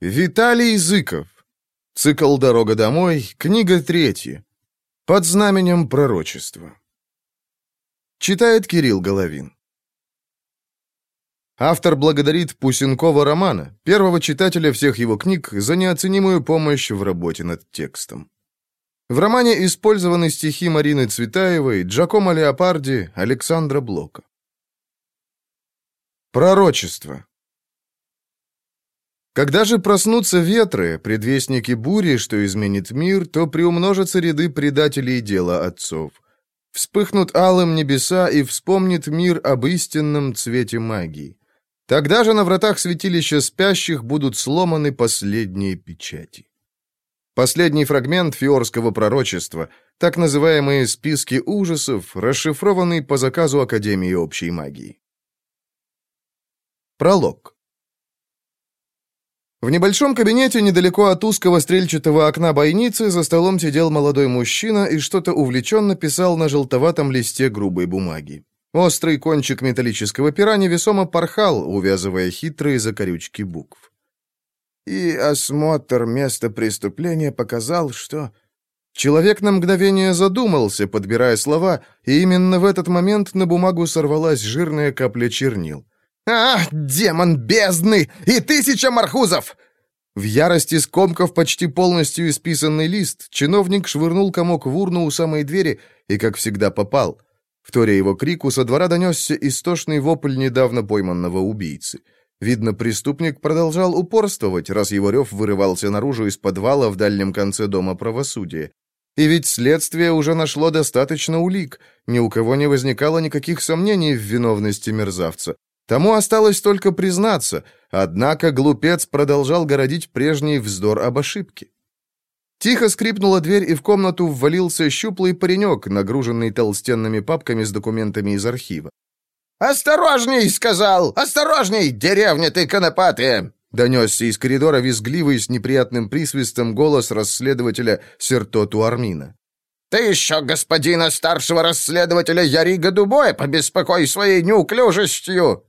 Виталий Зыков. Цикл «Дорога домой», книга третья. Под знаменем пророчества. Читает Кирилл Головин. Автор благодарит Пусенкова Романа, первого читателя всех его книг, за неоценимую помощь в работе над текстом. В романе использованы стихи Марины Цветаевой, Джакомо Леопарди, Александра Блока. Пророчество. Когда же проснутся ветры, предвестники бури, что изменит мир, то приумножатся ряды предателей дела отцов. Вспыхнут алым небеса, и вспомнит мир об истинном цвете магии. Тогда же на вратах святилища спящих будут сломаны последние печати. Последний фрагмент фиорского пророчества, так называемые списки ужасов, расшифрованный по заказу Академии общей магии. Пролог. В небольшом кабинете недалеко от узкого стрельчатого окна бойницы за столом сидел молодой мужчина и что-то увлеченно писал на желтоватом листе грубой бумаги. Острый кончик металлического пера невесомо порхал, увязывая хитрые закорючки букв. И осмотр места преступления показал, что... Человек на мгновение задумался, подбирая слова, и именно в этот момент на бумагу сорвалась жирная капля чернил. «А, демон бездны! И тысяча мархузов!» В ярости скомков почти полностью исписанный лист, чиновник швырнул комок в урну у самой двери и, как всегда, попал. Вторя его крику, со двора донесся истошный вопль недавно пойманного убийцы. Видно, преступник продолжал упорствовать, раз его рев вырывался наружу из подвала в дальнем конце дома правосудия. И ведь следствие уже нашло достаточно улик, ни у кого не возникало никаких сомнений в виновности мерзавца. Тому осталось только признаться, однако глупец продолжал городить прежний вздор об ошибке. Тихо скрипнула дверь, и в комнату ввалился щуплый паренек, нагруженный толстенными папками с документами из архива. «Осторожней!» — сказал! «Осторожней, деревня ты конопатая!» Донесся из коридора визгливый с неприятным присвистом голос расследователя Сертоту Армина. «Ты еще господина старшего расследователя Ярига Дубоя побеспокой своей неуклюжестью!»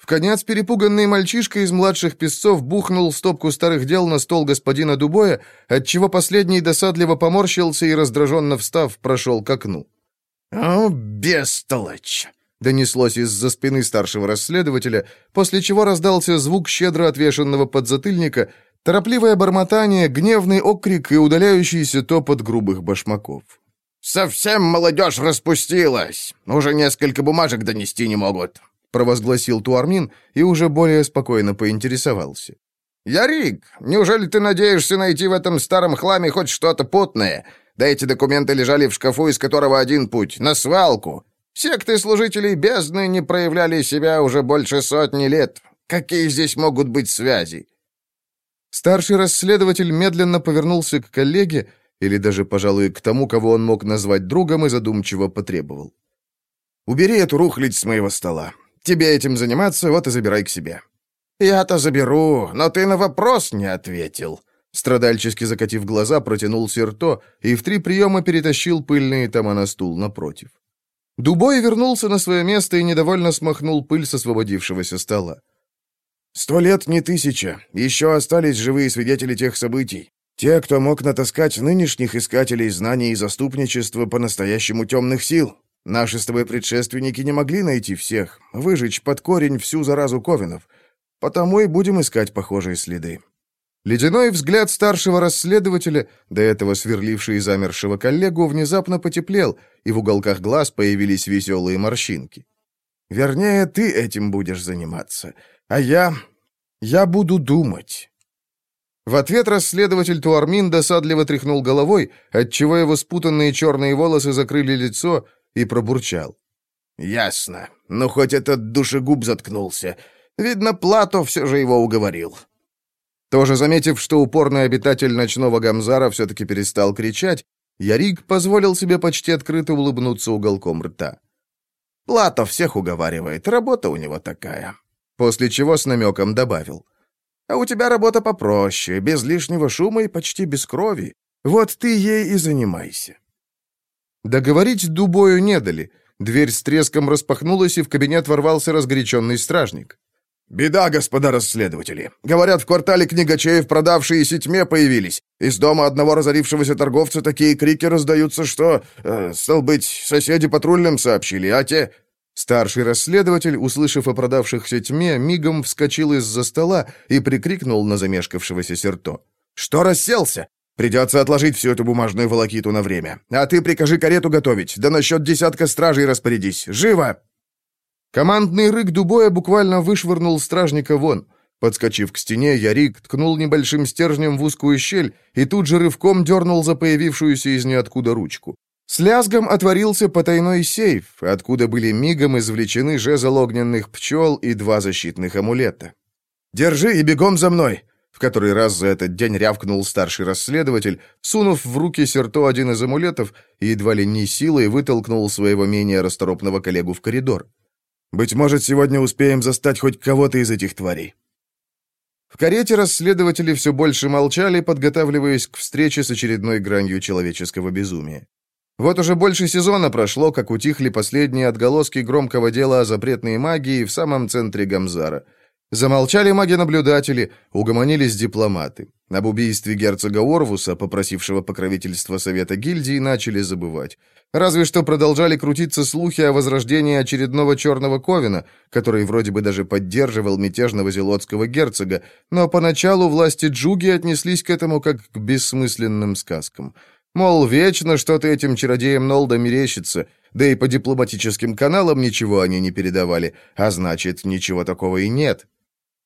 В конец перепуганный мальчишка из младших песцов бухнул стопку старых дел на стол господина Дубоя, отчего последний досадливо поморщился и, раздраженно встав, прошел к окну. «О, бестолочь!» — донеслось из-за спины старшего расследователя, после чего раздался звук щедро отвешенного подзатыльника, торопливое бормотание, гневный окрик и удаляющийся топот грубых башмаков. «Совсем молодежь распустилась! Уже несколько бумажек донести не могут провозгласил Туармин и уже более спокойно поинтересовался. «Ярик, неужели ты надеешься найти в этом старом хламе хоть что-то путное? Да эти документы лежали в шкафу, из которого один путь — на свалку. Секты служителей бездны не проявляли себя уже больше сотни лет. Какие здесь могут быть связи?» Старший расследователь медленно повернулся к коллеге, или даже, пожалуй, к тому, кого он мог назвать другом, и задумчиво потребовал. «Убери эту рухлядь с моего стола. Тебе этим заниматься, вот и забирай к себе». «Я-то заберу, но ты на вопрос не ответил». Страдальчески закатив глаза, протянул Серто и в три приема перетащил пыльные тома на стул напротив. Дубой вернулся на свое место и недовольно смахнул пыль с освободившегося стола. «Сто лет не тысяча. Еще остались живые свидетели тех событий. Те, кто мог натаскать нынешних искателей знаний и заступничества по-настоящему темных сил. Наши с тобой предшественники не могли найти всех, выжечь под корень всю заразу ковенов. Потому и будем искать похожие следы. Ледяной взгляд старшего расследователя, до этого сверливший замершего коллегу, внезапно потеплел, и в уголках глаз появились веселые морщинки. «Вернее, ты этим будешь заниматься, а я... я буду думать». В ответ расследователь Туармин досадливо тряхнул головой, отчего его спутанные черные волосы закрыли лицо, и пробурчал. «Ясно. Ну, хоть этот душегуб заткнулся. Видно, Плато все же его уговорил». Тоже заметив, что упорный обитатель ночного Гамзара все-таки перестал кричать, Ярик позволил себе почти открыто улыбнуться уголком рта. «Плато всех уговаривает, работа у него такая». После чего с намеком добавил. «А у тебя работа попроще, без лишнего шума и почти без крови. Вот ты ей и занимайся». Договорить Дубою не дали. Дверь с треском распахнулась, и в кабинет ворвался разгоряченный стражник. «Беда, господа расследователи. Говорят, в квартале книгачеев продавшиеся тьме появились. Из дома одного разорившегося торговца такие крики раздаются, что, э, стал быть, соседи патрульным сообщили, а те...» Старший расследователь, услышав о продавшихся тьме, мигом вскочил из-за стола и прикрикнул на замешкавшегося Серто. «Что расселся? Придется отложить всю эту бумажную волокиту на время. А ты прикажи карету готовить, да насчет десятка стражей распорядись. Живо!» Командный рык Дубоя буквально вышвырнул стражника вон. Подскочив к стене, Ярик ткнул небольшим стержнем в узкую щель и тут же рывком дернул за появившуюся из ниоткуда ручку. С лязгом отворился потайной сейф, откуда были мигом извлечены жезл огненных пчел и два защитных амулета. «Держи и бегом за мной!» В который раз за этот день рявкнул старший расследователь, сунув в руки Серто один из амулетов и едва ли не силой вытолкнул своего менее расторопного коллегу в коридор. Быть может, сегодня успеем застать хоть кого-то из этих тварей». В карете расследователи все больше молчали, подготавливаясь к встрече с очередной гранью человеческого безумия. Вот уже больше сезона прошло, как утихли последние отголоски громкого дела о запретной магии в самом центре Гамзара – Замолчали маги-наблюдатели, угомонились дипломаты. Об убийстве герцога Орвуса, попросившего покровительства Совета гильдии, начали забывать. Разве что продолжали крутиться слухи о возрождении очередного черного ковена, который вроде бы даже поддерживал мятежного зелотского герцога, но поначалу власти Джуги отнеслись к этому как к бессмысленным сказкам. Мол, вечно что-то этим чародеям Нолда мерещится, да и по дипломатическим каналам ничего они не передавали, а значит, ничего такого и нет.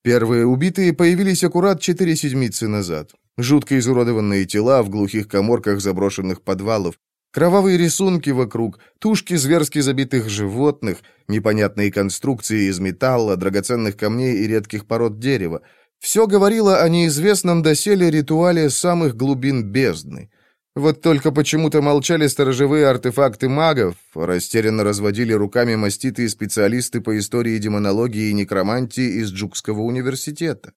Первые убитые появились аккурат четыре седмицы назад. Жутко изуродованные тела в глухих коморках заброшенных подвалов, кровавые рисунки вокруг, тушки зверски забитых животных, непонятные конструкции из металла, драгоценных камней и редких пород дерева. Все говорило о неизвестном доселе ритуале самых глубин бездны. Вот только почему-то молчали сторожевые артефакты магов, растерянно разводили руками маститые специалисты по истории демонологии и некромантии из Джукского университета.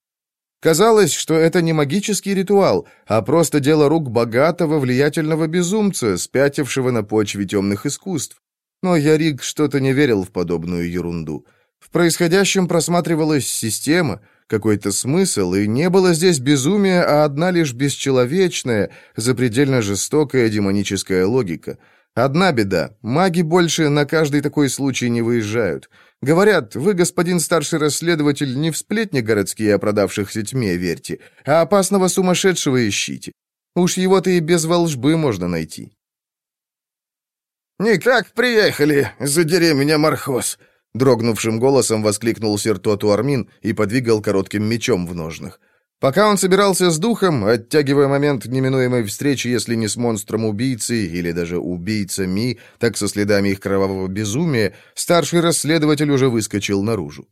Казалось, что это не магический ритуал, а просто дело рук богатого, влиятельного безумца, спятившего на почве темных искусств. Но Ярик что-то не верил в подобную ерунду. В происходящем просматривалась система — какой-то смысл, и не было здесь безумия, а одна лишь бесчеловечная, запредельно жестокая демоническая логика. Одна беда — маги больше на каждый такой случай не выезжают. Говорят, вы, господин старший расследователь, не в сплетни городские о продавшихся тьме верьте, а опасного сумасшедшего ищите. Уж его-то и без волжбы можно найти. «Никак приехали, задери меня, Мархоз!» Дрогнувшим голосом воскликнул Сертоту Армин и подвигал коротким мечом в ножнах. Пока он собирался с духом, оттягивая момент неминуемой встречи, если не с монстром-убийцей или даже убийцами, так со следами их кровавого безумия, старший расследователь уже выскочил наружу.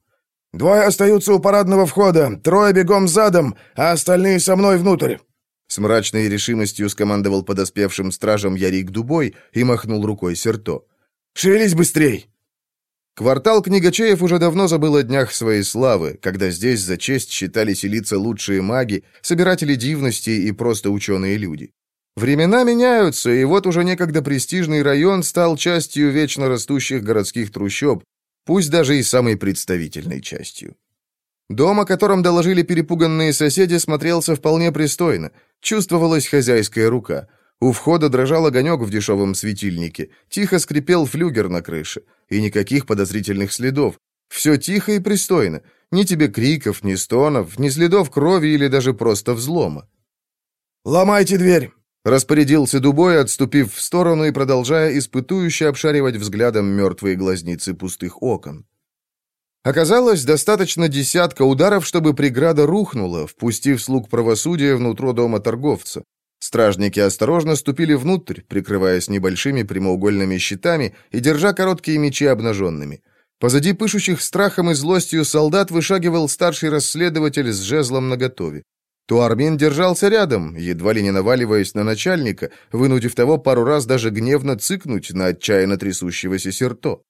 «Двое остаются у парадного входа, трое бегом задом, а остальные со мной внутрь!» С мрачной решимостью скомандовал подоспевшим стражем Ярик Дубой и махнул рукой Серто. «Шевелись быстрей!» Квартал книгачеев уже давно забыл о днях своей славы, когда здесь за честь считали селиться лучшие маги, собиратели дивностей и просто ученые люди. Времена меняются, и вот уже некогда престижный район стал частью вечно растущих городских трущоб, пусть даже и самой представительной частью. Дом, о котором доложили перепуганные соседи, смотрелся вполне пристойно. Чувствовалась хозяйская рука. У входа дрожал огонек в дешевом светильнике, тихо скрипел флюгер на крыше, и никаких подозрительных следов. Все тихо и пристойно. Ни тебе криков, ни стонов, ни следов крови или даже просто взлома. «Ломайте дверь!» Распорядился Дубой, отступив в сторону и продолжая испытующе обшаривать взглядом мертвые глазницы пустых окон. Оказалось, достаточно десятка ударов, чтобы преграда рухнула, впустив слуг правосудия внутрь дома торговца. Стражники осторожно ступили внутрь, прикрываясь небольшими прямоугольными щитами и держа короткие мечи обнаженными. Позади пышущих страхом и злостью солдат вышагивал старший расследователь с жезлом наготове. Туармин держался рядом, едва ли не наваливаясь на начальника, вынудив того пару раз даже гневно цыкнуть на отчаянно трясущегося серто.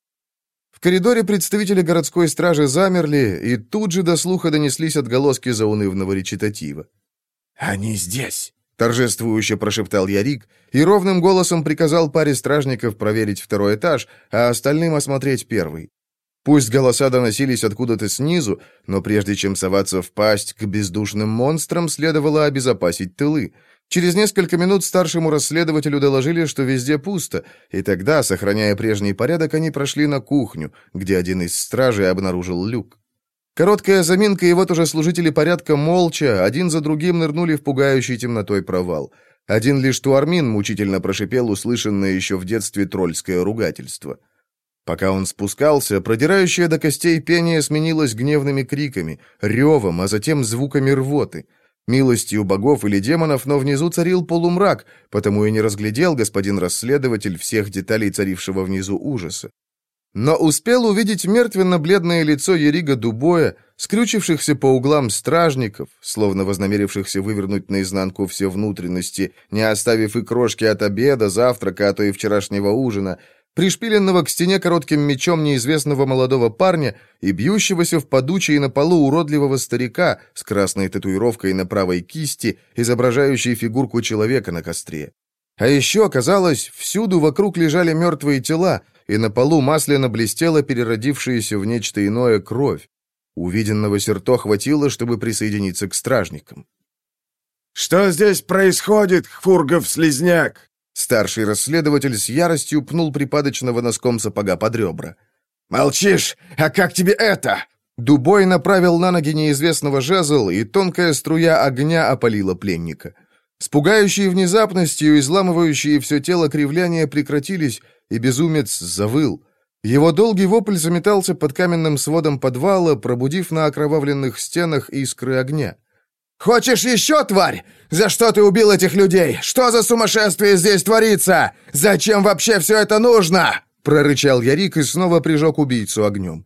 В коридоре представители городской стражи замерли, и тут же до слуха донеслись отголоски заунывного речитатива. «Они здесь!» Торжествующе прошептал Ярик и ровным голосом приказал паре стражников проверить второй этаж, а остальным осмотреть первый. Пусть голоса доносились откуда-то снизу, но прежде чем соваться в пасть к бездушным монстрам, следовало обезопасить тылы. Через несколько минут старшему расследователю доложили, что везде пусто, и тогда, сохраняя прежний порядок, они прошли на кухню, где один из стражей обнаружил люк. Короткая заминка, и вот уже служители порядка молча, один за другим нырнули в пугающий темнотой провал. Один лишь Туармин мучительно прошипел услышанное еще в детстве тролльское ругательство — Пока он спускался, продирающее до костей пение сменилось гневными криками, ревом, а затем звуками рвоты. Милостью богов или демонов, но внизу царил полумрак, потому и не разглядел господин расследователь всех деталей царившего внизу ужаса. Но успел увидеть мертвенно-бледное лицо Ерига Дубоя, скрючившихся по углам стражников, словно вознамерившихся вывернуть наизнанку все внутренности, не оставив и крошки от обеда, завтрака, а то и вчерашнего ужина, пришпиленного к стене коротким мечом неизвестного молодого парня и бьющегося в подучии на полу уродливого старика с красной татуировкой на правой кисти, изображающей фигурку человека на костре. А еще, оказалось, всюду вокруг лежали мертвые тела, и на полу масляно блестела переродившаяся в нечто иное кровь. Увиденного Серто хватило, чтобы присоединиться к стражникам. «Что здесь происходит, Хфургов-слизняк?» Старший расследователь с яростью пнул припадочного носком сапога под ребра. «Молчишь? А как тебе это?» Дубой направил на ноги неизвестного жезл, и тонкая струя огня опалила пленника. С пугающей внезапностью, изламывающие все тело кривляния прекратились, и безумец завыл. Его долгий вопль заметался под каменным сводом подвала, пробудив на окровавленных стенах искры огня. «Хочешь еще, тварь? За что ты убил этих людей? Что за сумасшествие здесь творится? Зачем вообще все это нужно?» Прорычал Ярик и снова прижег убийцу огнем.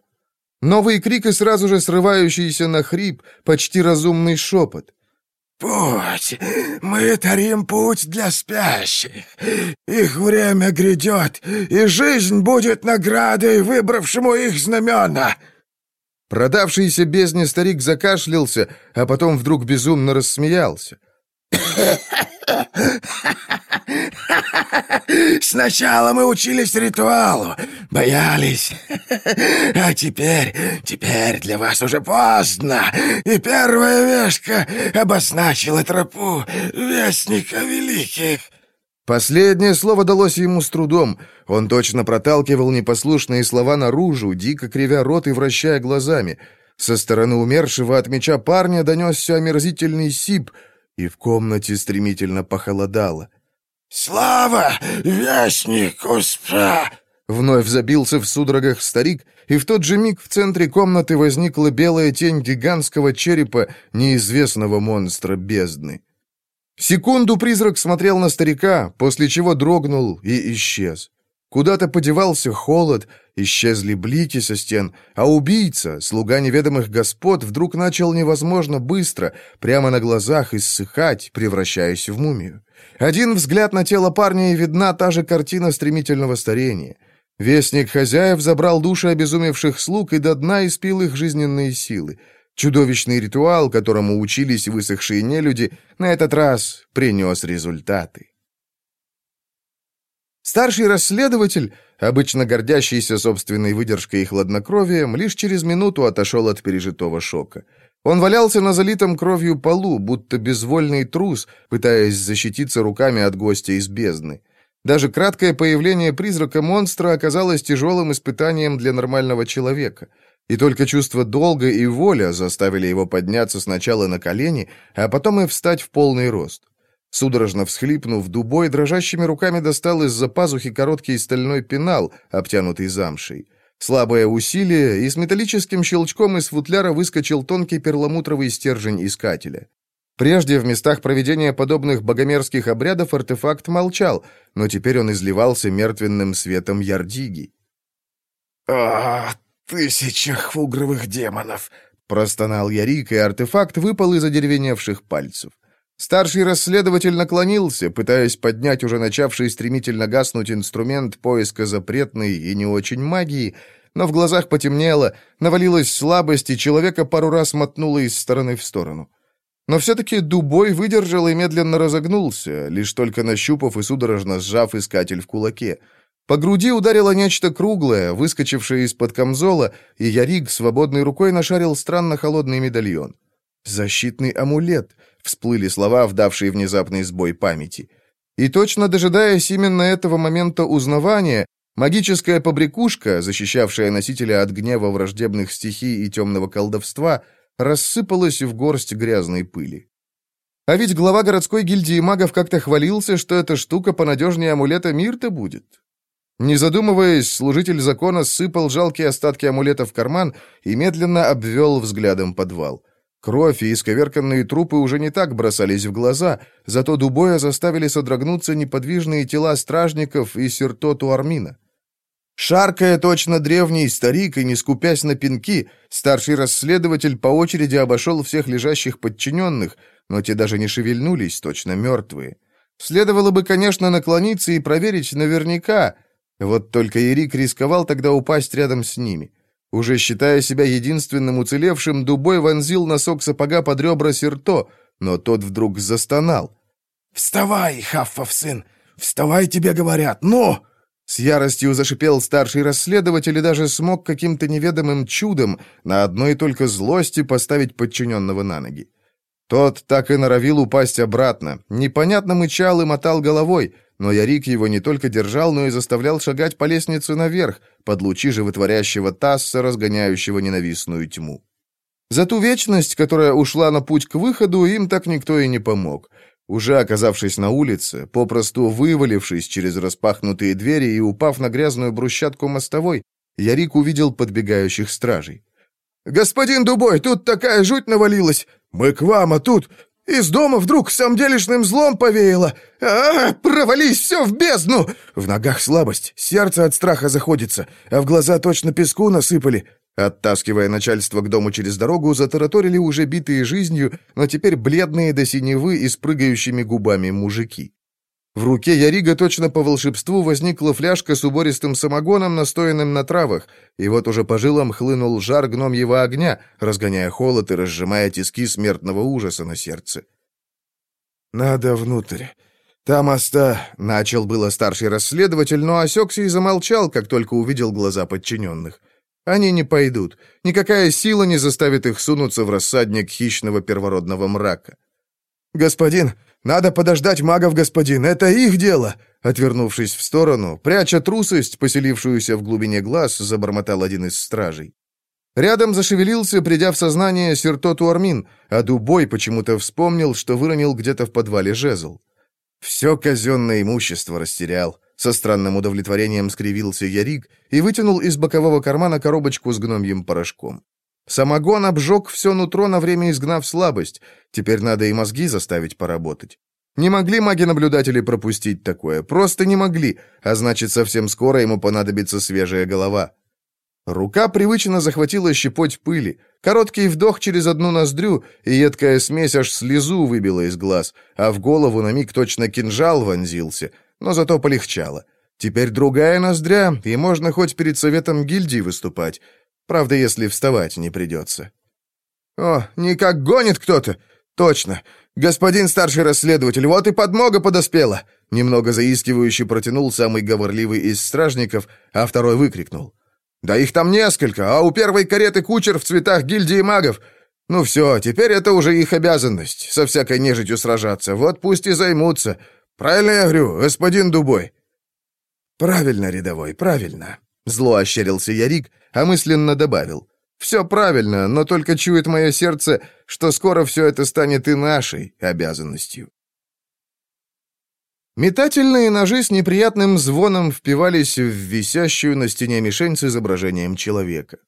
Новый крик и сразу же срывающийся на хрип, почти разумный шепот. «Путь! Мы тарим путь для спящих. Их время грядет, и жизнь будет наградой выбравшему их знамена. Продавшийся бездне старик закашлялся, а потом вдруг безумно рассмеялся. Сначала мы учились ритуалу, боялись. А теперь, теперь для вас уже поздно. И первая вешка обозначила тропу Вестника Великих. Последнее слово далось ему с трудом. Он точно проталкивал непослушные слова наружу, дико кривя рот и вращая глазами. Со стороны умершего от меча парня донесся омерзительный сип, и в комнате стремительно похолодало. «Слава Вестнику Спа!» Вновь забился в судорогах старик, и в тот же миг в центре комнаты возникла белая тень гигантского черепа неизвестного монстра бездны. Секунду призрак смотрел на старика, после чего дрогнул и исчез. Куда-то подевался холод, исчезли блики со стен, а убийца, слуга неведомых господ, вдруг начал невозможно быстро, прямо на глазах иссыхать, превращаясь в мумию. Один взгляд на тело парня и видна та же картина стремительного старения. Вестник хозяев забрал души обезумевших слуг и до дна испил их жизненные силы. Чудовищный ритуал, которому учились высохшие нелюди, на этот раз принес результаты. Старший расследователь, обычно гордящийся собственной выдержкой и хладнокровием, лишь через минуту отошел от пережитого шока. Он валялся на залитом кровью полу, будто безвольный трус, пытаясь защититься руками от гостя из бездны. Даже краткое появление призрака-монстра оказалось тяжелым испытанием для нормального человека — и только чувство долга и воля заставили его подняться сначала на колени, а потом и встать в полный рост. Судорожно всхлипнув, Дубой дрожащими руками достал из-за пазухи короткий стальной пенал, обтянутый замшей. Слабое усилие, и с металлическим щелчком из футляра выскочил тонкий перламутровый стержень искателя. Прежде в местах проведения подобных богомерзких обрядов артефакт молчал, но теперь он изливался мертвенным светом ярдиги. «А, «Тысяча хугровых демонов!» — простонал Ярик, и артефакт выпал из одеревеневших пальцев. Старший расследователь наклонился, пытаясь поднять уже начавший стремительно гаснуть инструмент поиска запретной и не очень магии, но в глазах потемнело, навалилась слабость, и человека пару раз мотнуло из стороны в сторону. Но все-таки дубой выдержал и медленно разогнулся, лишь только нащупав и судорожно сжав искатель в кулаке — По груди ударило нечто круглое, выскочившее из-под камзола, и Ярик свободной рукой нашарил странно холодный медальон. «Защитный амулет», — всплыли слова, вдавшие внезапный сбой памяти. И точно дожидаясь именно этого момента узнавания, магическая побрякушка, защищавшая носителя от гнева враждебных стихий и темного колдовства, рассыпалась в горсть грязной пыли. А ведь глава городской гильдии магов как-то хвалился, что эта штука понадежнее амулета Мирта будет. Не задумываясь, служитель закона сыпал жалкие остатки амулета в карман и медленно обвел взглядом подвал. Кровь и исковерканные трупы уже не так бросались в глаза, зато Дубоя заставили содрогнуться неподвижные тела стражников и сертоту Армина. Шаркая точно древний старик и не скупясь на пинки, старший расследователь по очереди обошел всех лежащих подчиненных, но те даже не шевельнулись, точно мертвые. Следовало бы, конечно, наклониться и проверить наверняка, вот только Ерик рисковал тогда упасть рядом с ними. Уже считая себя единственным уцелевшим, Дубой вонзил носок сапога под ребра Серто, но тот вдруг застонал. «Вставай, Хаффов сын! Вставай, тебе говорят! Ну!» С яростью зашипел старший расследователь и даже смог каким-то неведомым чудом на одной только злости поставить подчиненного на ноги. Тот так и норовил упасть обратно, непонятно мычал и мотал головой, но Ярик его не только держал, но и заставлял шагать по лестнице наверх, под лучи животворящего Тасса, разгоняющего ненавистную тьму. За ту вечность, которая ушла на путь к выходу, им так никто и не помог. Уже оказавшись на улице, попросту вывалившись через распахнутые двери и упав на грязную брусчатку мостовой, Ярик увидел подбегающих стражей. «Господин Дубой, тут такая жуть навалилась! Мы к вам, а тут из дома вдруг самделишным злом повеяло. А, -а, а, провались все в бездну! В ногах слабость, сердце от страха заходится, а в глаза точно песку насыпали. Оттаскивая начальство к дому через дорогу, затараторили уже битые жизнью, но теперь бледные до синевы и с прыгающими губами мужики. В руке Ярига точно по волшебству возникла фляжка с убористым самогоном, настоянным на травах, и вот уже по жилам хлынул жар гномьего огня, разгоняя холод и разжимая тиски смертного ужаса на сердце. «Надо внутрь. Там оста...» — начал было старший расследователь, но осекся и замолчал, как только увидел глаза подчиненных. Они не пойдут. Никакая сила не заставит их сунуться в рассадник хищного первородного мрака. «Господин, надо подождать магов, господин, это их дело!» Отвернувшись в сторону, пряча трусость, поселившуюся в глубине глаз, забормотал один из стражей. Рядом зашевелился, придя в сознание, Сертоту Армин, а Дубой почему-то вспомнил, что выронил где-то в подвале жезл. Все казенное имущество растерял. Со странным удовлетворением скривился Ярик и вытянул из бокового кармана коробочку с гномьим порошком. Самогон обжег все нутро на время изгнав слабость. Теперь надо и мозги заставить поработать. Не могли маги-наблюдатели пропустить такое, просто не могли, а значит, совсем скоро ему понадобится свежая голова. Рука привычно захватила щепоть пыли, короткий вдох через одну ноздрю, и едкая смесь аж слезу выбила из глаз, а в голову на миг точно кинжал вонзился, но зато полегчало. Теперь другая ноздря, и можно хоть перед советом гильдии выступать. Правда, если вставать не придется. «О, никак гонит кто-то! Точно! Господин старший расследователь, вот и подмога подоспела!» Немного заискивающе протянул самый говорливый из стражников, а второй выкрикнул. «Да их там несколько, а у первой кареты кучер в цветах гильдии магов. Ну все, теперь это уже их обязанность, со всякой нежитью сражаться. Вот пусть и займутся. Правильно я говорю, господин Дубой?» «Правильно, рядовой, правильно», — зло ощерился Ярик, а мысленно добавил. «Все правильно, но только чует мое сердце, что скоро все это станет и нашей обязанностью». Метательные ножи с неприятным звоном впивались в висящую на стене мишень с изображением человека.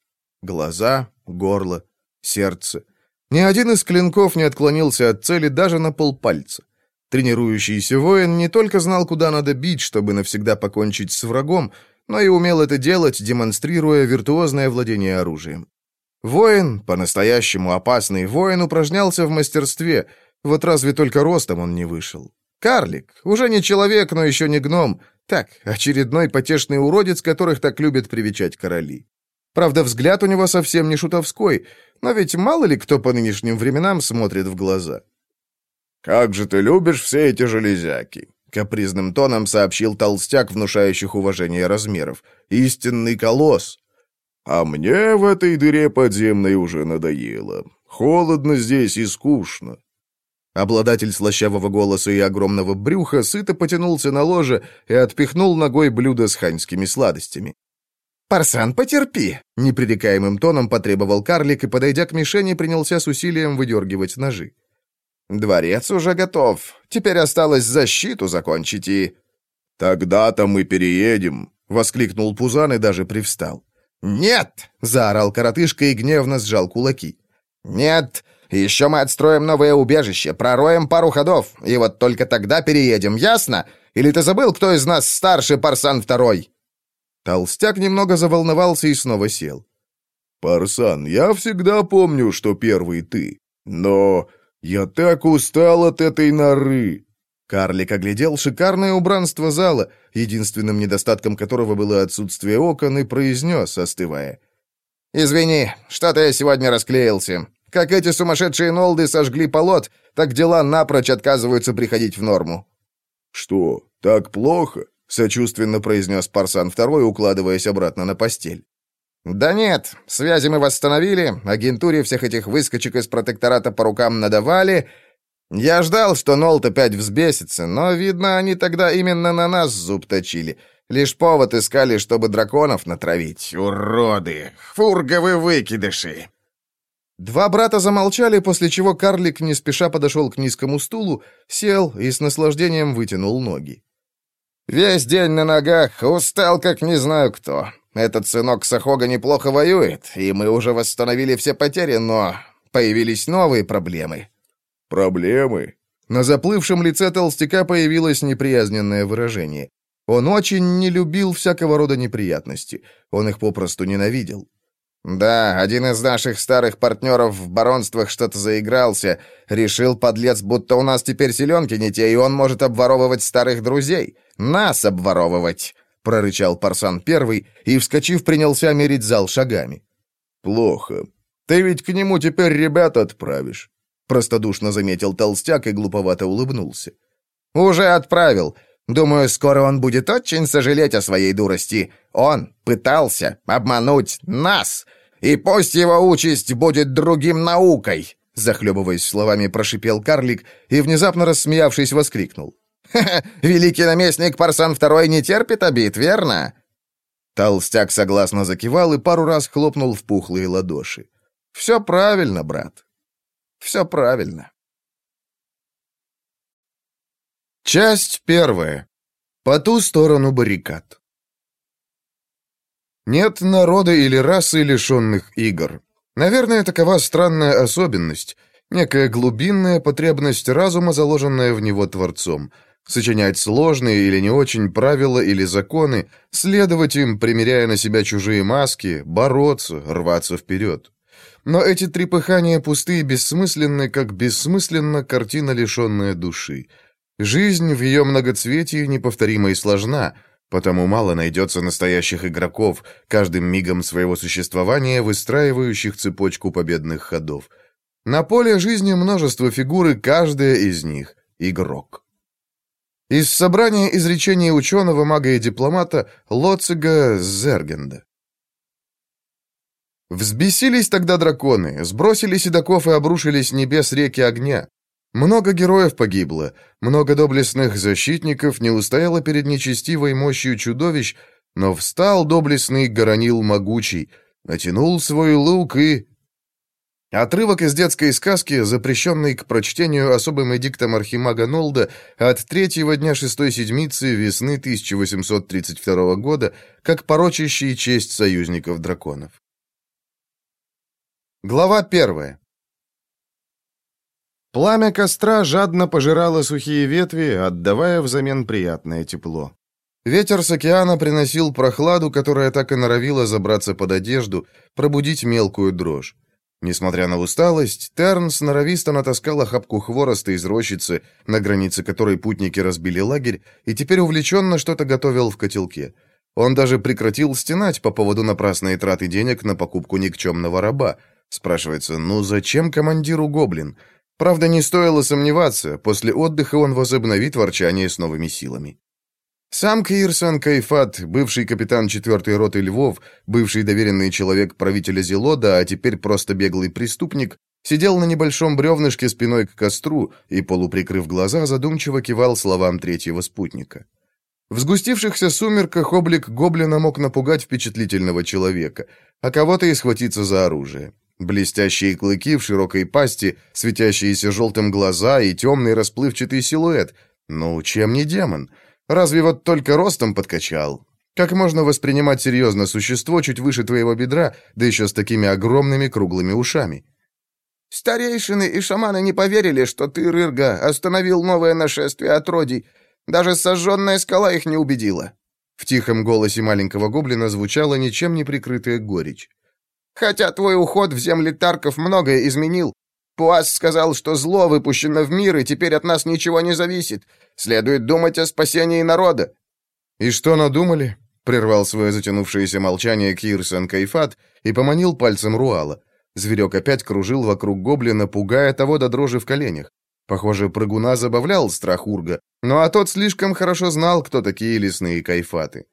Глаза, горло, сердце. Ни один из клинков не отклонился от цели даже на полпальца. Тренирующийся воин не только знал, куда надо бить, чтобы навсегда покончить с врагом, но и умел это делать, демонстрируя виртуозное владение оружием. Воин, по-настоящему опасный воин, упражнялся в мастерстве, вот разве только ростом он не вышел. Карлик, уже не человек, но еще не гном, так, очередной потешный уродец, которых так любят привечать короли. Правда, взгляд у него совсем не шутовской, но ведь мало ли кто по нынешним временам смотрит в глаза. «Как же ты любишь все эти железяки!» — капризным тоном сообщил толстяк, внушающих уважение размеров. «Истинный колосс!» «А мне в этой дыре подземной уже надоело. Холодно здесь и скучно». Обладатель слащавого голоса и огромного брюха сыто потянулся на ложе и отпихнул ногой блюдо с ханьскими сладостями. «Парсан, потерпи!» — непререкаемым тоном потребовал карлик и, подойдя к мишени, принялся с усилием выдергивать ножи. «Дворец уже готов. Теперь осталось защиту закончить и...» «Тогда-то мы переедем!» — воскликнул Пузан и даже привстал. «Нет!» — заорал коротышка и гневно сжал кулаки. «Нет! Еще мы отстроим новое убежище, пророем пару ходов, и вот только тогда переедем, ясно? Или ты забыл, кто из нас старший Парсан Второй?» Толстяк немного заволновался и снова сел. «Парсан, я всегда помню, что первый ты. Но я так устал от этой норы!» Карлик оглядел шикарное убранство зала, единственным недостатком которого было отсутствие окон, и произнес, остывая. «Извини, что-то я сегодня расклеился. Как эти сумасшедшие нолды сожгли полот, так дела напрочь отказываются приходить в норму». «Что, так плохо?» — сочувственно произнес Парсан Второй, укладываясь обратно на постель. «Да нет, связи мы восстановили, агентуре всех этих выскочек из протектората по рукам надавали. Я ждал, что Нолт опять взбесится, но, видно, они тогда именно на нас зуб точили. Лишь повод искали, чтобы драконов натравить. Уроды! Фурговы выкидыши!» Два брата замолчали, после чего карлик не спеша подошел к низкому стулу, сел и с наслаждением вытянул ноги. «Весь день на ногах, устал, как не знаю кто. Этот сынок Сахога неплохо воюет, и мы уже восстановили все потери, но появились новые проблемы». «Проблемы?» На заплывшем лице толстяка появилось неприязненное выражение. Он очень не любил всякого рода неприятности. Он их попросту ненавидел. «Да, один из наших старых партнеров в баронствах что-то заигрался. Решил, подлец, будто у нас теперь селенки не те, и он может обворовывать старых друзей. Нас обворовывать!» — прорычал Парсан Первый и, вскочив, принялся мерить зал шагами. «Плохо. Ты ведь к нему теперь ребят отправишь», — простодушно заметил толстяк и глуповато улыбнулся. «Уже отправил. Думаю, скоро он будет очень сожалеть о своей дурости. Он пытался обмануть нас, и пусть его участь будет другим наукой!» Захлебываясь словами, прошипел карлик и, внезапно рассмеявшись, воскликнул. «Ха-ха! Великий наместник Парсан Второй не терпит обид, верно?» Толстяк согласно закивал и пару раз хлопнул в пухлые ладоши. «Все правильно, брат. Все правильно». Часть первая. По ту сторону баррикад. Нет народа или расы, лишенных игр. Наверное, такова странная особенность, некая глубинная потребность разума, заложенная в него Творцом. Сочинять сложные или не очень правила или законы, следовать им, примеряя на себя чужие маски, бороться, рваться вперед. Но эти трепыхания пустые и бессмысленны, как бессмысленна картина, лишенная души. Жизнь в ее многоцветии неповторима и сложна, потому мало найдется настоящих игроков, каждым мигом своего существования выстраивающих цепочку победных ходов. На поле жизни множество фигур, и каждая из них — игрок. Из собрания изречений ученого, мага и дипломата Лоцига Зергенда. Взбесились тогда драконы, сбросили седаков и обрушились небес реки огня. Много героев погибло, много доблестных защитников не устояло перед нечестивой мощью чудовищ, но встал доблестный Горонил могучий, натянул свой лук и... Отрывок из детской сказки, запрещенный к прочтению особым эдиктом Архимага Нолда от третьего дня шестой седмицы весны 1832 года, как порочащий честь союзников драконов. Глава первая. Пламя костра жадно пожирало сухие ветви, отдавая взамен приятное тепло. Ветер с океана приносил прохладу, которая так и норовила забраться под одежду, пробудить мелкую дрожь. Несмотря на усталость, Терн сноровисто натаскал охапку хвороста из рощицы, на границе которой путники разбили лагерь, и теперь увлеченно что-то готовил в котелке. Он даже прекратил стенать по поводу напрасной траты денег на покупку никчемного раба. Спрашивается, ну зачем командиру гоблин? Правда, не стоило сомневаться, после отдыха он возобновит ворчание с новыми силами. Сам Кирсон Кайфат, бывший капитан 4-й роты Львов, бывший доверенный человек правителя Зелода, а теперь просто беглый преступник, сидел на небольшом бревнышке спиной к костру и, полуприкрыв глаза, задумчиво кивал словам третьего спутника. В сгустившихся сумерках облик гоблина мог напугать впечатлительного человека, а кого-то и схватиться за оружие. Блестящие клыки в широкой пасти, светящиеся желтым глаза и темный расплывчатый силуэт. Ну, чем не демон? — Разве вот только ростом подкачал? Как можно воспринимать серьезно существо чуть выше твоего бедра, да еще с такими огромными круглыми ушами? Старейшины и шаманы не поверили, что ты, Рырга, остановил новое нашествие отродий. Даже сожженная скала их не убедила. В тихом голосе маленького гоблина звучала ничем не прикрытая горечь. Хотя твой уход в земли Тарков многое изменил, Пуас сказал, что зло выпущено в мир, и теперь от нас ничего не зависит. Следует думать о спасении народа». «И что надумали?» — прервал свое затянувшееся молчание Кирсон Кайфат и поманил пальцем Руала. Зверек опять кружил вокруг гоблина, пугая того до дрожи в коленях. Похоже, прыгуна забавлял страх Урга, ну а тот слишком хорошо знал, кто такие лесные кайфаты.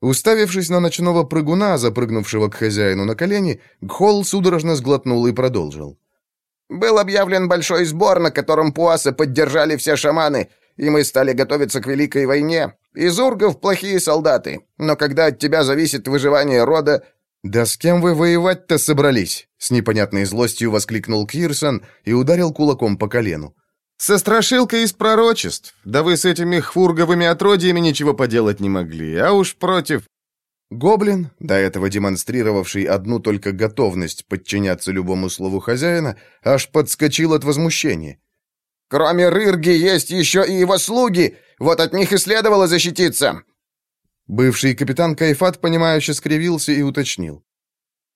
Уставившись на ночного прыгуна, запрыгнувшего к хозяину на колени, Гхол судорожно сглотнул и продолжил. Был объявлен большой сбор, на котором Пуаса поддержали все шаманы, и мы стали готовиться к Великой войне. Из ургов плохие солдаты, но когда от тебя зависит выживание рода...» «Да с кем вы воевать-то собрались?» С непонятной злостью воскликнул Кирсон и ударил кулаком по колену. «Со страшилкой из пророчеств. Да вы с этими хфурговыми отродьями ничего поделать не могли, а уж против...» Гоблин, до этого демонстрировавший одну только готовность подчиняться любому слову хозяина, аж подскочил от возмущения. «Кроме Рырги есть еще и его слуги! Вот от них и следовало защититься!» Бывший капитан Кайфат, понимающе скривился и уточнил.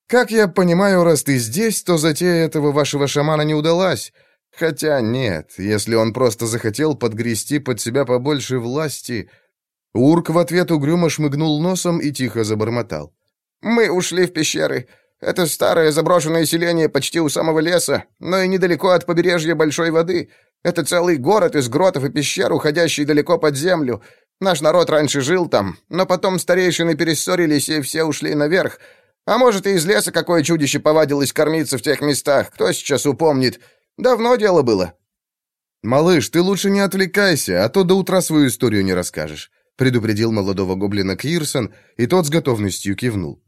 «Как я понимаю, раз ты здесь, то затея этого вашего шамана не удалась. Хотя нет, если он просто захотел подгрести под себя побольше власти, Урк в ответ угрюмо шмыгнул носом и тихо забормотал. «Мы ушли в пещеры. Это старое заброшенное селение почти у самого леса, но и недалеко от побережья большой воды. Это целый город из гротов и пещер, уходящий далеко под землю. Наш народ раньше жил там, но потом старейшины перессорились, и все ушли наверх. А может, и из леса какое чудище повадилось кормиться в тех местах, кто сейчас упомнит. Давно дело было». «Малыш, ты лучше не отвлекайся, а то до утра свою историю не расскажешь предупредил молодого гоблина Кирсон, и тот с готовностью кивнул.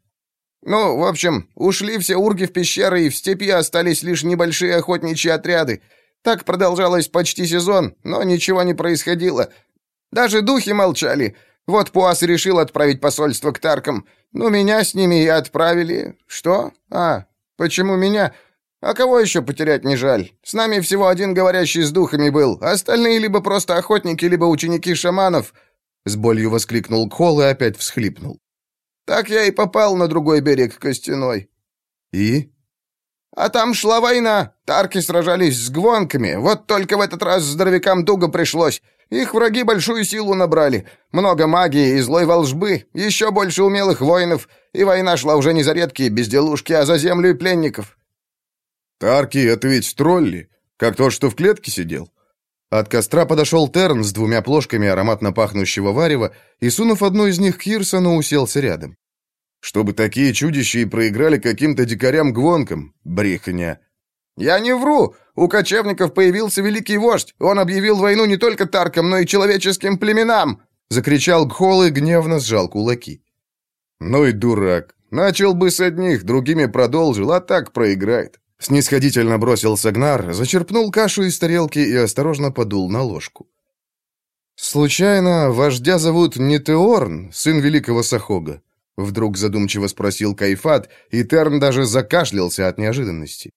«Ну, в общем, ушли все урги в пещеры, и в степи остались лишь небольшие охотничьи отряды. Так продолжалось почти сезон, но ничего не происходило. Даже духи молчали. Вот Пуас решил отправить посольство к Таркам. Ну, меня с ними и отправили. Что? А, почему меня? А кого еще потерять не жаль? С нами всего один говорящий с духами был. Остальные либо просто охотники, либо ученики шаманов. С болью воскликнул Кхол и опять всхлипнул. «Так я и попал на другой берег Костяной». «И?» «А там шла война. Тарки сражались с гвонками. Вот только в этот раз здоровякам туго пришлось. Их враги большую силу набрали. Много магии и злой волжбы. Еще больше умелых воинов. И война шла уже не за редкие безделушки, а за землю и пленников». «Тарки — это ведь тролли, как тот, что в клетке сидел?» От костра подошел Терн с двумя плошками ароматно пахнущего варева и, сунув одну из них к Кирсону, уселся рядом. «Чтобы такие чудища и проиграли каким-то дикарям-гвонкам, брехня!» «Я не вру! У кочевников появился великий вождь! Он объявил войну не только таркам, но и человеческим племенам!» Закричал Гхол и гневно сжал кулаки. «Ну и дурак! Начал бы с одних, другими продолжил, а так проиграет!» Снисходительно бросил Сагнар, зачерпнул кашу из тарелки и осторожно подул на ложку. «Случайно вождя зовут не Теорн, сын великого Сахога?» Вдруг задумчиво спросил Кайфат, и Терн даже закашлялся от неожиданности.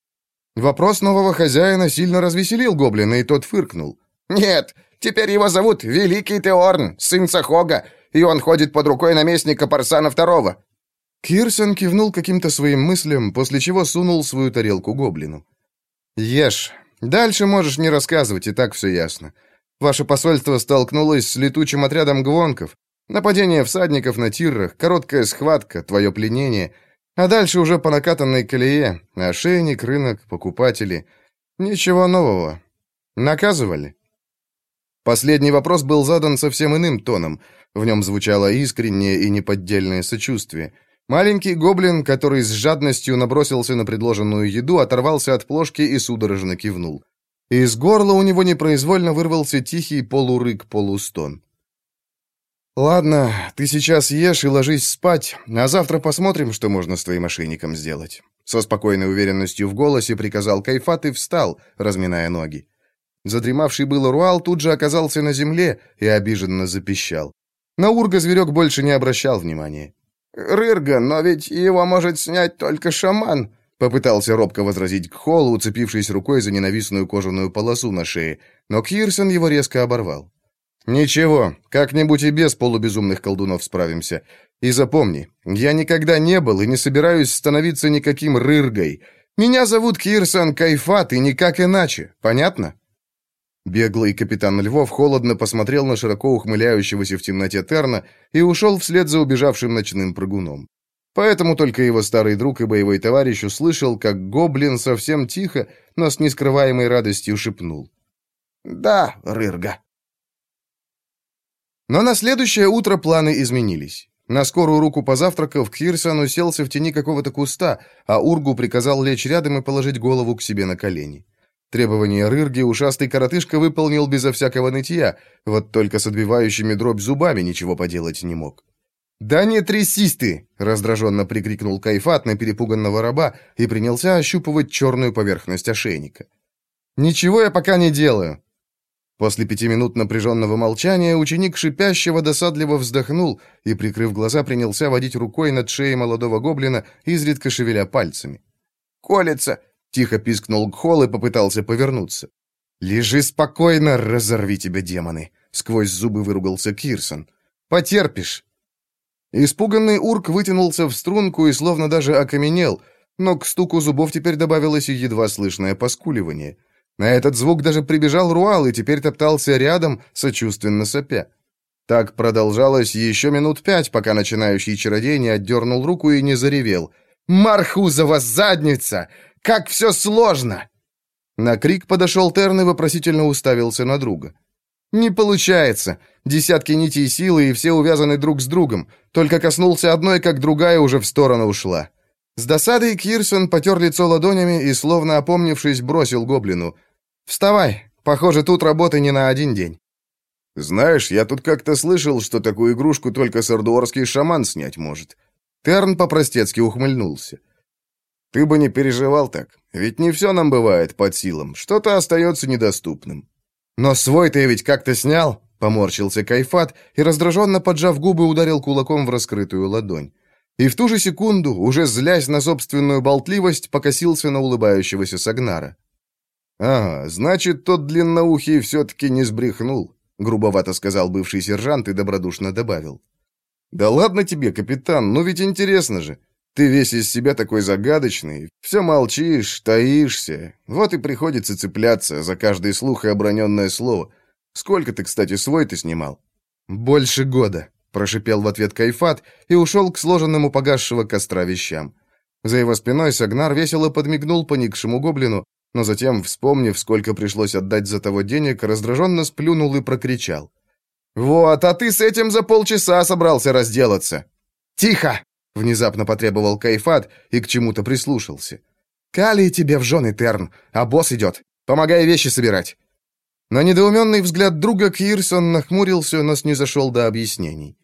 Вопрос нового хозяина сильно развеселил гоблина, и тот фыркнул. «Нет, теперь его зовут Великий Теорн, сын Сахога, и он ходит под рукой наместника Парсана Второго. Кирсон кивнул каким-то своим мыслям, после чего сунул свою тарелку гоблину. «Ешь. Дальше можешь не рассказывать, и так все ясно. Ваше посольство столкнулось с летучим отрядом гвонков. Нападение всадников на тиррах, короткая схватка, твое пленение. А дальше уже по накатанной колее. Ошейник, рынок, покупатели. Ничего нового. Наказывали? Последний вопрос был задан совсем иным тоном. В нем звучало искреннее и неподдельное сочувствие. Маленький гоблин, который с жадностью набросился на предложенную еду, оторвался от плошки и судорожно кивнул. Из горла у него непроизвольно вырвался тихий полурык-полустон. «Ладно, ты сейчас ешь и ложись спать, а завтра посмотрим, что можно с твоим ошейником сделать». Со спокойной уверенностью в голосе приказал Кайфат и встал, разминая ноги. Задремавший был Руал тут же оказался на земле и обиженно запищал. На Урга зверек больше не обращал внимания. «Рырга, но ведь его может снять только шаман», попытался робко возразить Кхол, уцепившись рукой за ненавистную кожаную полосу на шее, но Кирсон его резко оборвал. «Ничего, как-нибудь и без полубезумных колдунов справимся. И запомни, я никогда не был и не собираюсь становиться никаким рыргой. Меня зовут Кирсон Кайфат, и никак иначе. Понятно?» Беглый капитан Львов холодно посмотрел на широко ухмыляющегося в темноте Терна и ушел вслед за убежавшим ночным прыгуном. Поэтому только его старый друг и боевой товарищ услышал, как гоблин совсем тихо, но с нескрываемой радостью шепнул. «Да, Рырга». Но на следующее утро планы изменились. На скорую руку позавтракав, Кирсон уселся в тени какого-то куста, а Ургу приказал лечь рядом и положить голову к себе на колени. Требование Рырги ушастый коротышка выполнил безо всякого нытья, вот только с отбивающими дробь зубами ничего поделать не мог. «Да не трясись ты!» — раздраженно прикрикнул Кайфат на перепуганного раба и принялся ощупывать черную поверхность ошейника. «Ничего я пока не делаю!» После пяти минут напряженного молчания ученик шипящего досадливо вздохнул и, прикрыв глаза, принялся водить рукой над шеей молодого гоблина, изредка шевеля пальцами. «Колется! Тихо пискнул Гхол и попытался повернуться. «Лежи спокойно, разорви тебя, демоны!» Сквозь зубы выругался Кирсон. «Потерпишь!» Испуганный урк вытянулся в струнку и словно даже окаменел, но к стуку зубов теперь добавилось едва слышное поскуливание. На этот звук даже прибежал Руал и теперь топтался рядом, сочувственно сопя. Так продолжалось еще минут пять, пока начинающий чародей не отдернул руку и не заревел. «Мархузова задница! Как все сложно!» На крик подошел Терн и вопросительно уставился на друга. «Не получается. Десятки нитей силы, и все увязаны друг с другом. Только коснулся одной, как другая уже в сторону ушла». С досадой Кирсон потер лицо ладонями и, словно опомнившись, бросил гоблину. «Вставай. Похоже, тут работы не на один день». «Знаешь, я тут как-то слышал, что такую игрушку только сардуорский шаман снять может». Терн по-простецки ухмыльнулся. Ты бы не переживал так, ведь не все нам бывает под силам, что-то остается недоступным. Но свой ты ведь как-то снял, поморщился Кайфат и, раздраженно поджав губы, ударил кулаком в раскрытую ладонь. И в ту же секунду, уже злясь на собственную болтливость, покосился на улыбающегося Сагнара. «Ага, значит, тот длинноухий все-таки не сбрехнул», — грубовато сказал бывший сержант и добродушно добавил. «Да ладно тебе, капитан, ну ведь интересно же. Ты весь из себя такой загадочный, все молчишь, таишься. Вот и приходится цепляться за каждый слух и оброненное слово. Сколько ты, кстати, свой ты снимал?» «Больше года», — прошипел в ответ Кайфат и ушел к сложенному погасшего костра вещам. За его спиной Сагнар весело подмигнул поникшему гоблину, но затем, вспомнив, сколько пришлось отдать за того денег, раздраженно сплюнул и прокричал. «Вот, а ты с этим за полчаса собрался разделаться!» «Тихо!» Внезапно потребовал Кайфат и к чему-то прислушался. «Калий тебе в жены, Терн, а босс идет. Помогай вещи собирать». На недоуменный взгляд друга Кирсон нахмурился, но снизошел до объяснений.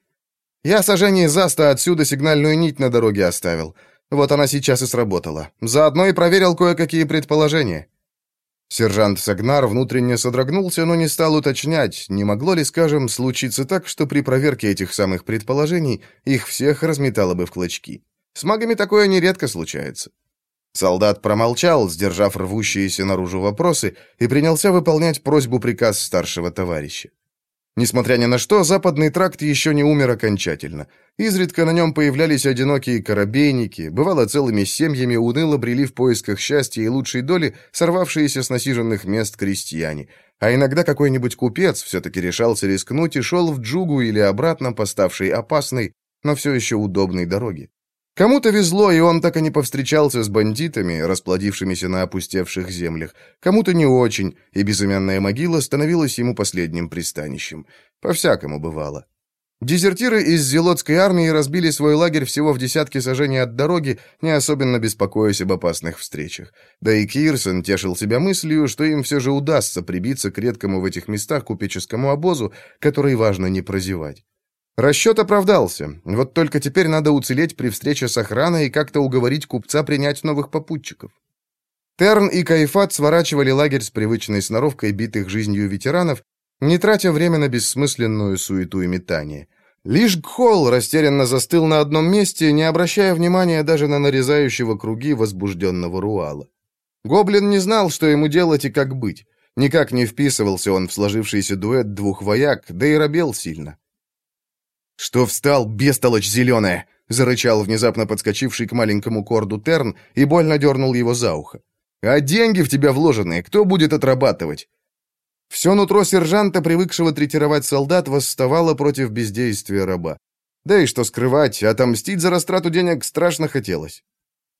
«Я сожжение Заста отсюда сигнальную нить на дороге оставил. Вот она сейчас и сработала. Заодно и проверил кое-какие предположения». Сержант Сагнар внутренне содрогнулся, но не стал уточнять, не могло ли, скажем, случиться так, что при проверке этих самых предположений их всех разметало бы в клочки. С магами такое нередко случается. Солдат промолчал, сдержав рвущиеся наружу вопросы, и принялся выполнять просьбу-приказ старшего товарища. Несмотря ни на что, западный тракт еще не умер окончательно. Изредка на нем появлялись одинокие корабейники, бывало целыми семьями уныло брели в поисках счастья и лучшей доли сорвавшиеся с насиженных мест крестьяне. А иногда какой-нибудь купец все-таки решался рискнуть и шел в джугу или обратно поставшей опасной, но все еще удобной дороге. Кому-то везло, и он так и не повстречался с бандитами, расплодившимися на опустевших землях. Кому-то не очень, и безымянная могила становилась ему последним пристанищем. По-всякому бывало. Дезертиры из Зелотской армии разбили свой лагерь всего в десятке сажений от дороги, не особенно беспокоясь об опасных встречах. Да и Кирсон тешил себя мыслью, что им все же удастся прибиться к редкому в этих местах купеческому обозу, который важно не прозевать. Расчет оправдался. Вот только теперь надо уцелеть при встрече с охраной и как-то уговорить купца принять новых попутчиков. Терн и Кайфат сворачивали лагерь с привычной сноровкой битых жизнью ветеранов, не тратя время на бессмысленную суету и метание. Лишь Гхол растерянно застыл на одном месте, не обращая внимания даже на нарезающего круги возбужденного Руала. Гоблин не знал, что ему делать и как быть. Никак не вписывался он в сложившийся дуэт двух вояк, да и робел сильно. «Что встал, бестолочь зеленая?» — зарычал внезапно подскочивший к маленькому корду Терн и больно дернул его за ухо. «А деньги в тебя вложенные кто будет отрабатывать?» Все нутро сержанта, привыкшего третировать солдат, восставало против бездействия раба. Да и что скрывать, отомстить за растрату денег страшно хотелось.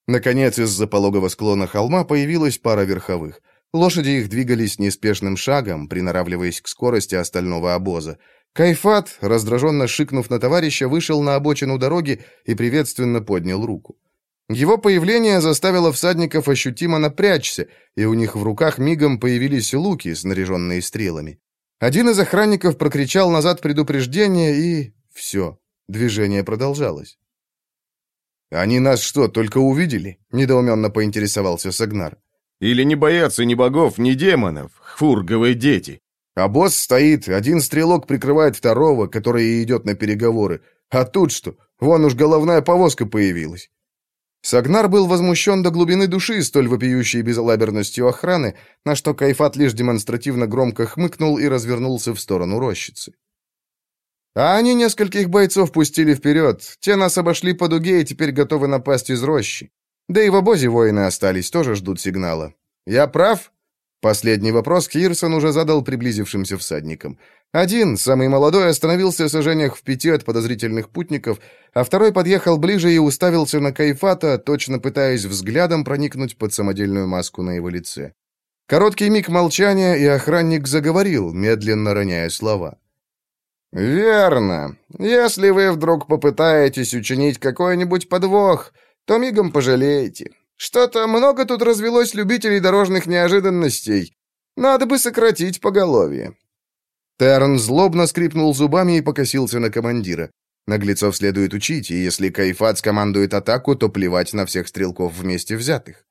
Наконец, из-за пологого склона холма появилась пара верховых. Лошади их двигались неспешным шагом, приноравливаясь к скорости остального обоза. Кайфат, раздраженно шикнув на товарища, вышел на обочину дороги и приветственно поднял руку. Его появление заставило всадников ощутимо напрячься, и у них в руках мигом появились луки, снаряженные стрелами. Один из охранников прокричал назад предупреждение, и... все, движение продолжалось. «Они нас что, только увидели?» — недоуменно поинтересовался Сагнар. «Или не боятся ни богов, ни демонов, хфурговые дети?» А босс стоит, один стрелок прикрывает второго, который идет на переговоры. А тут что? Вон уж головная повозка появилась. Сагнар был возмущен до глубины души столь вопиющей безалаберностью охраны, на что Кайфат лишь демонстративно громко хмыкнул и развернулся в сторону рощицы. А они нескольких бойцов пустили вперед, те нас обошли по дуге и теперь готовы напасть из рощи. Да и в обозе воины остались, тоже ждут сигнала. Я прав? Последний вопрос Кирсон уже задал приблизившимся всадникам. Один, самый молодой, остановился в сажениях в пяти от подозрительных путников, а второй подъехал ближе и уставился на Кайфата, точно пытаясь взглядом проникнуть под самодельную маску на его лице. Короткий миг молчания, и охранник заговорил, медленно роняя слова. «Верно. Если вы вдруг попытаетесь учинить какой-нибудь подвох, то мигом пожалеете. Что-то много тут развелось любителей дорожных неожиданностей. Надо бы сократить поголовье». Терн злобно скрипнул зубами и покосился на командира. Наглецов следует учить, и если Кайфат скомандует атаку, то плевать на всех стрелков вместе взятых.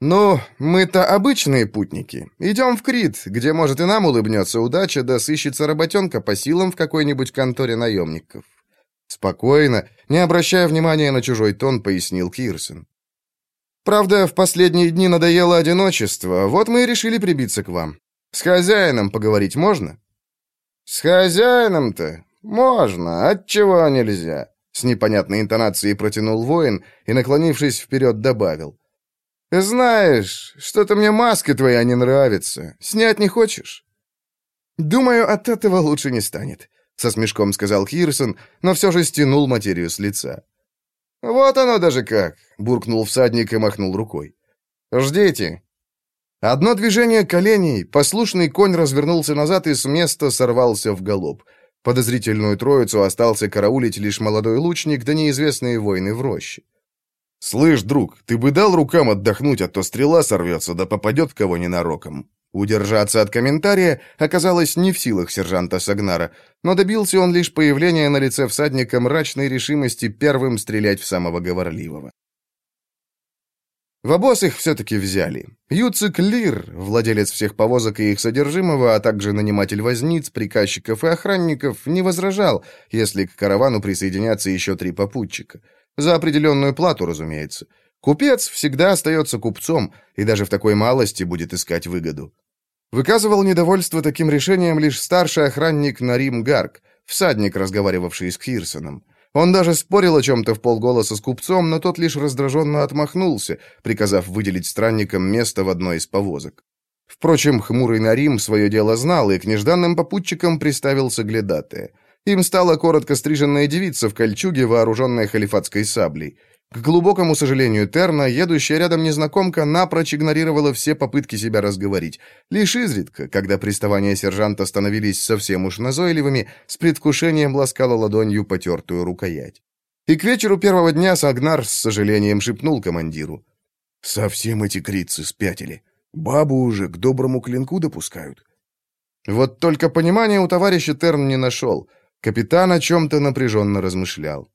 «Ну, мы-то обычные путники. Идем в Крит, где, может, и нам улыбнется удача, да сыщется работенка по силам в какой-нибудь конторе наемников». Спокойно, не обращая внимания на чужой тон, пояснил Кирсон. Правда, в последние дни надоело одиночество, вот мы и решили прибиться к вам. С хозяином поговорить можно?» «С хозяином-то можно, отчего нельзя?» С непонятной интонацией протянул воин и, наклонившись вперед, добавил. «Знаешь, что-то мне маска твоя не нравится. Снять не хочешь?» «Думаю, от этого лучше не станет», — со смешком сказал Хирсон, но все же стянул материю с лица. «Вот оно даже как!» — буркнул всадник и махнул рукой. «Ждите!» Одно движение коленей, послушный конь развернулся назад и с места сорвался в галоп. Подозрительную троицу остался караулить лишь молодой лучник, да неизвестные воины в роще. «Слышь, друг, ты бы дал рукам отдохнуть, а то стрела сорвется, да попадет кого ненароком», Удержаться от комментария оказалось не в силах сержанта Сагнара, но добился он лишь появления на лице всадника мрачной решимости первым стрелять в самого говорливого. В обоз их все-таки взяли. Юцик Лир, владелец всех повозок и их содержимого, а также наниматель возниц, приказчиков и охранников, не возражал, если к каравану присоединятся еще три попутчика. За определенную плату, разумеется. Купец всегда остается купцом и даже в такой малости будет искать выгоду. Выказывал недовольство таким решением лишь старший охранник Нарим Гарк, всадник, разговаривавший с Хирсоном. Он даже спорил о чем-то в полголоса с купцом, но тот лишь раздраженно отмахнулся, приказав выделить странникам место в одной из повозок. Впрочем, хмурый Нарим свое дело знал, и к нежданным попутчикам приставился глядатая. Им стала коротко стриженная девица в кольчуге, вооруженная халифатской саблей. К глубокому сожалению Терна, едущая рядом незнакомка напрочь игнорировала все попытки себя разговорить. Лишь изредка, когда приставания сержанта становились совсем уж назойливыми, с предвкушением ласкала ладонью потертую рукоять. И к вечеру первого дня Сагнар с сожалением шепнул командиру. «Совсем эти крицы спятили. Бабу уже к доброму клинку допускают». Вот только понимания у товарища Терн не нашел. Капитан о чем-то напряженно размышлял.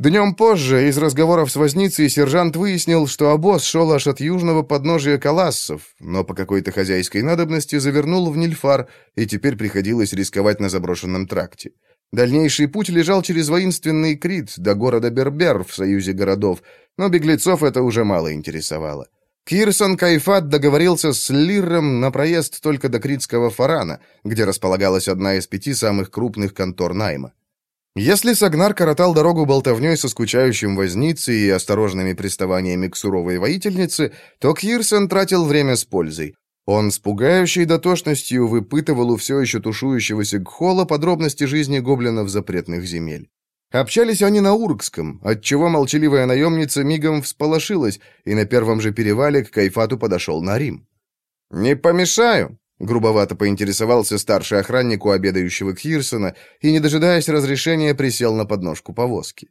Днем позже из разговоров с возницей сержант выяснил, что обоз шел аж от южного подножия Калассов, но по какой-то хозяйской надобности завернул в Нильфар, и теперь приходилось рисковать на заброшенном тракте. Дальнейший путь лежал через воинственный Крит до города Бербер в союзе городов, но беглецов это уже мало интересовало. Кирсон Кайфат договорился с Лиром на проезд только до Критского Фарана, где располагалась одна из пяти самых крупных контор найма. Если Сагнар коротал дорогу болтовней со скучающим возницей и осторожными приставаниями к суровой воительнице, то Кирсон тратил время с пользой. Он с пугающей дотошностью выпытывал у все еще тушующегося Гхола подробности жизни гоблинов запретных земель. Общались они на уркском, отчего молчаливая наемница мигом всполошилась, и на первом же перевале к Кайфату подошел Нарим. «Не помешаю?» Грубовато поинтересовался старший охранник у обедающего Кирсона и, не дожидаясь разрешения, присел на подножку повозки.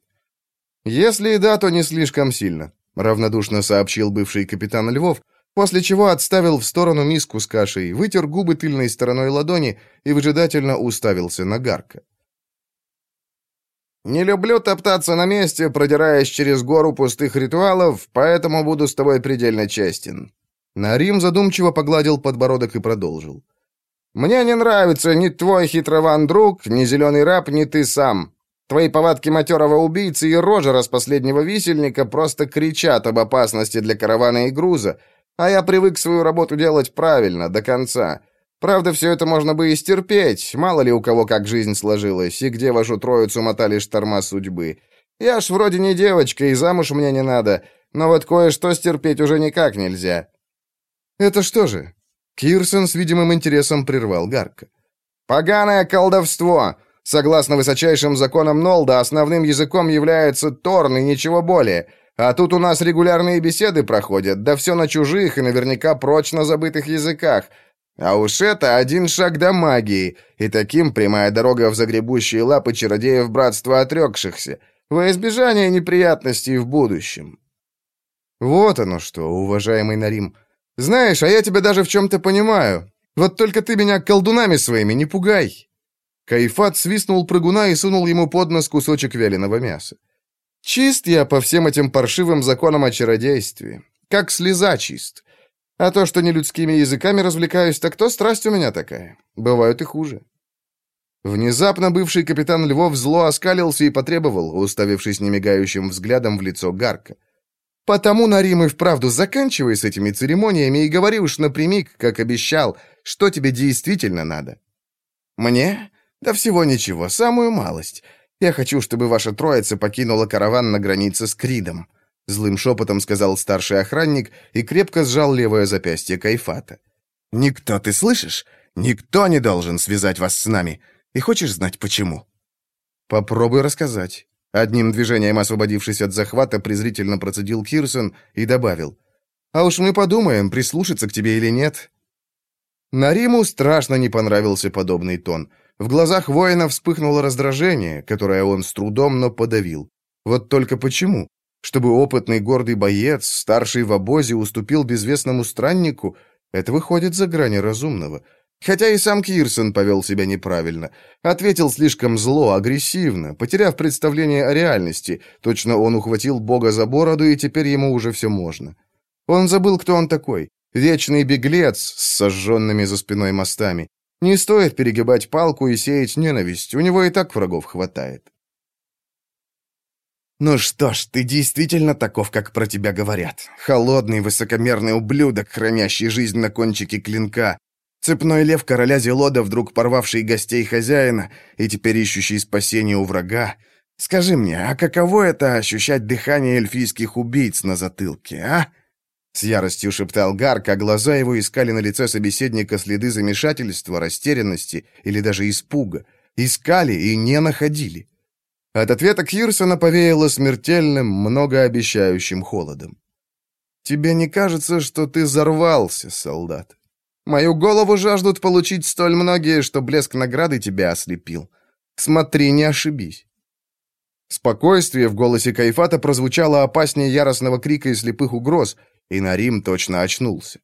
«Если и да, то не слишком сильно», — равнодушно сообщил бывший капитан Львов, после чего отставил в сторону миску с кашей, вытер губы тыльной стороной ладони и выжидательно уставился на Гарка. «Не люблю топтаться на месте, продираясь через гору пустых ритуалов, поэтому буду с тобой предельно честен. Нарим задумчиво погладил подбородок и продолжил. «Мне не нравится ни твой хитрован друг, ни зеленый раб, ни ты сам. Твои повадки матерого убийцы и рожа распоследнего висельника просто кричат об опасности для каравана и груза, а я привык свою работу делать правильно, до конца. Правда, все это можно бы и стерпеть, мало ли у кого как жизнь сложилась, и где вашу троицу мотали шторма судьбы. Я ж вроде не девочка, и замуж мне не надо, но вот кое-что стерпеть уже никак нельзя. «Это что же?» Кирсон с видимым интересом прервал Гарка. «Поганое колдовство! Согласно высочайшим законам Нолда, основным языком является Торн и ничего более. А тут у нас регулярные беседы проходят, да все на чужих и наверняка прочно забытых языках. А уж это один шаг до магии, и таким прямая дорога в загребущие лапы чародеев братства отрекшихся, во избежание неприятностей в будущем». «Вот оно что, уважаемый Нарим!» Знаешь, а я тебя даже в чем-то понимаю. Вот только ты меня колдунами своими не пугай». Кайфат свистнул прыгуна и сунул ему под нос кусочек вяленого мяса. «Чист я по всем этим паршивым законам о чародействе. Как слеза чист. А то, что не людскими языками развлекаюсь, так то страсть у меня такая. Бывают и хуже». Внезапно бывший капитан Львов зло оскалился и потребовал, уставившись немигающим взглядом в лицо Гарка. Потому, Нарим, и вправду заканчивай с этими церемониями и говори уж напрямик, как обещал, что тебе действительно надо. Мне? Да всего ничего, самую малость. Я хочу, чтобы ваша троица покинула караван на границе с Кридом. Злым шепотом сказал старший охранник и крепко сжал левое запястье Кайфата. «Никто, ты слышишь? Никто не должен связать вас с нами. И хочешь знать, почему?» «Попробуй рассказать». Одним движением освободившись от захвата, презрительно процедил Кирсон и добавил. «А уж мы подумаем, прислушаться к тебе или нет». Нариму страшно не понравился подобный тон. В глазах воина вспыхнуло раздражение, которое он с трудом, но подавил. Вот только почему? Чтобы опытный гордый боец, старший в обозе, уступил безвестному страннику, это выходит за грани разумного. Хотя и сам Кирсон повел себя неправильно. Ответил слишком зло, агрессивно, потеряв представление о реальности. Точно он ухватил Бога за бороду, и теперь ему уже все можно. Он забыл, кто он такой. Вечный беглец с сожженными за спиной мостами. Не стоит перегибать палку и сеять ненависть, у него и так врагов хватает. «Ну что ж, ты действительно таков, как про тебя говорят. Холодный, высокомерный ублюдок, хранящий жизнь на кончике клинка, Цепной лев короля Зелода, вдруг порвавший гостей хозяина и теперь ищущий спасения у врага. Скажи мне, а каково это ощущать дыхание эльфийских убийц на затылке, а?» С яростью шептал Гарк, а глаза его искали на лице собеседника следы замешательства, растерянности или даже испуга. Искали и не находили. От ответа Кирсона повеяло смертельным, многообещающим холодом. «Тебе не кажется, что ты взорвался, солдат? Мою голову жаждут получить столь многие, что блеск награды тебя ослепил. Смотри, не ошибись». Спокойствие в голосе Кайфата прозвучало опаснее яростного крика и слепых угроз, и Нарим точно очнулся.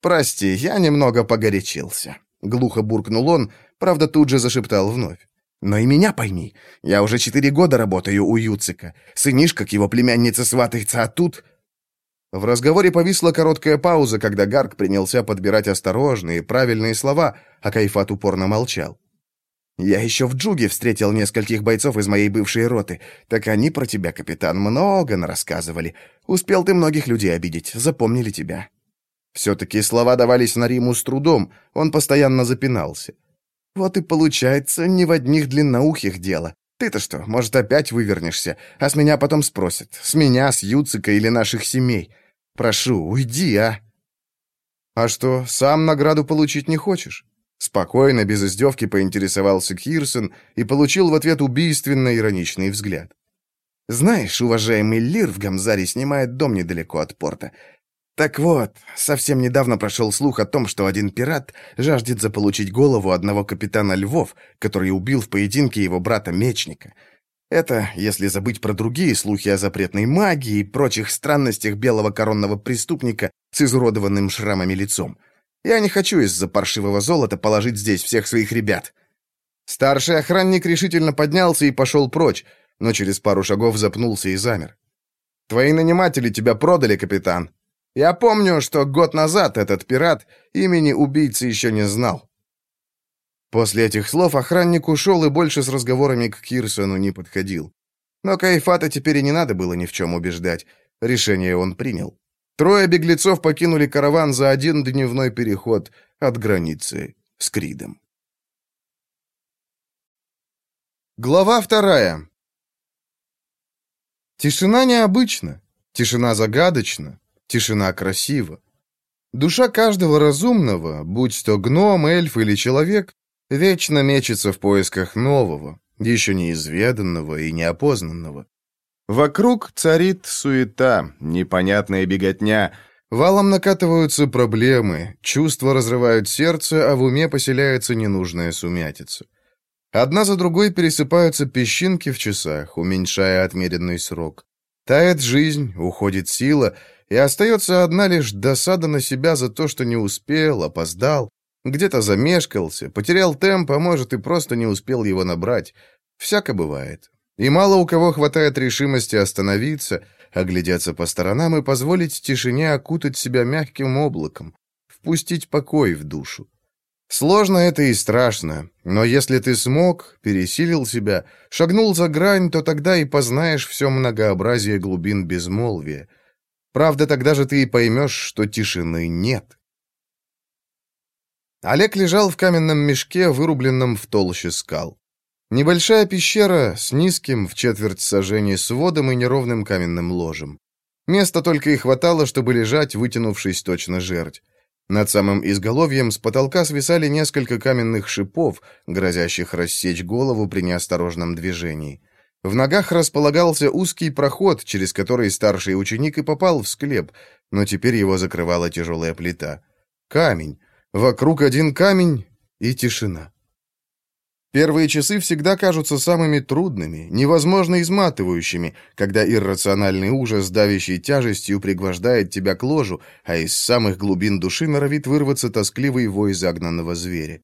«Прости, я немного погорячился», — глухо буркнул он, правда, тут же зашептал вновь. Но и меня пойми. Я уже четыре года работаю у Юцика. Сынишка к его племяннице сватается, а тут...» В разговоре повисла короткая пауза, когда Гарк принялся подбирать осторожные, правильные слова, а Кайфат упорно молчал. «Я еще в Джуге встретил нескольких бойцов из моей бывшей роты. Так они про тебя, капитан, много рассказывали. Успел ты многих людей обидеть, запомнили тебя». Все-таки слова давались Нариму с трудом, он постоянно запинался. Вот и получается, не в одних длинноухих дело. Ты-то что, может, опять вывернешься, а с меня потом спросят. С меня, с Юцика или наших семей. Прошу, уйди, а!» «А что, сам награду получить не хочешь?» Спокойно, без издевки поинтересовался Кирсон и получил в ответ убийственно ироничный взгляд. «Знаешь, уважаемый Лир в Гамзаре снимает дом недалеко от порта. Так вот, совсем недавно прошел слух о том, что один пират жаждет заполучить голову одного капитана Львов, который убил в поединке его брата-мечника. Это, если забыть про другие слухи о запретной магии и прочих странностях белого коронного преступника с изуродованным шрамами лицом. Я не хочу из-за паршивого золота положить здесь всех своих ребят. Старший охранник решительно поднялся и пошел прочь, но через пару шагов запнулся и замер. «Твои наниматели тебя продали, капитан», я помню, что год назад этот пират имени убийцы еще не знал. После этих слов охранник ушел и больше с разговорами к Кирсону не подходил. Но Кайфата теперь и не надо было ни в чем убеждать. Решение он принял. Трое беглецов покинули караван за один дневной переход от границы с Кридом. Глава вторая. Тишина необычна, тишина загадочна, Тишина красива. Душа каждого разумного, будь то гном, эльф или человек, вечно мечется в поисках нового, еще неизведанного и неопознанного. Вокруг царит суета, непонятная беготня, валом накатываются проблемы, чувства разрывают сердце, а в уме поселяется ненужная сумятица. Одна за другой пересыпаются песчинки в часах, уменьшая отмеренный срок. Тает жизнь, уходит сила, и остается одна лишь досада на себя за то, что не успел, опоздал, где-то замешкался, потерял темп, а может и просто не успел его набрать. Всяко бывает. И мало у кого хватает решимости остановиться, оглядеться по сторонам и позволить тишине окутать себя мягким облаком, впустить покой в душу. Сложно это и страшно, но если ты смог, пересилил себя, шагнул за грань, то тогда и познаешь все многообразие глубин безмолвия — Правда, тогда же ты и поймешь, что тишины нет. Олег лежал в каменном мешке, вырубленном в толще скал. Небольшая пещера с низким в четверть сажений сводом и неровным каменным ложем. Места только и хватало, чтобы лежать, вытянувшись точно жерть. Над самым изголовьем с потолка свисали несколько каменных шипов, грозящих рассечь голову при неосторожном движении. В ногах располагался узкий проход, через который старший ученик и попал в склеп, но теперь его закрывала тяжелая плита. Камень. Вокруг один камень и тишина. Первые часы всегда кажутся самыми трудными, невозможно изматывающими, когда иррациональный ужас, давящий тяжестью, пригвождает тебя к ложу, а из самых глубин души норовит вырваться тоскливый вой загнанного зверя.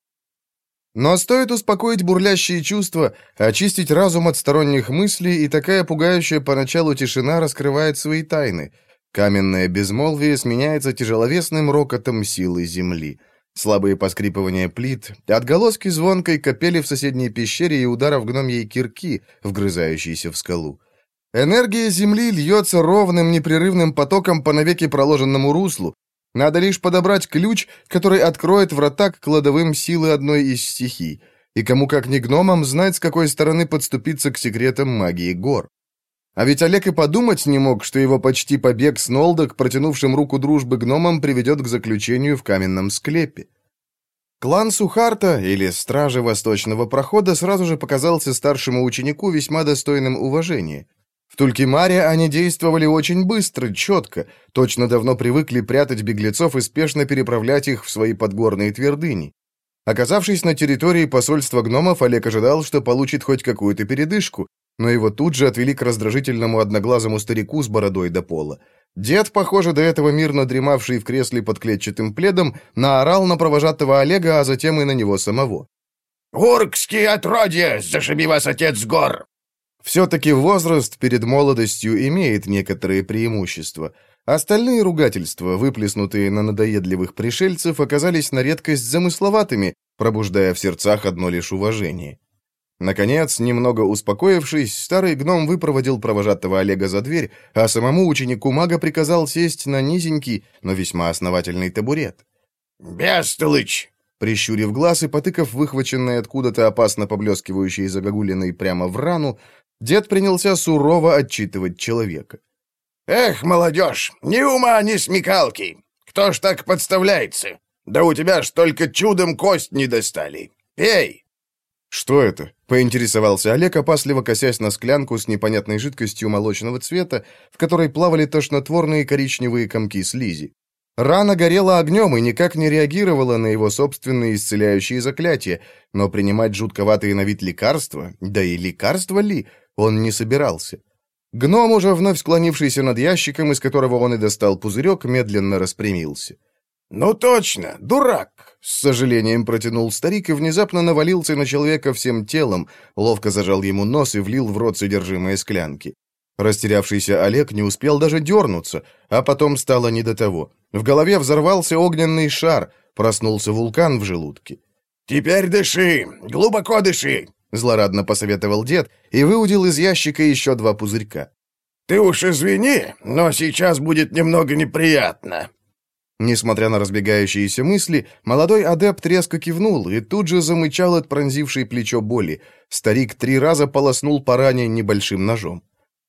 Но стоит успокоить бурлящие чувства, очистить разум от сторонних мыслей, и такая пугающая поначалу тишина раскрывает свои тайны. Каменное безмолвие сменяется тяжеловесным рокотом силы земли. Слабые поскрипывания плит, отголоски звонкой капели в соседней пещере и ударов гномьей кирки, вгрызающейся в скалу. Энергия Земли льется ровным непрерывным потоком по навеки проложенному руслу, надо лишь подобрать ключ, который откроет врата к кладовым силы одной из стихий. И кому как не гномам знать, с какой стороны подступиться к секретам магии гор. А ведь Олег и подумать не мог, что его почти побег с Нолда к протянувшим руку дружбы гномам приведет к заключению в каменном склепе. Клан Сухарта, или Стражи Восточного Прохода, сразу же показался старшему ученику весьма достойным уважения. В Тулькимаре они действовали очень быстро, четко, точно давно привыкли прятать беглецов и спешно переправлять их в свои подгорные твердыни. Оказавшись на территории посольства гномов, Олег ожидал, что получит хоть какую-то передышку, но его тут же отвели к раздражительному одноглазому старику с бородой до пола. Дед, похоже, до этого мирно дремавший в кресле под клетчатым пледом, наорал на провожатого Олега, а затем и на него самого. «Уркские отродья! Зашиби вас, отец гор!» Все-таки возраст перед молодостью имеет некоторые преимущества. Остальные ругательства, выплеснутые на надоедливых пришельцев, оказались на редкость замысловатыми, пробуждая в сердцах одно лишь уважение. Наконец, немного успокоившись, старый гном выпроводил провожатого Олега за дверь, а самому ученику мага приказал сесть на низенький, но весьма основательный табурет. «Бестолыч!» Прищурив глаз и потыкав выхваченной откуда-то опасно поблескивающей загогулиной прямо в рану, дед принялся сурово отчитывать человека. «Эх, молодежь, ни ума, ни смекалки! Кто ж так подставляется? Да у тебя ж только чудом кость не достали! Пей!» «Что это?» — поинтересовался Олег, опасливо косясь на склянку с непонятной жидкостью молочного цвета, в которой плавали тошнотворные коричневые комки слизи. Рана горела огнем и никак не реагировала на его собственные исцеляющие заклятия, но принимать жутковатые на вид лекарства, да и лекарства ли, он не собирался. Гном, уже вновь склонившийся над ящиком, из которого он и достал пузырек, медленно распрямился. «Ну точно, дурак!» — с сожалением протянул старик и внезапно навалился на человека всем телом, ловко зажал ему нос и влил в рот содержимое склянки. Растерявшийся Олег не успел даже дернуться, а потом стало не до того. В голове взорвался огненный шар, проснулся вулкан в желудке. «Теперь дыши, глубоко дыши!» — злорадно посоветовал дед и выудил из ящика еще два пузырька. «Ты уж извини, но сейчас будет немного неприятно». Несмотря на разбегающиеся мысли, молодой адепт резко кивнул и тут же замычал от пронзившей плечо боли. Старик три раза полоснул по ране небольшим ножом.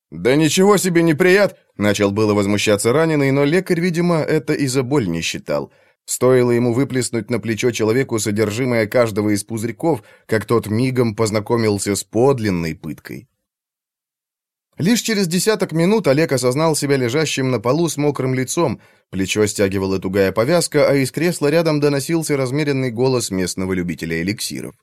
«Да ничего себе неприят!» — начал было возмущаться раненый, но лекарь, видимо, это и за боль не считал. Стоило ему выплеснуть на плечо человеку содержимое каждого из пузырьков, как тот мигом познакомился с подлинной пыткой. Лишь через десяток минут Олег осознал себя лежащим на полу с мокрым лицом, плечо стягивала тугая повязка, а из кресла рядом доносился размеренный голос местного любителя эликсиров.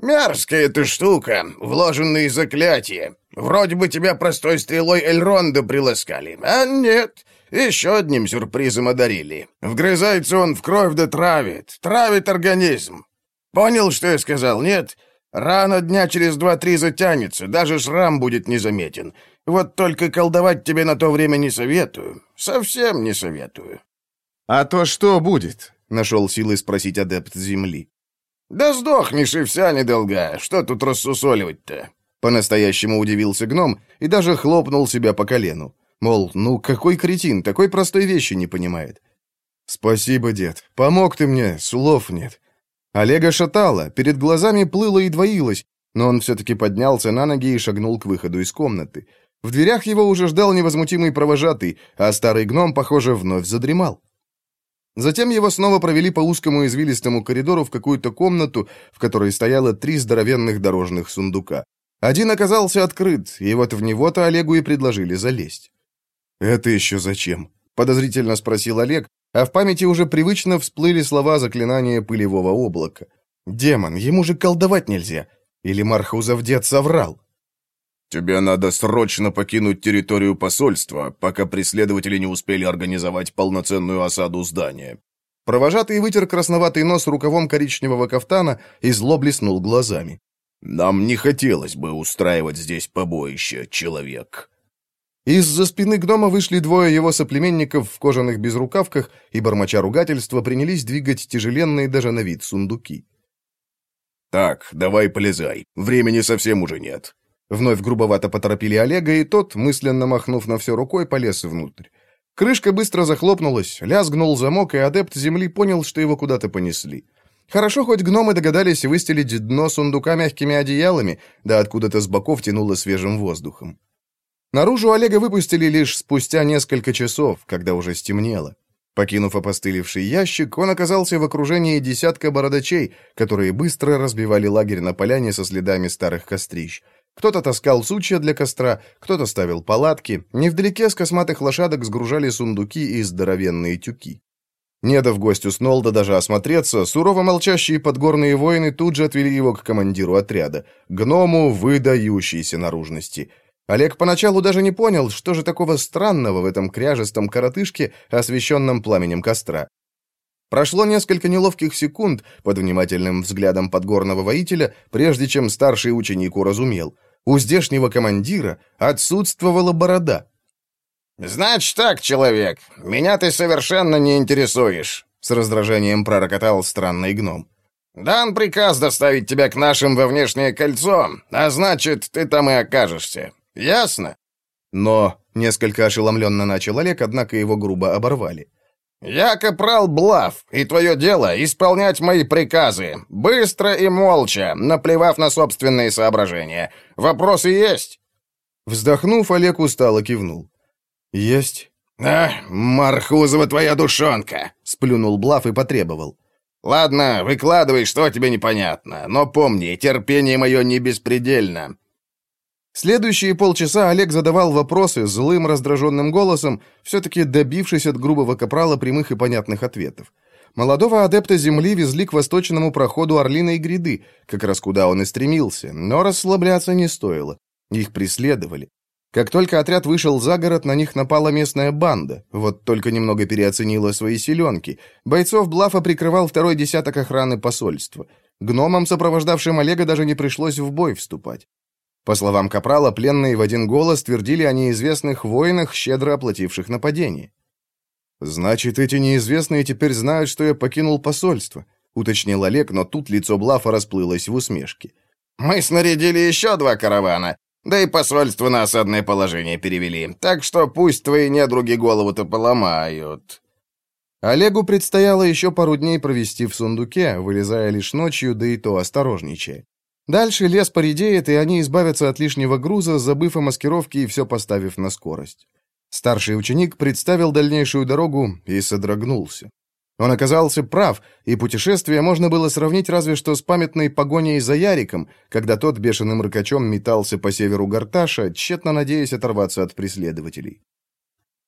«Мерзкая ты штука, вложенные заклятия. Вроде бы тебя простой стрелой Эльронда приласкали, а нет, еще одним сюрпризом одарили. Вгрызается он в кровь да травит, травит организм. Понял, что я сказал, нет? Рано дня через два-три затянется, даже шрам будет незаметен. Вот только колдовать тебе на то время не советую, совсем не советую». «А то что будет?» — нашел силы спросить адепт Земли. «Да сдохнешь и вся недолга. Что тут рассусоливать-то?» По-настоящему удивился гном и даже хлопнул себя по колену. Мол, ну какой кретин, такой простой вещи не понимает. «Спасибо, дед. Помог ты мне, слов нет». Олега шатало, перед глазами плыло и двоилось, но он все-таки поднялся на ноги и шагнул к выходу из комнаты. В дверях его уже ждал невозмутимый провожатый, а старый гном, похоже, вновь задремал. Затем его снова провели по узкому извилистому коридору в какую-то комнату, в которой стояло три здоровенных дорожных сундука. Один оказался открыт, и вот в него-то Олегу и предложили залезть. «Это еще зачем?» — подозрительно спросил Олег, а в памяти уже привычно всплыли слова заклинания пылевого облака. «Демон, ему же колдовать нельзя!» Или Мархузов дед соврал? «Тебе надо срочно покинуть территорию посольства, пока преследователи не успели организовать полноценную осаду здания». Провожатый вытер красноватый нос рукавом коричневого кафтана и зло блеснул глазами. «Нам не хотелось бы устраивать здесь побоище, человек». Из-за спины гнома вышли двое его соплеменников в кожаных безрукавках и, бормоча ругательства, принялись двигать тяжеленные даже на вид сундуки. «Так, давай полезай, времени совсем уже нет», Вновь грубовато поторопили Олега, и тот, мысленно махнув на все рукой, полез внутрь. Крышка быстро захлопнулась, лязгнул замок, и адепт земли понял, что его куда-то понесли. Хорошо, хоть гномы догадались выстелить дно сундука мягкими одеялами, да откуда-то с боков тянуло свежим воздухом. Наружу Олега выпустили лишь спустя несколько часов, когда уже стемнело. Покинув опостылевший ящик, он оказался в окружении десятка бородачей, которые быстро разбивали лагерь на поляне со следами старых кострищ. Кто-то таскал сучья для костра, кто-то ставил палатки, невдалеке с косматых лошадок сгружали сундуки и здоровенные тюки. Не дав гостю Снолда даже осмотреться, сурово молчащие подгорные воины тут же отвели его к командиру отряда, гному выдающейся наружности. Олег поначалу даже не понял, что же такого странного в этом кряжестом коротышке, освещенном пламенем костра. Прошло несколько неловких секунд под внимательным взглядом подгорного воителя, прежде чем старший ученик уразумел. У здешнего командира отсутствовала борода. «Значит так, человек, меня ты совершенно не интересуешь», — с раздражением пророкотал странный гном. «Дан приказ доставить тебя к нашим во внешнее кольцо, а значит, ты там и окажешься. Ясно?» Но несколько ошеломленно начал Олег, однако его грубо оборвали. «Я капрал Блав, и твое дело — исполнять мои приказы, быстро и молча, наплевав на собственные соображения. Вопросы есть?» Вздохнув, Олег устало кивнул. «Есть». «А, Мархузова твоя душонка!» — сплюнул Блав и потребовал. «Ладно, выкладывай, что тебе непонятно, но помни, терпение мое не беспредельно». Следующие полчаса Олег задавал вопросы злым раздраженным голосом, все-таки добившись от грубого капрала прямых и понятных ответов. Молодого адепта земли везли к восточному проходу Орлиной гряды, как раз куда он и стремился, но расслабляться не стоило. Их преследовали. Как только отряд вышел за город, на них напала местная банда, вот только немного переоценила свои силенки. Бойцов Блафа прикрывал второй десяток охраны посольства. Гномам, сопровождавшим Олега, даже не пришлось в бой вступать. По словам Капрала, пленные в один голос твердили о неизвестных воинах, щедро оплативших нападение. «Значит, эти неизвестные теперь знают, что я покинул посольство», — уточнил Олег, но тут лицо Блафа расплылось в усмешке. «Мы снарядили еще два каравана. Да и посольство на осадное положение перевели, так что пусть твои недруги голову-то поломают». Олегу предстояло еще пару дней провести в сундуке, вылезая лишь ночью, да и то осторожничая. Дальше лес поредеет, и они избавятся от лишнего груза, забыв о маскировке и все поставив на скорость. Старший ученик представил дальнейшую дорогу и содрогнулся. Он оказался прав, и путешествие можно было сравнить разве что с памятной погоней за Яриком, когда тот бешеным рыкачом метался по северу Гарташа, тщетно надеясь оторваться от преследователей.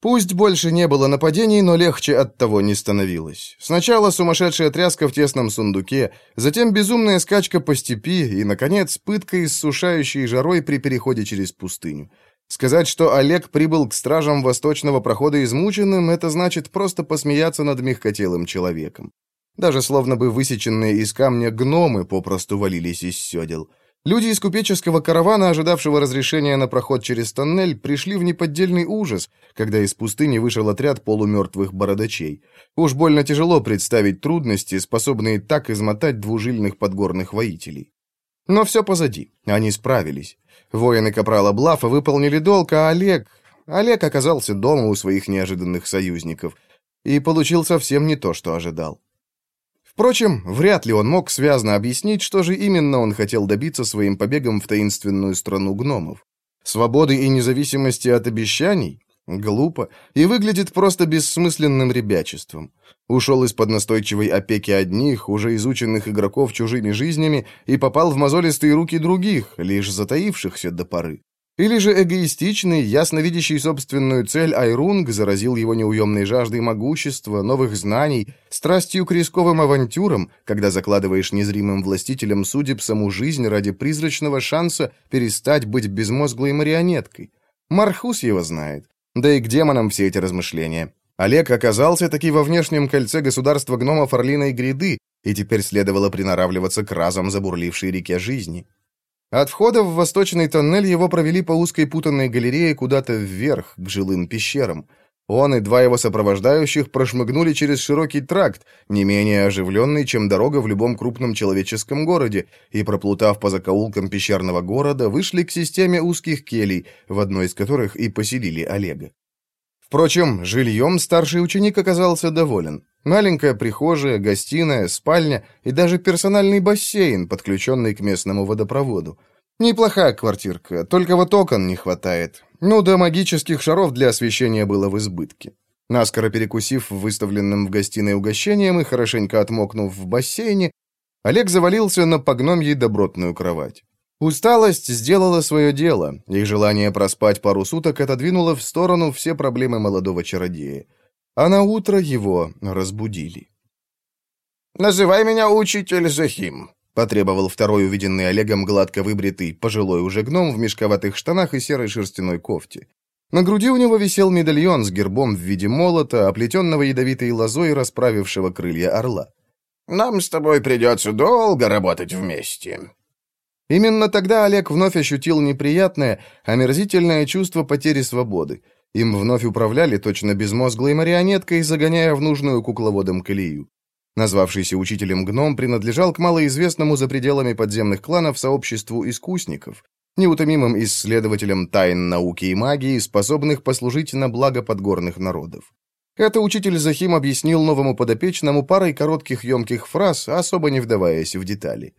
Пусть больше не было нападений, но легче от того не становилось. Сначала сумасшедшая тряска в тесном сундуке, затем безумная скачка по степи и, наконец, пытка иссушающей жарой при переходе через пустыню. Сказать, что Олег прибыл к стражам восточного прохода измученным, это значит просто посмеяться над мягкотелым человеком. Даже словно бы высеченные из камня гномы попросту валились из седел. Люди из купеческого каравана, ожидавшего разрешения на проход через тоннель, пришли в неподдельный ужас, когда из пустыни вышел отряд полумертвых бородачей. Уж больно тяжело представить трудности, способные так измотать двужильных подгорных воителей. Но все позади, они справились. Воины Капрала Блафа выполнили долг, а Олег... Олег оказался дома у своих неожиданных союзников и получил совсем не то, что ожидал. Впрочем, вряд ли он мог связно объяснить, что же именно он хотел добиться своим побегом в таинственную страну гномов. Свободы и независимости от обещаний? Глупо. И выглядит просто бессмысленным ребячеством. Ушел из-под настойчивой опеки одних, уже изученных игроков чужими жизнями, и попал в мозолистые руки других, лишь затаившихся до поры. Или же эгоистичный, ясно видящий собственную цель Айрунг заразил его неуемной жаждой могущества, новых знаний, страстью к рисковым авантюрам, когда закладываешь незримым властителям судеб саму жизнь ради призрачного шанса перестать быть безмозглой марионеткой. Мархус его знает. Да и к демонам все эти размышления. Олег оказался таки во внешнем кольце государства гномов Орлиной гряды, и теперь следовало приноравливаться к разом забурлившей реке жизни. От входа в восточный тоннель его провели по узкой путанной галерее куда-то вверх, к жилым пещерам. Он и два его сопровождающих прошмыгнули через широкий тракт, не менее оживленный, чем дорога в любом крупном человеческом городе, и, проплутав по закоулкам пещерного города, вышли к системе узких келей, в одной из которых и поселили Олега. Впрочем, жильем старший ученик оказался доволен. Маленькая прихожая, гостиная, спальня и даже персональный бассейн, подключенный к местному водопроводу. Неплохая квартирка, только вот окон не хватает. Ну да магических шаров для освещения было в избытке. Наскоро перекусив выставленным в гостиной угощением и хорошенько отмокнув в бассейне, Олег завалился на погномьей добротную кровать. Усталость сделала свое дело, и желание проспать пару суток отодвинуло в сторону все проблемы молодого чародея. А на утро его разбудили. «Называй меня учитель Захим», — потребовал второй увиденный Олегом гладко выбритый, пожилой уже гном в мешковатых штанах и серой шерстяной кофте. На груди у него висел медальон с гербом в виде молота, оплетенного ядовитой лозой расправившего крылья орла. Нам с тобой придется долго работать вместе». Именно тогда Олег вновь ощутил неприятное, омерзительное чувство потери свободы. Им вновь управляли точно безмозглой марионеткой, загоняя в нужную кукловодом колею. Назвавшийся учителем гном принадлежал к малоизвестному за пределами подземных кланов сообществу искусников, неутомимым исследователям тайн науки и магии, способных послужить на благо подгорных народов. Это учитель Захим объяснил новому подопечному парой коротких емких фраз, особо не вдаваясь в детали.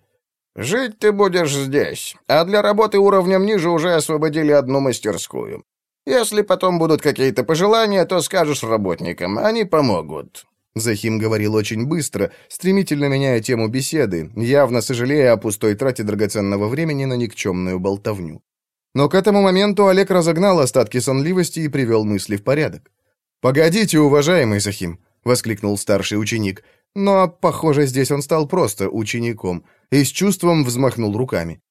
«Жить ты будешь здесь, а для работы уровнем ниже уже освободили одну мастерскую. Если потом будут какие-то пожелания, то скажешь работникам, они помогут». Захим говорил очень быстро, стремительно меняя тему беседы, явно сожалея о пустой трате драгоценного времени на никчемную болтовню. Но к этому моменту Олег разогнал остатки сонливости и привел мысли в порядок. «Погодите, уважаемый Захим!» — воскликнул старший ученик. Но, похоже, здесь он стал просто учеником и с чувством взмахнул руками.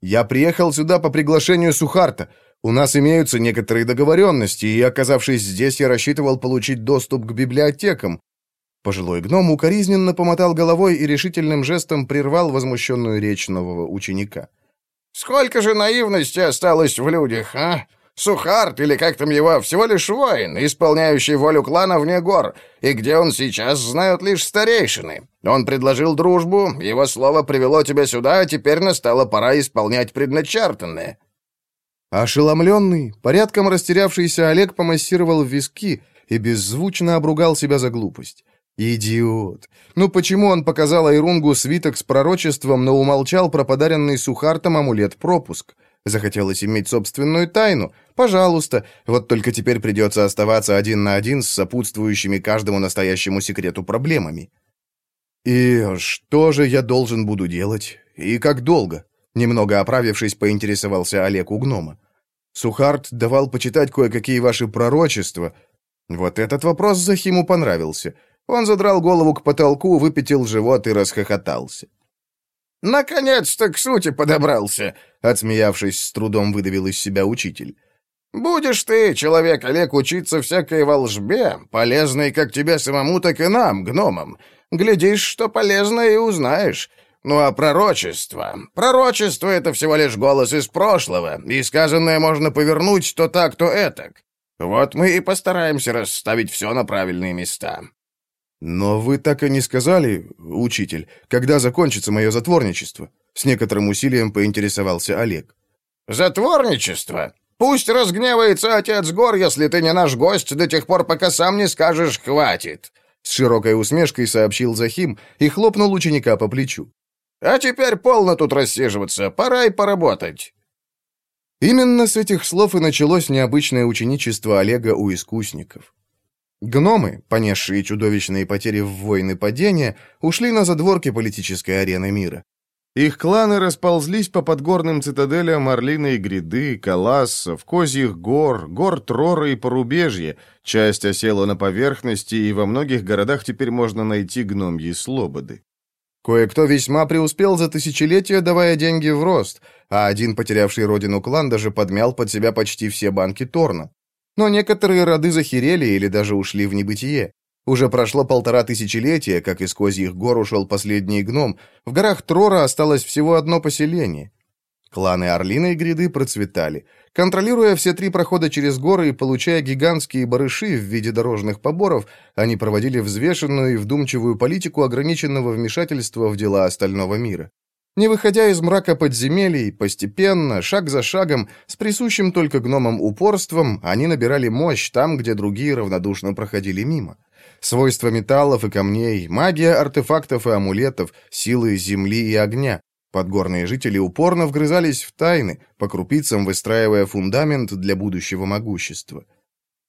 «Я приехал сюда по приглашению Сухарта. У нас имеются некоторые договоренности, и, оказавшись здесь, я рассчитывал получить доступ к библиотекам». Пожилой гном укоризненно помотал головой и решительным жестом прервал возмущенную речь нового ученика. «Сколько же наивности осталось в людях, а? Сухарт, или как там его, всего лишь воин, исполняющий волю клана вне гор, и где он сейчас, знают лишь старейшины. Он предложил дружбу, его слово привело тебя сюда, а теперь настала пора исполнять предначертанное». Ошеломленный, порядком растерявшийся Олег помассировал виски и беззвучно обругал себя за глупость. Идиот. Ну почему он показал Айрунгу свиток с пророчеством, но умолчал про подаренный Сухартом амулет-пропуск? Захотелось иметь собственную тайну? Пожалуйста. Вот только теперь придется оставаться один на один с сопутствующими каждому настоящему секрету проблемами. И что же я должен буду делать? И как долго? Немного оправившись, поинтересовался Олег у гнома. Сухарт давал почитать кое-какие ваши пророчества. Вот этот вопрос Захиму понравился. Он задрал голову к потолку, выпятил живот и расхохотался. «Наконец-то к сути подобрался!» Отсмеявшись, с трудом выдавил из себя учитель. «Будешь ты, человек Олег, учиться всякой волжбе, полезной как тебе самому, так и нам, гномам. Глядишь, что полезное и узнаешь. Ну а пророчество? Пророчество — это всего лишь голос из прошлого, и сказанное можно повернуть то так, то этак. Вот мы и постараемся расставить все на правильные места. «Но вы так и не сказали, учитель, когда закончится мое затворничество?» С некоторым усилием поинтересовался Олег. «Затворничество? Пусть разгневается отец гор, если ты не наш гость до тех пор, пока сам не скажешь «хватит». С широкой усмешкой сообщил Захим и хлопнул ученика по плечу. «А теперь полно тут рассиживаться, пора и поработать». Именно с этих слов и началось необычное ученичество Олега у искусников. Гномы, понесшие чудовищные потери в войны падения, ушли на задворки политической арены мира. Их кланы расползлись по подгорным цитаделям Орлиной гряды, Калассов, Козьих гор, гор Трора и Порубежья. Часть осела на поверхности, и во многих городах теперь можно найти гномьи слободы. Кое-кто весьма преуспел за тысячелетия, давая деньги в рост, а один потерявший родину клан даже подмял под себя почти все банки Торна. Но некоторые роды захерели или даже ушли в небытие. Уже прошло полтора тысячелетия, как из козьих гор ушел последний гном. В горах Трора осталось всего одно поселение. Кланы Орлиной гряды процветали. Контролируя все три прохода через горы и получая гигантские барыши в виде дорожных поборов, они проводили взвешенную и вдумчивую политику ограниченного вмешательства в дела остального мира. Не выходя из мрака подземелий, постепенно, шаг за шагом, с присущим только гномам упорством, они набирали мощь там, где другие равнодушно проходили мимо. Свойства металлов и камней, магия артефактов и амулетов, силы земли и огня. Подгорные жители упорно вгрызались в тайны, по крупицам выстраивая фундамент для будущего могущества.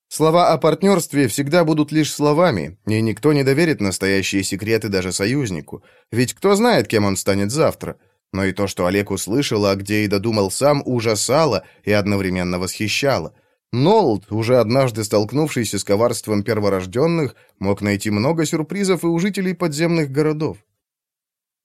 Слова о партнерстве всегда будут лишь словами, и никто не доверит настоящие секреты даже союзнику. Ведь кто знает, кем он станет завтра. Но и то, что Олег услышал, а где и додумал сам, ужасало и одновременно восхищало. Нолд, уже однажды столкнувшийся с коварством перворожденных, мог найти много сюрпризов и у жителей подземных городов.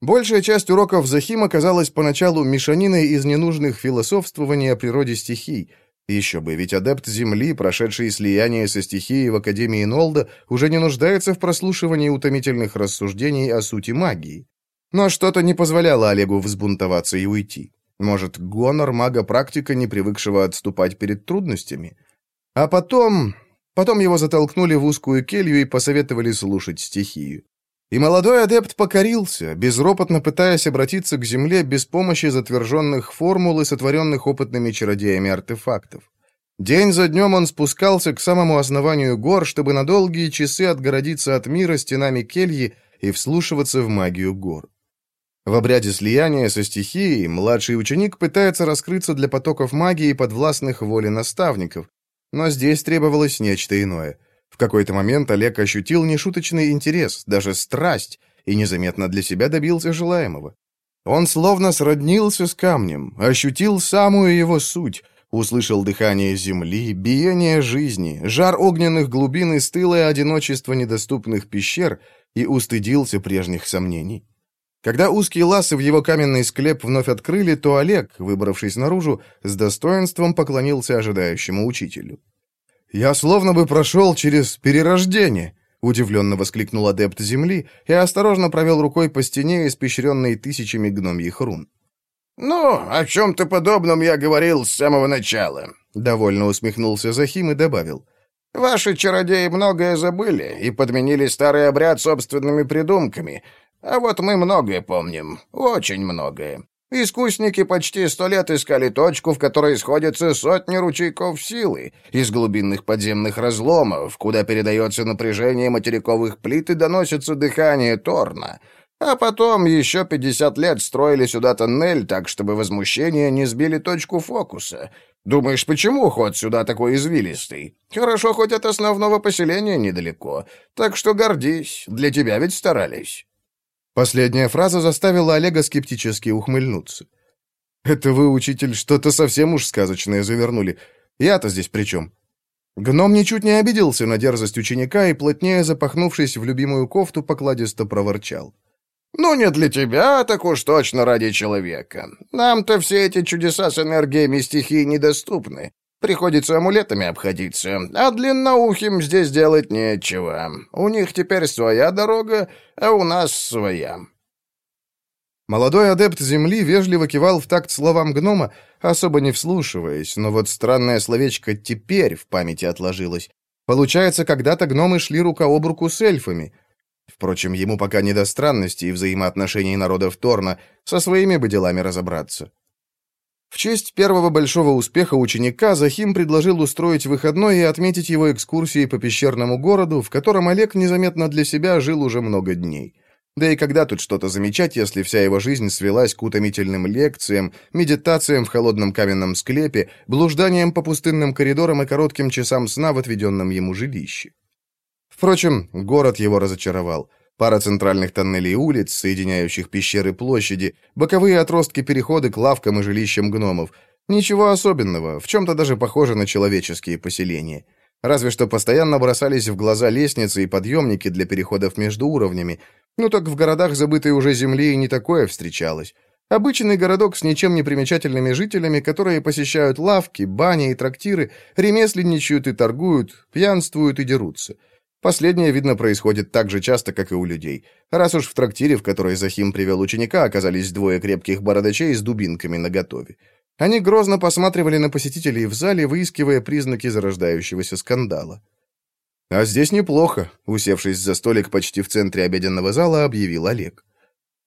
Большая часть уроков Захим оказалась поначалу мешаниной из ненужных философствований о природе стихий. Еще бы, ведь адепт Земли, прошедший слияние со стихией в Академии Нолда, уже не нуждается в прослушивании утомительных рассуждений о сути магии. Но что-то не позволяло Олегу взбунтоваться и уйти. Может, гонор мага-практика, не привыкшего отступать перед трудностями? А потом... Потом его затолкнули в узкую келью и посоветовали слушать стихию. И молодой адепт покорился, безропотно пытаясь обратиться к земле без помощи затверженных формул и сотворенных опытными чародеями артефактов. День за днем он спускался к самому основанию гор, чтобы на долгие часы отгородиться от мира стенами кельи и вслушиваться в магию гор. В обряде слияния со стихией младший ученик пытается раскрыться для потоков магии подвластных воле наставников, но здесь требовалось нечто иное. В какой-то момент Олег ощутил нешуточный интерес, даже страсть, и незаметно для себя добился желаемого. Он словно сроднился с камнем, ощутил самую его суть, услышал дыхание земли, биение жизни, жар огненных глубин и стылое одиночество недоступных пещер и устыдился прежних сомнений. Когда узкие ласы в его каменный склеп вновь открыли, то Олег, выбравшись наружу, с достоинством поклонился ожидающему учителю. «Я словно бы прошел через перерождение», — удивленно воскликнул адепт земли и осторожно провел рукой по стене, испещренной тысячами гномьих рун. «Ну, о чем-то подобном я говорил с самого начала», — довольно усмехнулся Захим и добавил. «Ваши чародеи многое забыли и подменили старый обряд собственными придумками, а вот мы многое помним, очень многое. Искусники почти сто лет искали точку, в которой сходятся сотни ручейков силы из глубинных подземных разломов, куда передается напряжение материковых плит и доносится дыхание Торна. А потом еще пятьдесят лет строили сюда тоннель так, чтобы возмущение не сбили точку фокуса. Думаешь, почему ход сюда такой извилистый? Хорошо, хоть от основного поселения недалеко. Так что гордись, для тебя ведь старались. Последняя фраза заставила Олега скептически ухмыльнуться. «Это вы, учитель, что-то совсем уж сказочное завернули. Я-то здесь при чем?» Гном ничуть не обиделся на дерзость ученика и, плотнее запахнувшись в любимую кофту, покладисто проворчал. «Ну, не для тебя, так уж точно ради человека. Нам-то все эти чудеса с энергиями стихии недоступны. Приходится амулетами обходиться, а длинноухим здесь делать нечего. У них теперь своя дорога, а у нас своя». Молодой адепт земли вежливо кивал в такт словам гнома, особо не вслушиваясь, но вот странное словечко «теперь» в памяти отложилось. Получается, когда-то гномы шли рука об руку с эльфами. Впрочем, ему пока не до странностей взаимоотношений народов Торна, со своими бы делами разобраться. В честь первого большого успеха ученика Захим предложил устроить выходной и отметить его экскурсией по пещерному городу, в котором Олег незаметно для себя жил уже много дней. Да и когда тут что-то замечать, если вся его жизнь свелась к утомительным лекциям, медитациям в холодном каменном склепе, блужданиям по пустынным коридорам и коротким часам сна в отведенном ему жилище? Впрочем, город его разочаровал. Пара центральных тоннелей улиц, соединяющих пещеры площади, боковые отростки-переходы к лавкам и жилищам гномов. Ничего особенного, в чем-то даже похоже на человеческие поселения. Разве что постоянно бросались в глаза лестницы и подъемники для переходов между уровнями. Ну так в городах забытой уже земли и не такое встречалось. Обычный городок с ничем не примечательными жителями, которые посещают лавки, бани и трактиры, ремесленничают и торгуют, пьянствуют и дерутся. Последнее, видно, происходит так же часто, как и у людей. Раз уж в трактире, в который Захим привел ученика, оказались двое крепких бородачей с дубинками наготове. Они грозно посматривали на посетителей в зале, выискивая признаки зарождающегося скандала. «А здесь неплохо», — усевшись за столик почти в центре обеденного зала, объявил Олег.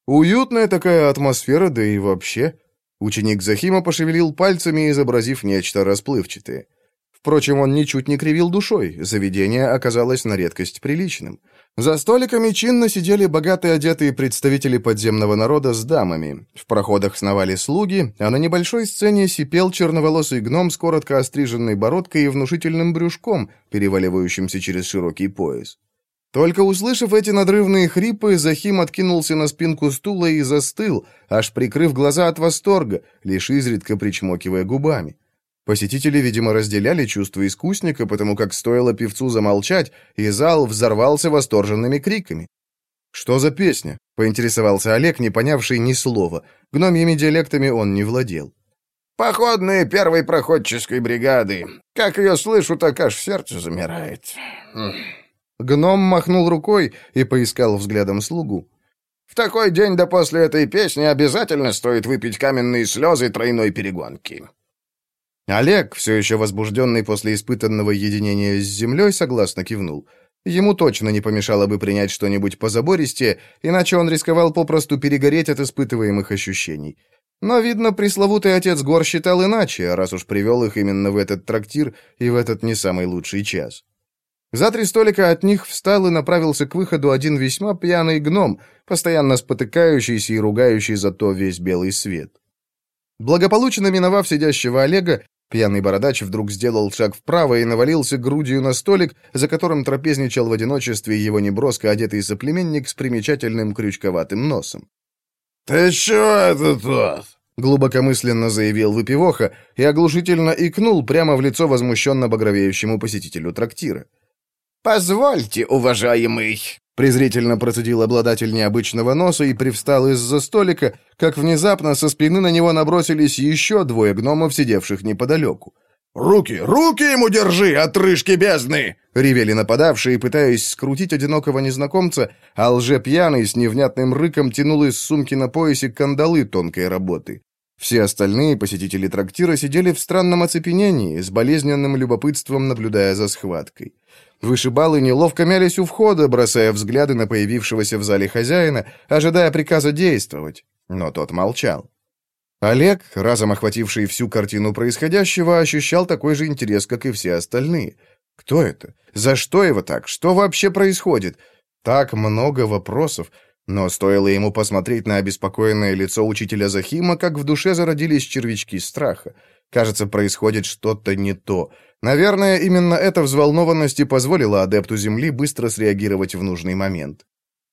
«Уютная такая атмосфера, да и вообще...» Ученик Захима пошевелил пальцами, изобразив нечто расплывчатое Впрочем, он ничуть не кривил душой, заведение оказалось на редкость приличным. За столиками чинно сидели богатые одетые представители подземного народа с дамами. В проходах сновали слуги, а на небольшой сцене сипел черноволосый гном с коротко остриженной бородкой и внушительным брюшком, переваливающимся через широкий пояс. Только услышав эти надрывные хрипы, Захим откинулся на спинку стула и застыл, аж прикрыв глаза от восторга, лишь изредка причмокивая губами. Посетители, видимо, разделяли чувства искусника, потому как стоило певцу замолчать, и зал взорвался восторженными криками. «Что за песня?» — поинтересовался Олег, не понявший ни слова. Гномьими диалектами он не владел. «Походные первой проходческой бригады. Как ее слышу, так аж сердце замирает». Гном махнул рукой и поискал взглядом слугу. «В такой день да после этой песни обязательно стоит выпить каменные слезы тройной перегонки». Олег, все еще возбужденный после испытанного единения с землей, согласно кивнул. Ему точно не помешало бы принять что-нибудь позабористее, иначе он рисковал попросту перегореть от испытываемых ощущений. Но, видно, пресловутый отец Гор считал иначе, раз уж привел их именно в этот трактир и в этот не самый лучший час. За три столика от них встал и направился к выходу один весьма пьяный гном, постоянно спотыкающийся и ругающий за то весь белый свет. Благополучно миновав сидящего Олега, Пьяный бородач вдруг сделал шаг вправо и навалился грудью на столик, за которым трапезничал в одиночестве его неброско одетый соплеменник с примечательным крючковатым носом. «Ты чё это тут?» — глубокомысленно заявил выпивоха и оглушительно икнул прямо в лицо возмущенно багровеющему посетителю трактира. «Позвольте, уважаемый!» Презрительно процедил обладатель необычного носа и привстал из-за столика, как внезапно со спины на него набросились еще двое гномов, сидевших неподалеку. «Руки, руки ему держи, отрыжки бездны!» — ревели нападавшие, пытаясь скрутить одинокого незнакомца, а лже-пьяный с невнятным рыком тянул из сумки на поясе кандалы тонкой работы. Все остальные посетители трактира сидели в странном оцепенении, с болезненным любопытством наблюдая за схваткой. Вышибалы неловко мялись у входа, бросая взгляды на появившегося в зале хозяина, ожидая приказа действовать. Но тот молчал. Олег, разом охвативший всю картину происходящего, ощущал такой же интерес, как и все остальные. Кто это? За что его так? Что вообще происходит? Так много вопросов. Но стоило ему посмотреть на обеспокоенное лицо учителя Захима, как в душе зародились червячки страха. Кажется, происходит что-то не то. Наверное, именно эта взволнованность и позволила адепту Земли быстро среагировать в нужный момент.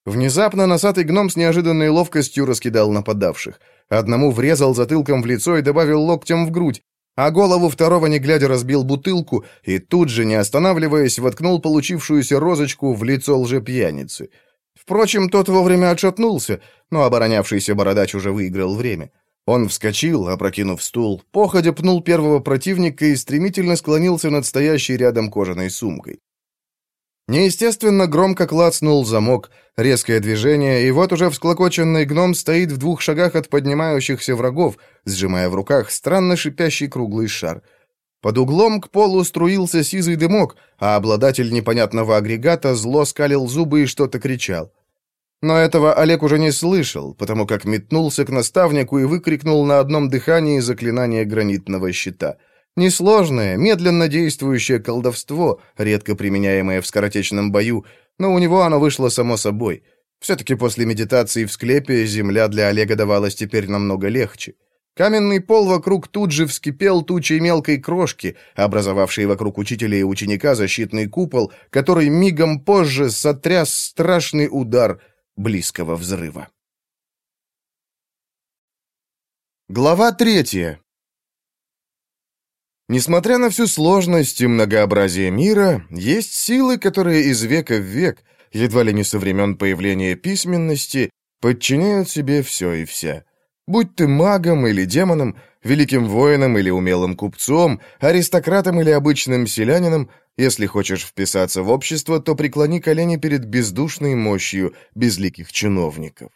Внезапно носатый гном с неожиданной ловкостью раскидал нападавших. Одному врезал затылком в лицо и добавил локтем в грудь, а голову второго, не глядя, разбил бутылку и тут же, не останавливаясь, воткнул получившуюся розочку в лицо лжепьяницы. Впрочем, тот вовремя отшатнулся, но оборонявшийся бородач уже выиграл время. Он вскочил, опрокинув стул, походя пнул первого противника и стремительно склонился над стоящей рядом кожаной сумкой. Неестественно громко клацнул замок, резкое движение, и вот уже всклокоченный гном стоит в двух шагах от поднимающихся врагов, сжимая в руках странно шипящий круглый шар. Под углом к полу струился сизый дымок, а обладатель непонятного агрегата зло скалил зубы и что-то кричал. Но этого Олег уже не слышал, потому как метнулся к наставнику и выкрикнул на одном дыхании заклинание гранитного щита. Несложное, медленно действующее колдовство, редко применяемое в скоротечном бою, но у него оно вышло само собой. Все-таки после медитации в склепе земля для Олега давалась теперь намного легче. Каменный пол вокруг тут же вскипел тучей мелкой крошки, образовавшей вокруг учителя и ученика защитный купол, который мигом позже сотряс страшный удар близкого взрыва. Глава третья. Несмотря на всю сложность и многообразие мира, есть силы, которые из века в век, едва ли не со времен появления письменности, подчиняют себе все и вся. Будь ты магом или демоном, великим воином или умелым купцом, аристократом или обычным селянином, если хочешь вписаться в общество, то преклони колени перед бездушной мощью безликих чиновников.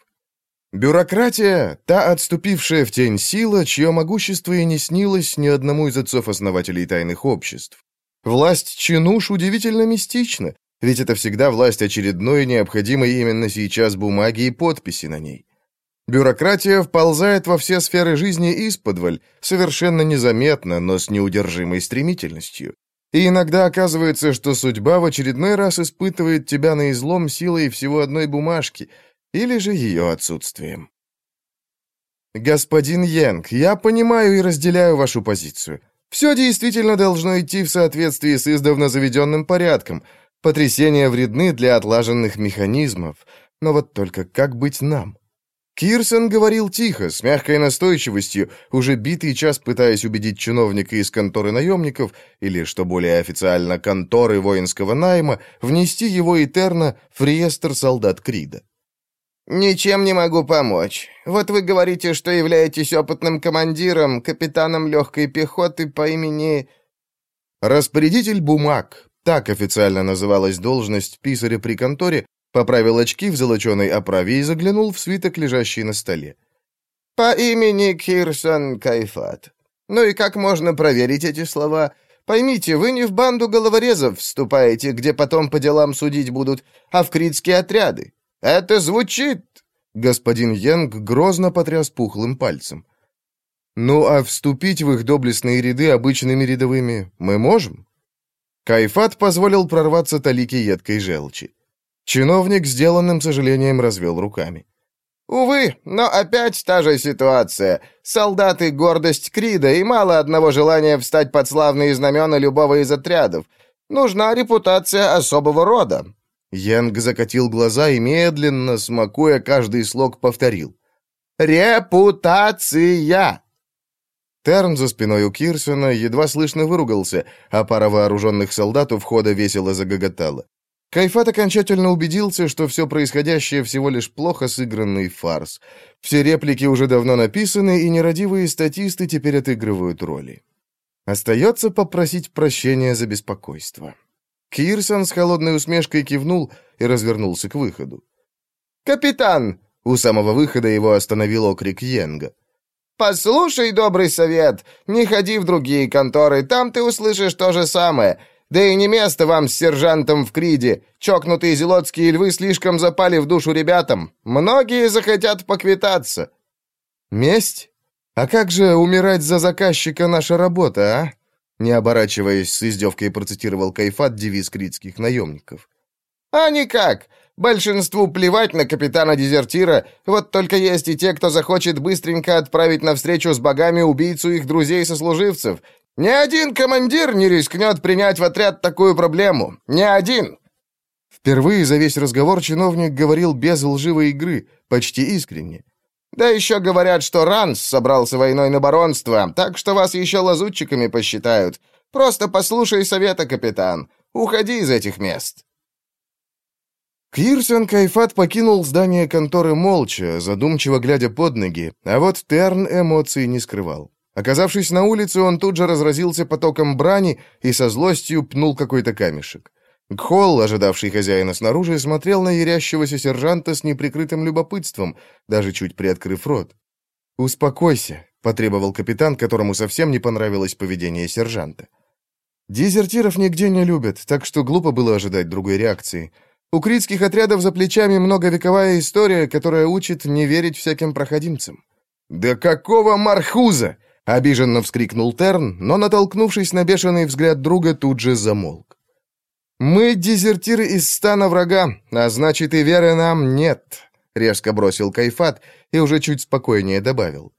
Бюрократия — та отступившая в тень сила, чье могущество и не снилось ни одному из отцов-основателей тайных обществ. Власть чинуш удивительно мистична, ведь это всегда власть очередной, необходимой именно сейчас бумаги и подписи на ней. Бюрократия вползает во все сферы жизни исподволь, совершенно незаметно, но с неудержимой стремительностью. И иногда оказывается, что судьба в очередной раз испытывает тебя на излом силой всего одной бумажки, или же ее отсутствием. «Господин Янг, я понимаю и разделяю вашу позицию. Все действительно должно идти в соответствии с издавна заведенным порядком. Потрясения вредны для отлаженных механизмов. Но вот только как быть нам?» Кирсон говорил тихо, с мягкой настойчивостью, уже битый час пытаясь убедить чиновника из конторы наемников, или, что более официально, конторы воинского найма, внести его и Терна в реестр солдат Крида. «Ничем не могу помочь. Вот вы говорите, что являетесь опытным командиром, капитаном легкой пехоты по имени...» «Распорядитель бумаг», так официально называлась должность писаря при конторе, Поправил очки в золоченой оправе и заглянул в свиток, лежащий на столе. «По имени Кирсон Кайфат. Ну и как можно проверить эти слова? Поймите, вы не в банду головорезов вступаете, где потом по делам судить будут, а в критские отряды. Это звучит...» Господин Йенг грозно потряс пухлым пальцем. «Ну, а вступить в их доблестные ряды обычными рядовыми мы можем?» Кайфат позволил прорваться талики едкой желчи. Чиновник сделанным сожалением развел руками. «Увы, но опять та же ситуация. Солдаты — гордость Крида, и мало одного желания встать под славные знамена любого из отрядов. Нужна репутация особого рода». Янг закатил глаза и медленно, смакуя каждый слог, повторил. «Репутация!» Терн за спиной у Кирсона едва слышно выругался, а пара вооруженных солдат у входа весело загоготала. Кайфат окончательно убедился, что все происходящее всего лишь плохо сыгранный фарс. Все реплики уже давно написаны, и нерадивые статисты теперь отыгрывают роли. Остается попросить прощения за беспокойство. Кирсон с холодной усмешкой кивнул и развернулся к выходу. «Капитан!» — у самого выхода его остановил окрик Йенга. «Послушай, добрый совет, не ходи в другие конторы, там ты услышишь то же самое. Да и не место вам с сержантом в Криде. Чокнутые зелотские львы слишком запали в душу ребятам. Многие захотят поквитаться». «Месть? А как же умирать за заказчика наша работа, а?» Не оборачиваясь, с издевкой процитировал Кайфат девиз критских наемников. «А никак. Большинству плевать на капитана-дезертира, вот только есть и те, кто захочет быстренько отправить навстречу с богами убийцу их друзей-сослуживцев, ни один командир не рискнет принять в отряд такую проблему. Ни один!» Впервые за весь разговор чиновник говорил без лживой игры, почти искренне. «Да еще говорят, что Ранс собрался войной на баронство, так что вас еще лазутчиками посчитают. Просто послушай совета, капитан. Уходи из этих мест». Кирсон Кайфат покинул здание конторы молча, задумчиво глядя под ноги, а вот Терн эмоций не скрывал. Оказавшись на улице, он тут же разразился потоком брани и со злостью пнул какой-то камешек. Гхол, ожидавший хозяина снаружи, смотрел на ярящегося сержанта с неприкрытым любопытством, даже чуть приоткрыв рот. «Успокойся», — потребовал капитан, которому совсем не понравилось поведение сержанта. «Дезертиров нигде не любят, так что глупо было ожидать другой реакции. У критских отрядов за плечами многовековая история, которая учит не верить всяким проходимцам». «Да какого мархуза!» Обиженно вскрикнул Терн, но, натолкнувшись на бешеный взгляд друга, тут же замолк. «Мы дезертиры из стана врага, а значит и веры нам нет», — резко бросил Кайфат и уже чуть спокойнее добавил.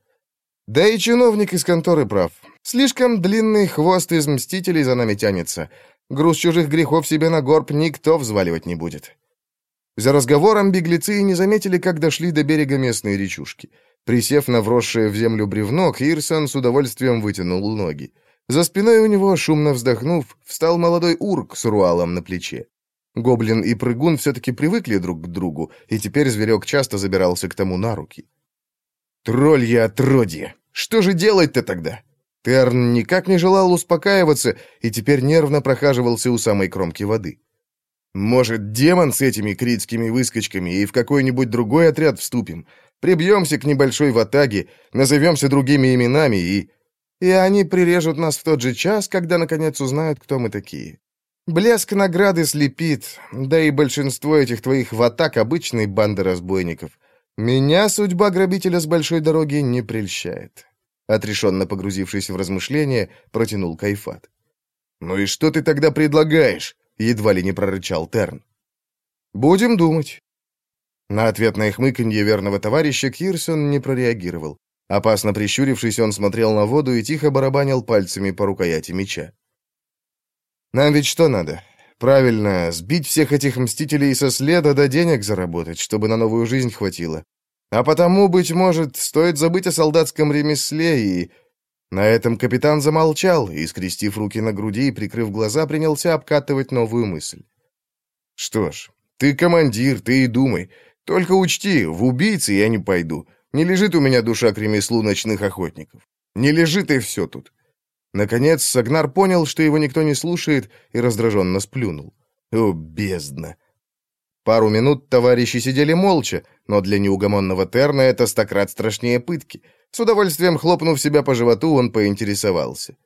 «Да и чиновник из конторы прав. Слишком длинный хвост из мстителей за нами тянется. Груз чужих грехов себе на горб никто взваливать не будет». За разговором беглецы не заметили, как дошли до берега местной речушки. Присев на вросшее в землю бревно, Кирсон с удовольствием вытянул ноги. За спиной у него, шумно вздохнув, встал молодой урк с руалом на плече. Гоблин и прыгун все-таки привыкли друг к другу, и теперь зверек часто забирался к тому на руки. «Троллье отродье! Что же делать-то тогда?» Терн никак не желал успокаиваться и теперь нервно прохаживался у самой кромки воды. «Может, демон с этими критскими выскочками и в какой-нибудь другой отряд вступим? Прибьемся к небольшой ватаге, назовемся другими именами и... И они прирежут нас в тот же час, когда наконец узнают, кто мы такие. Блеск награды слепит, да и большинство этих твоих ватак — обычные банды разбойников. Меня судьба грабителя с большой дороги не прельщает. Отрешенно погрузившись в размышления, протянул Кайфат. «Ну и что ты тогда предлагаешь?» — едва ли не прорычал Терн. «Будем думать». На ответное хмыканье верного товарища Кирсон не прореагировал. Опасно прищурившись, он смотрел на воду и тихо барабанил пальцами по рукояти меча. «Нам ведь что надо? Правильно, сбить всех этих мстителей со следа да денег заработать, чтобы на новую жизнь хватило. А потому, быть может, стоит забыть о солдатском ремесле и...» На этом капитан замолчал и, скрестив руки на груди и прикрыв глаза, принялся обкатывать новую мысль. «Что ж, ты командир, ты и думай. Только учти, в убийцы я не пойду. Не лежит у меня душа к ремеслу ночных охотников. Не лежит и все тут. Наконец, Сагнар понял, что его никто не слушает, и раздраженно сплюнул. О, бездна! Пару минут товарищи сидели молча, но для неугомонного Терна это стократ страшнее пытки. С удовольствием хлопнув себя по животу, он поинтересовался.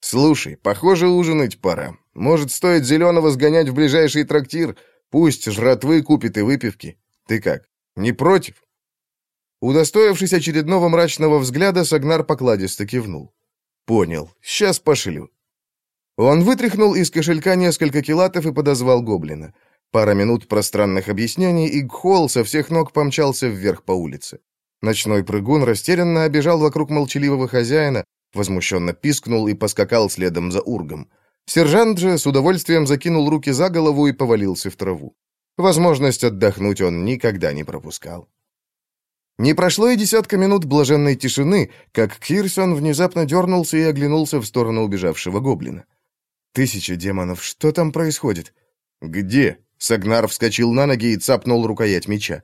«Слушай, похоже, ужинать пора. Может, стоит Зеленого сгонять в ближайший трактир? Пусть жратвы купит и выпивки. Ты как, не против?» Удостоившись очередного мрачного взгляда, Сагнар покладисто кивнул. «Понял. Сейчас пошлю». Он вытряхнул из кошелька несколько килатов и подозвал гоблина. Пара минут пространных объяснений, и Гхол со всех ног помчался вверх по улице. Ночной прыгун растерянно обежал вокруг молчаливого хозяина, возмущенно пискнул и поскакал следом за ургом. Сержант же с удовольствием закинул руки за голову и повалился в траву. Возможность отдохнуть он никогда не пропускал. Не прошло и десятка минут блаженной тишины, как Кирсон внезапно дернулся и оглянулся в сторону убежавшего гоблина. «Тысяча демонов, что там происходит?» «Где?» Сагнар вскочил на ноги и цапнул рукоять меча.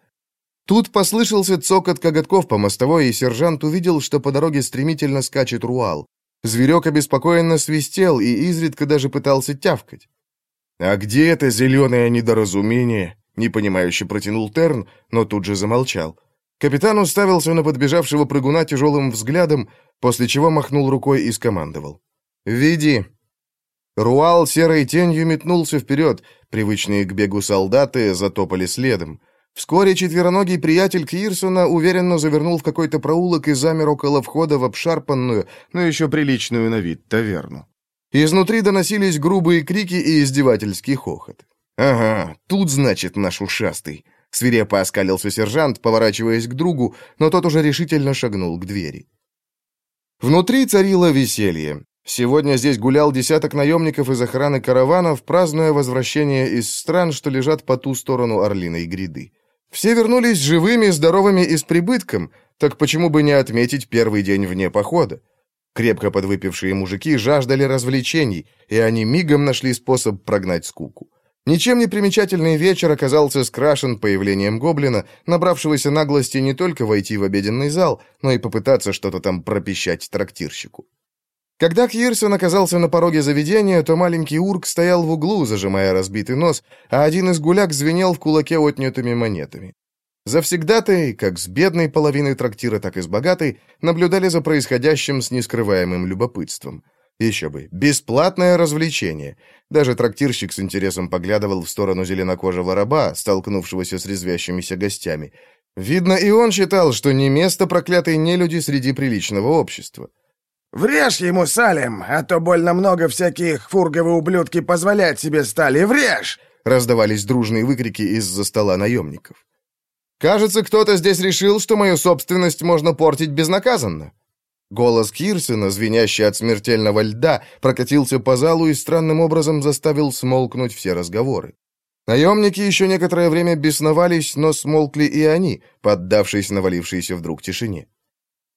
Тут послышался цокот коготков по мостовой, и сержант увидел, что по дороге стремительно скачет руал. Зверек обеспокоенно свистел и изредка даже пытался тявкать. «А где это зеленое недоразумение?» — непонимающе протянул Терн, но тут же замолчал. Капитан уставился на подбежавшего прыгуна тяжелым взглядом, после чего махнул рукой и скомандовал. «Веди». Руал серой тенью метнулся вперед, привычные к бегу солдаты затопали следом. Вскоре четвероногий приятель Кирсона уверенно завернул в какой-то проулок и замер около входа в обшарпанную, но еще приличную на вид таверну. Изнутри доносились грубые крики и издевательский хохот. «Ага, тут, значит, наш ушастый». Свирепо оскалился сержант, поворачиваясь к другу, но тот уже решительно шагнул к двери. Внутри царило веселье. Сегодня здесь гулял десяток наемников из охраны караванов, празднуя возвращение из стран, что лежат по ту сторону Орлиной гряды. Все вернулись живыми, здоровыми и с прибытком, так почему бы не отметить первый день вне похода? Крепко подвыпившие мужики жаждали развлечений, и они мигом нашли способ прогнать скуку. Ничем не примечательный вечер оказался скрашен появлением гоблина, набравшегося наглости не только войти в обеденный зал, но и попытаться что-то там пропищать трактирщику. Когда Кирсон оказался на пороге заведения, то маленький урк стоял в углу, зажимая разбитый нос, а один из гуляк звенел в кулаке отнятыми монетами. Завсегдатые, как с бедной половиной трактира, так и с богатой, наблюдали за происходящим с нескрываемым любопытством — еще бы, бесплатное развлечение. Даже трактирщик с интересом поглядывал в сторону зеленокожего раба, столкнувшегося с резвящимися гостями. Видно, и он считал, что не место проклятой нелюди среди приличного общества. «Врежь ему, Салем, а то больно много всяких фурговы ублюдки позволять себе стали. Врежь!» Раздавались дружные выкрики из-за стола наемников. «Кажется, кто-то здесь решил, что мою собственность можно портить безнаказанно», Голос Кирсена, звенящий от смертельного льда, прокатился по залу и странным образом заставил смолкнуть все разговоры. Наемники еще некоторое время бесновались, но смолкли и они, поддавшись навалившейся вдруг тишине.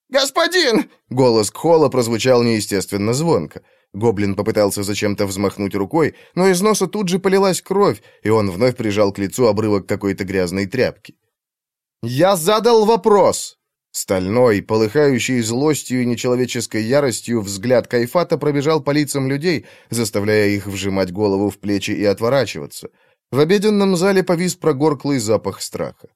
«Господин!» — голос Кхола прозвучал неестественно звонко. Гоблин попытался зачем-то взмахнуть рукой, но из носа тут же полилась кровь, и он вновь прижал к лицу обрывок какой-то грязной тряпки. «Я задал вопрос!» Стальной, полыхающий злостью и нечеловеческой яростью, взгляд Кайфата пробежал по лицам людей, заставляя их вжимать голову в плечи и отворачиваться. В обеденном зале повис прогорклый запах страха.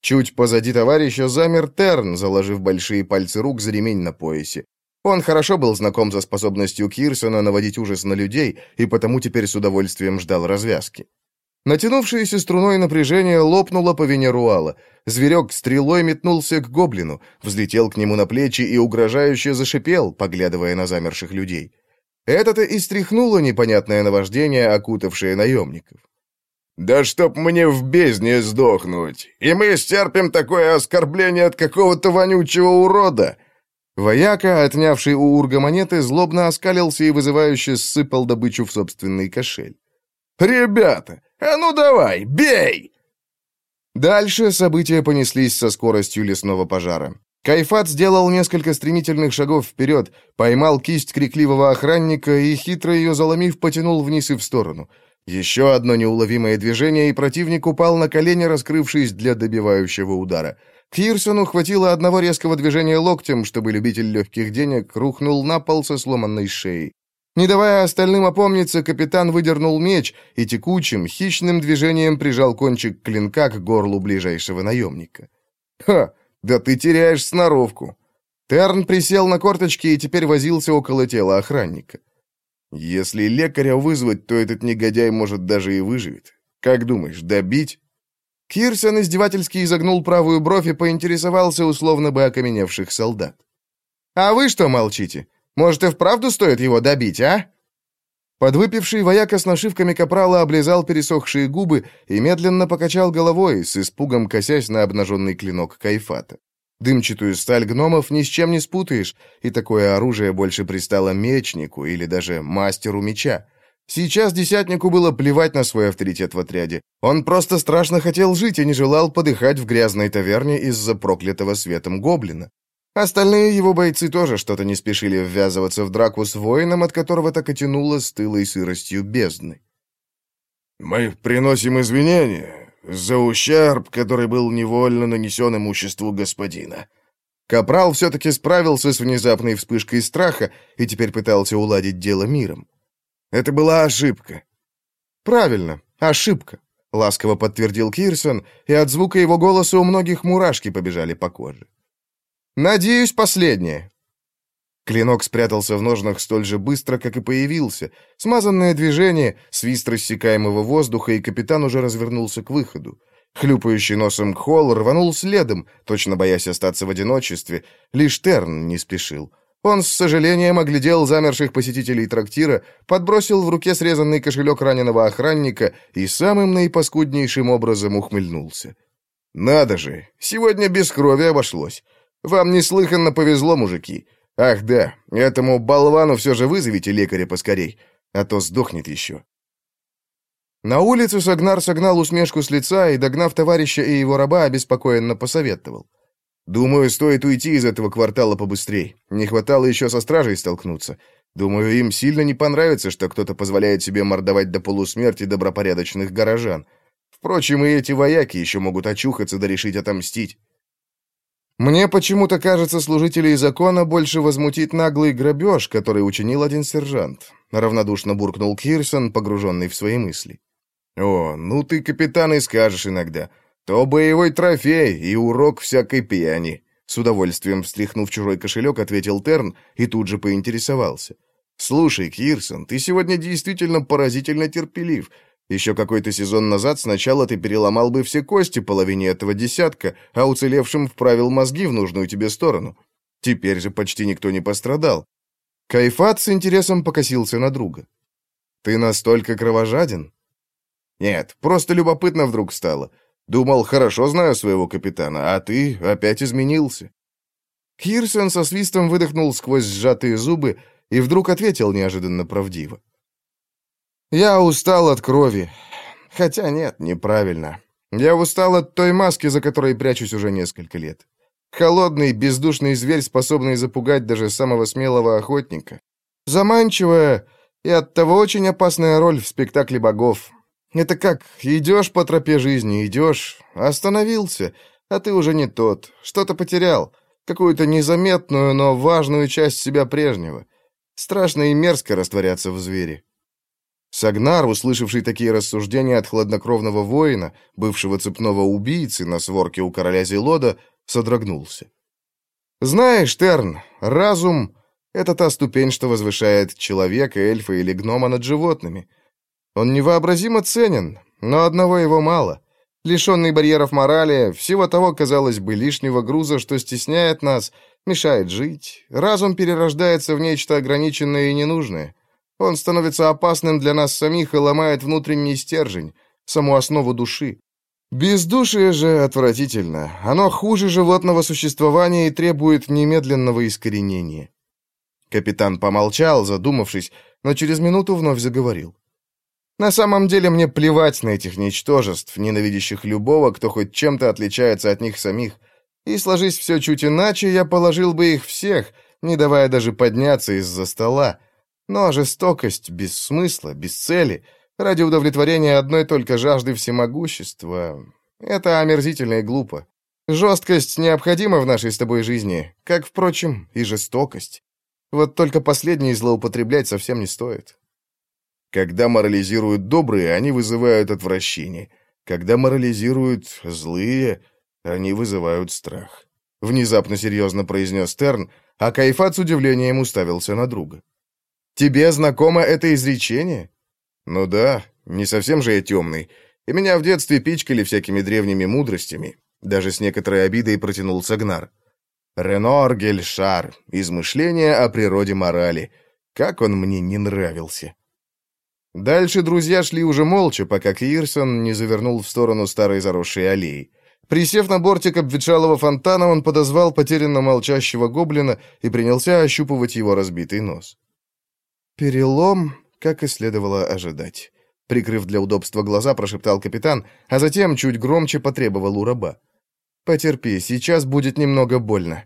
Чуть позади товарища замер Терн, заложив большие пальцы рук за ремень на поясе. Он хорошо был знаком со способностью Кирсона наводить ужас на людей, и потому теперь с удовольствием ждал развязки. Натянувшееся струной напряжение лопнуло по вине Руала. Зверек стрелой метнулся к гоблину, взлетел к нему на плечи и угрожающе зашипел, поглядывая на замерших людей. Это-то и стряхнуло непонятное наваждение, окутавшее наемников. «Да чтоб мне в бездне сдохнуть! И мы стерпим такое оскорбление от какого-то вонючего урода!» Вояка, отнявший у Урга монеты, злобно оскалился и вызывающе сыпал добычу в собственный кошель. «Ребята, а ну давай, бей!» Дальше события понеслись со скоростью лесного пожара. Кайфат сделал несколько стремительных шагов вперед, поймал кисть крикливого охранника и, хитро ее заломив, потянул вниз и в сторону. Еще одно неуловимое движение, и противник упал на колени, раскрывшись для добивающего удара. Кирсону хватило одного резкого движения локтем, чтобы любитель легких денег рухнул на пол со сломанной шеей. Не давая остальным опомниться, капитан выдернул меч и текучим, хищным движением прижал кончик клинка к горлу ближайшего наемника. «Ха! Да ты теряешь сноровку!» Терн присел на корточки и теперь возился около тела охранника. «Если лекаря вызвать, то этот негодяй, может, даже и выживет. Как думаешь, добить?» Кирсон издевательски изогнул правую бровь и поинтересовался условно бы окаменевших солдат. «А вы что молчите? Может, и вправду стоит его добить, а?» Подвыпивший вояка с нашивками капрала облизал пересохшие губы и медленно покачал головой, с испугом косясь на обнаженный клинок кайфата. Дымчатую сталь гномов ни с чем не спутаешь, и такое оружие больше пристало мечнику или даже мастеру меча. Сейчас десятнику было плевать на свой авторитет в отряде. Он просто страшно хотел жить и не желал подыхать в грязной таверне из-за проклятого светом гоблина. Остальные его бойцы тоже что-то не спешили ввязываться в драку с воином, от которого так и тянуло стылой сыростью бездны. «Мы приносим извинения за ущерб, который был невольно нанесен имуществу господина». Капрал все-таки справился с внезапной вспышкой страха и теперь пытался уладить дело миром. Это была ошибка. Правильно, ошибка, ласково подтвердил Кирсон, и от звука его голоса у многих мурашки побежали по коже. Надеюсь, последнее. Клинок спрятался в ножнах столь же быстро, как и появился. Смазанное движение, свист рассекаемого воздуха, и капитан уже развернулся к выходу. Хлюпающий носом Холл рванул следом, точно боясь остаться в одиночестве. Лишь Терн не спешил. Он с сожалением оглядел замерших посетителей трактира, подбросил в руке срезанный кошелек раненого охранника и самым наипаскуднейшим образом ухмыльнулся. «Надо же, сегодня без крови обошлось. Вам неслыханно повезло, мужики. Ах да, этому болвану все же вызовите лекаря поскорей, а то сдохнет еще». На улицу Сагнар согнал усмешку с лица и, догнав товарища и его раба, обеспокоенно посоветовал. Думаю, стоит уйти из этого квартала побыстрей. Не хватало еще со стражей столкнуться. Думаю, им сильно не понравится, что кто-то позволяет себе мордовать до полусмерти добропорядочных горожан. Впрочем, и эти вояки еще могут очухаться да решить отомстить. Мне почему-то кажется, служителей закона больше возмутит наглый грабеж, который учинил один сержант. Равнодушно буркнул Кирсон, погруженный в свои мысли. О, ну ты, капитан, и скажешь иногда. То боевой трофей и урок всякой пьяни. С удовольствием встряхнув чужой кошелек, ответил Терн и тут же поинтересовался. «Слушай, Кирсон, ты сегодня действительно поразительно терпелив. Еще какой-то сезон назад сначала ты переломал бы все кости половине этого десятка, а уцелевшим вправил мозги в нужную тебе сторону. Теперь же почти никто не пострадал». Кайфат с интересом покосился на друга. «Ты настолько кровожаден?» «Нет, просто любопытно вдруг стало. Думал, хорошо знаю своего капитана, а ты опять изменился». Хирсон со свистом выдохнул сквозь сжатые зубы и вдруг ответил неожиданно правдиво. «Я устал от крови. Хотя нет, неправильно. Я устал от той маски, за которой прячусь уже несколько лет. Холодный, бездушный зверь, способный запугать даже самого смелого охотника. Заманчивая и оттого очень опасная роль в спектакле богов. Это как, идешь по тропе жизни, идешь, остановился, а ты уже не тот, что-то потерял, какую-то незаметную, но важную часть себя прежнего. Страшно и мерзко растворяться в звере. Сагнар, услышавший такие рассуждения от хладнокровного воина, бывшего цепного убийцы на сворке у короля Зелода, содрогнулся. «Знаешь, Терн, разум — это та ступень, что возвышает человека, эльфа или гнома над животными. Он невообразимо ценен, но одного его мало. Лишенный барьеров морали, всего того, казалось бы, лишнего груза, что стесняет нас, мешает жить, разум перерождается в нечто ограниченное и ненужное. Он становится опасным для нас самих и ломает внутренний стержень, саму основу души. Бездушие же отвратительно. Оно хуже животного существования и требует немедленного искоренения. Капитан помолчал, задумавшись, но через минуту вновь заговорил. На самом деле мне плевать на этих ничтожеств, ненавидящих любого, кто хоть чем-то отличается от них самих. И сложись все чуть иначе, я положил бы их всех, не давая даже подняться из-за стола. Но жестокость без смысла, без цели, ради удовлетворения одной только жажды всемогущества — это омерзительно и глупо. Жесткость необходима в нашей с тобой жизни, как, впрочем, и жестокость. Вот только последней злоупотреблять совсем не стоит. Когда морализируют добрые, они вызывают отвращение. Когда морализируют злые, они вызывают страх. Внезапно серьезно произнес Терн, а Кайфат с удивлением уставился на друга. «Тебе знакомо это изречение?» «Ну да, не совсем же я темный. И меня в детстве пичкали всякими древними мудростями. Даже с некоторой обидой протянул Сагнар. Ренор Гельшар. Измышления о природе морали. Как он мне не нравился. Дальше друзья шли уже молча, пока Кирсон не завернул в сторону старой заросшей аллеи. Присев на бортик обветшалого фонтана, он подозвал потерянно молчащего гоблина и принялся ощупывать его разбитый нос. «Перелом, как и следовало ожидать», — прикрыв для удобства глаза, прошептал капитан, а затем чуть громче потребовал у раба. «Потерпи, сейчас будет немного больно».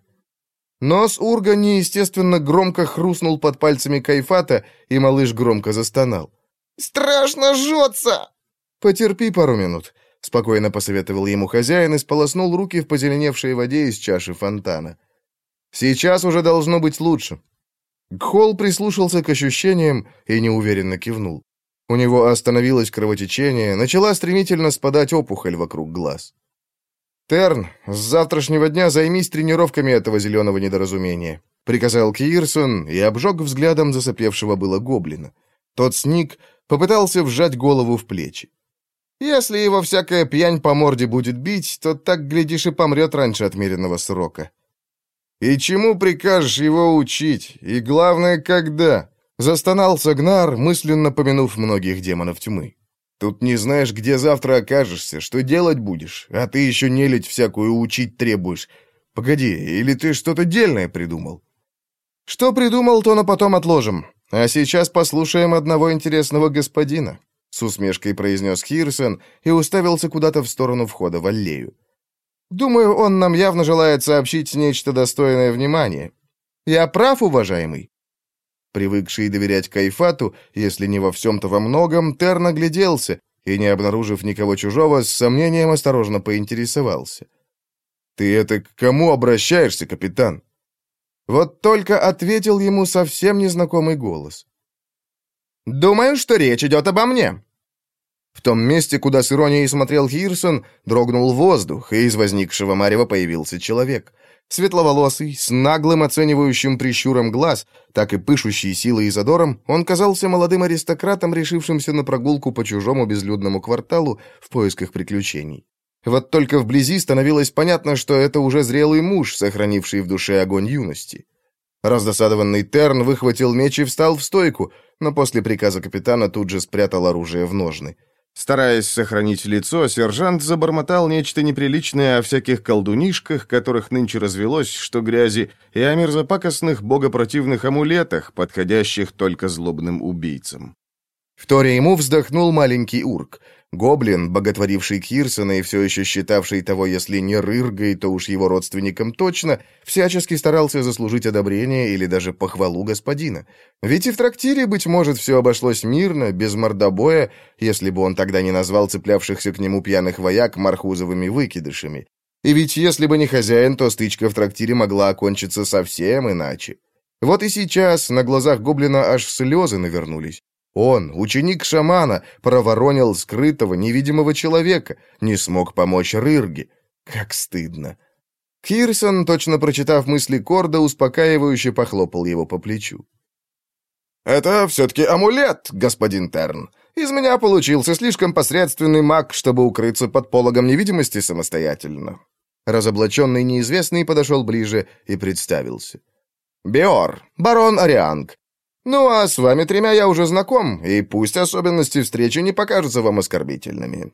Нос Урга неестественно громко хрустнул под пальцами Кайфата, и малыш громко застонал. Страшно жжется!» «Потерпи пару минут», — спокойно посоветовал ему хозяин и сполоснул руки в позеленевшей воде из чаши фонтана. «Сейчас уже должно быть лучше». Гхол прислушался к ощущениям и неуверенно кивнул. У него остановилось кровотечение, начала стремительно спадать опухоль вокруг глаз. «Терн, с завтрашнего дня займись тренировками этого зеленого недоразумения», — приказал Кирсон и обжег взглядом засопевшего было гоблина. Тот сник, попытался вжать голову в плечи. Если его всякая пьянь по морде будет бить, то так, глядишь, и помрет раньше отмеренного срока. «И чему прикажешь его учить? И главное, когда?» Застонал Сагнар, мысленно помянув многих демонов тьмы. «Тут не знаешь, где завтра окажешься, что делать будешь, а ты еще нелить всякую учить требуешь. Погоди, или ты что-то дельное придумал?» «Что придумал, то на потом отложим. «А сейчас послушаем одного интересного господина», — с усмешкой произнес Хирсон и уставился куда-то в сторону входа в аллею. «Думаю, он нам явно желает сообщить нечто достойное внимания. Я прав, уважаемый?» Привыкший доверять Кайфату, если не во всем, то во многом, Тер нагляделся и, не обнаружив никого чужого, с сомнением осторожно поинтересовался. «Ты это к кому обращаешься, капитан?» Вот только ответил ему совсем незнакомый голос. «Думаю, что речь идет обо мне». В том месте, куда с иронией смотрел Хирсон, дрогнул воздух, и из возникшего марева появился человек. Светловолосый, с наглым оценивающим прищуром глаз, так и пышущий силой и задором, он казался молодым аристократом, решившимся на прогулку по чужому безлюдному кварталу в поисках приключений. Вот только вблизи становилось понятно, что это уже зрелый муж, сохранивший в душе огонь юности. Раздосадованный Терн выхватил меч и встал в стойку, но после приказа капитана тут же спрятал оружие в ножны. Стараясь сохранить лицо, сержант забормотал нечто неприличное о всяких колдунишках, которых нынче развелось, что грязи, и о мерзопакостных богопротивных амулетах, подходящих только злобным убийцам. Вторя ему вздохнул маленький урк. Гоблин, боготворивший Кирсона и все еще считавший того, если не Рыргой, то уж его родственником точно, всячески старался заслужить одобрение или даже похвалу господина. Ведь и в трактире, быть может, все обошлось мирно, без мордобоя, если бы он тогда не назвал цеплявшихся к нему пьяных вояк мархузовыми выкидышами. И ведь если бы не хозяин, то стычка в трактире могла окончиться совсем иначе. Вот и сейчас на глазах гоблина аж слезы навернулись. Он, ученик шамана, проворонил скрытого, невидимого человека, не смог помочь Рырге. Как стыдно. Кирсон, точно прочитав мысли Корда, успокаивающе похлопал его по плечу. «Это все-таки амулет, господин Терн. Из меня получился слишком посредственный маг, чтобы укрыться под пологом невидимости самостоятельно». Разоблаченный неизвестный подошел ближе и представился. «Биор, барон Арианг. Ну, а с вами тремя я уже знаком, и пусть особенности встречи не покажутся вам оскорбительными».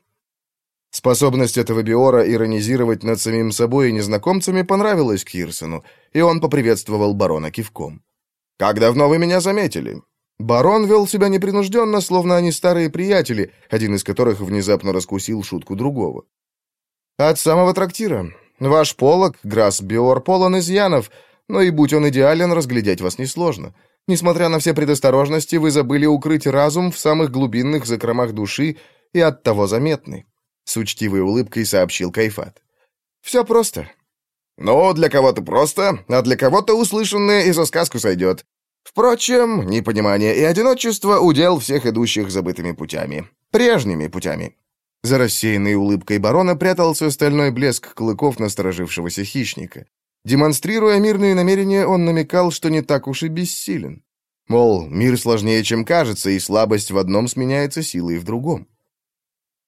Способность этого Биора иронизировать над самим собой и незнакомцами понравилась Кирсону, и он поприветствовал барона кивком. «Как давно вы меня заметили?» Барон вел себя непринужденно, словно они старые приятели, один из которых внезапно раскусил шутку другого. «От самого трактира. Ваш полог, Грасс Биор, полон изъянов, но и будь он идеален, разглядеть вас несложно. Несмотря на все предосторожности, вы забыли укрыть разум в самых глубинных закромах души и оттого заметны», — с учтивой улыбкой сообщил Кайфат. «Все просто». «Ну, для кого-то просто, а для кого-то услышанное и за сказку сойдет. Впрочем, непонимание и одиночество — удел всех идущих забытыми путями. Прежними путями». За рассеянной улыбкой барона прятался стальной блеск клыков насторожившегося хищника. Демонстрируя мирные намерения, он намекал, что не так уж и бессилен. Мол, мир сложнее, чем кажется, и слабость в одном сменяется силой в другом.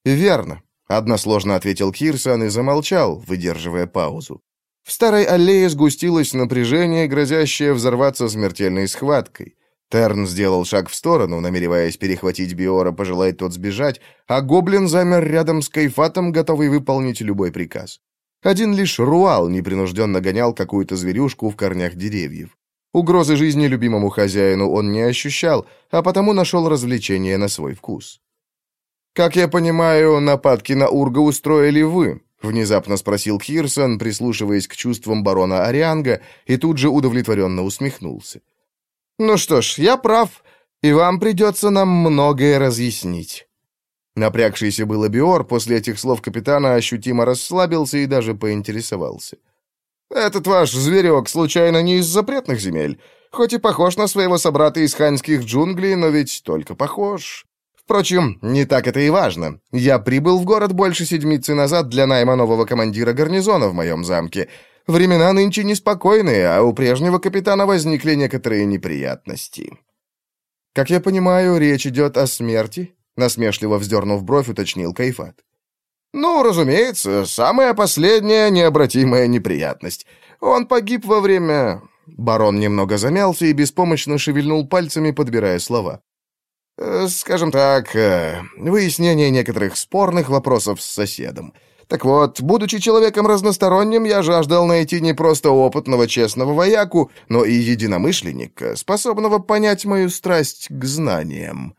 «Верно», — односложно ответил Кирсан и замолчал, выдерживая паузу. В старой аллее сгустилось напряжение, грозящее взорваться смертельной схваткой. Терн сделал шаг в сторону, намереваясь перехватить Биора, пожелать тот сбежать, а гоблин замер рядом с Кайфатом, готовый выполнить любой приказ. Один лишь Руал непринужденно гонял какую-то зверюшку в корнях деревьев. Угрозы жизни любимому хозяину он не ощущал, а потому нашел развлечение на свой вкус. «Как я понимаю, нападки на Урга устроили вы», — внезапно спросил Кирсон, прислушиваясь к чувствам барона Арианга, и тут же удовлетворенно усмехнулся. «Ну что ж, я прав, и вам придется нам многое разъяснить». Напрягшийся было Биор после этих слов капитана ощутимо расслабился и даже поинтересовался. «Этот ваш зверек случайно не из запретных земель? Хоть и похож на своего собрата из ханьских джунглей, но ведь только похож. Впрочем, не так это и важно. Я прибыл в город больше седмицы назад для найма нового командира гарнизона в моем замке. Времена нынче неспокойные, а у прежнего капитана возникли некоторые неприятности. Как я понимаю, речь идет о смерти?» Насмешливо вздернув бровь, уточнил Кайфат. «Ну, разумеется, самая последняя необратимая неприятность. Он погиб во время...» Барон немного замялся и беспомощно шевельнул пальцами, подбирая слова. Э, скажем так, э, выяснение некоторых спорных вопросов с соседом. Так вот, будучи человеком разносторонним, я жаждал найти не просто опытного честного вояку, но и единомышленника, способного понять мою страсть к знаниям.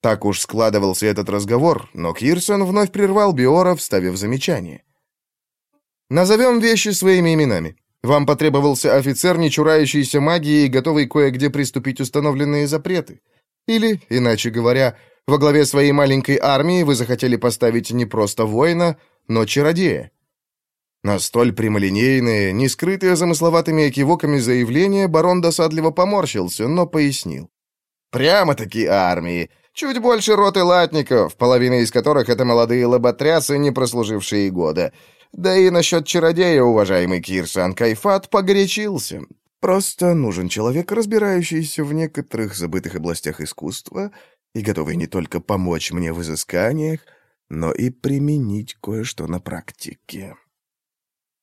Так уж складывался этот разговор, но Кирсон вновь прервал Биора, вставив замечание. «Назовем вещи своими именами. Вам потребовался офицер, не чурающийся магии и готовый кое-где приступить установленные запреты. Или, иначе говоря, во главе своей маленькой армии вы захотели поставить не просто воина, но чародея. На столь прямолинейные, не скрытые замысловатыми экивоками заявления барон досадливо поморщился, но пояснил. «Прямо-таки армии. Чуть больше роты латников, половина из которых — это молодые лоботрясы, не прослужившие года. Да и насчет чародея, уважаемый Кирсан Кайфат, погорячился. Просто нужен человек, разбирающийся в некоторых забытых областях искусства и готовый не только помочь мне в изысканиях, но и применить кое-что на практике.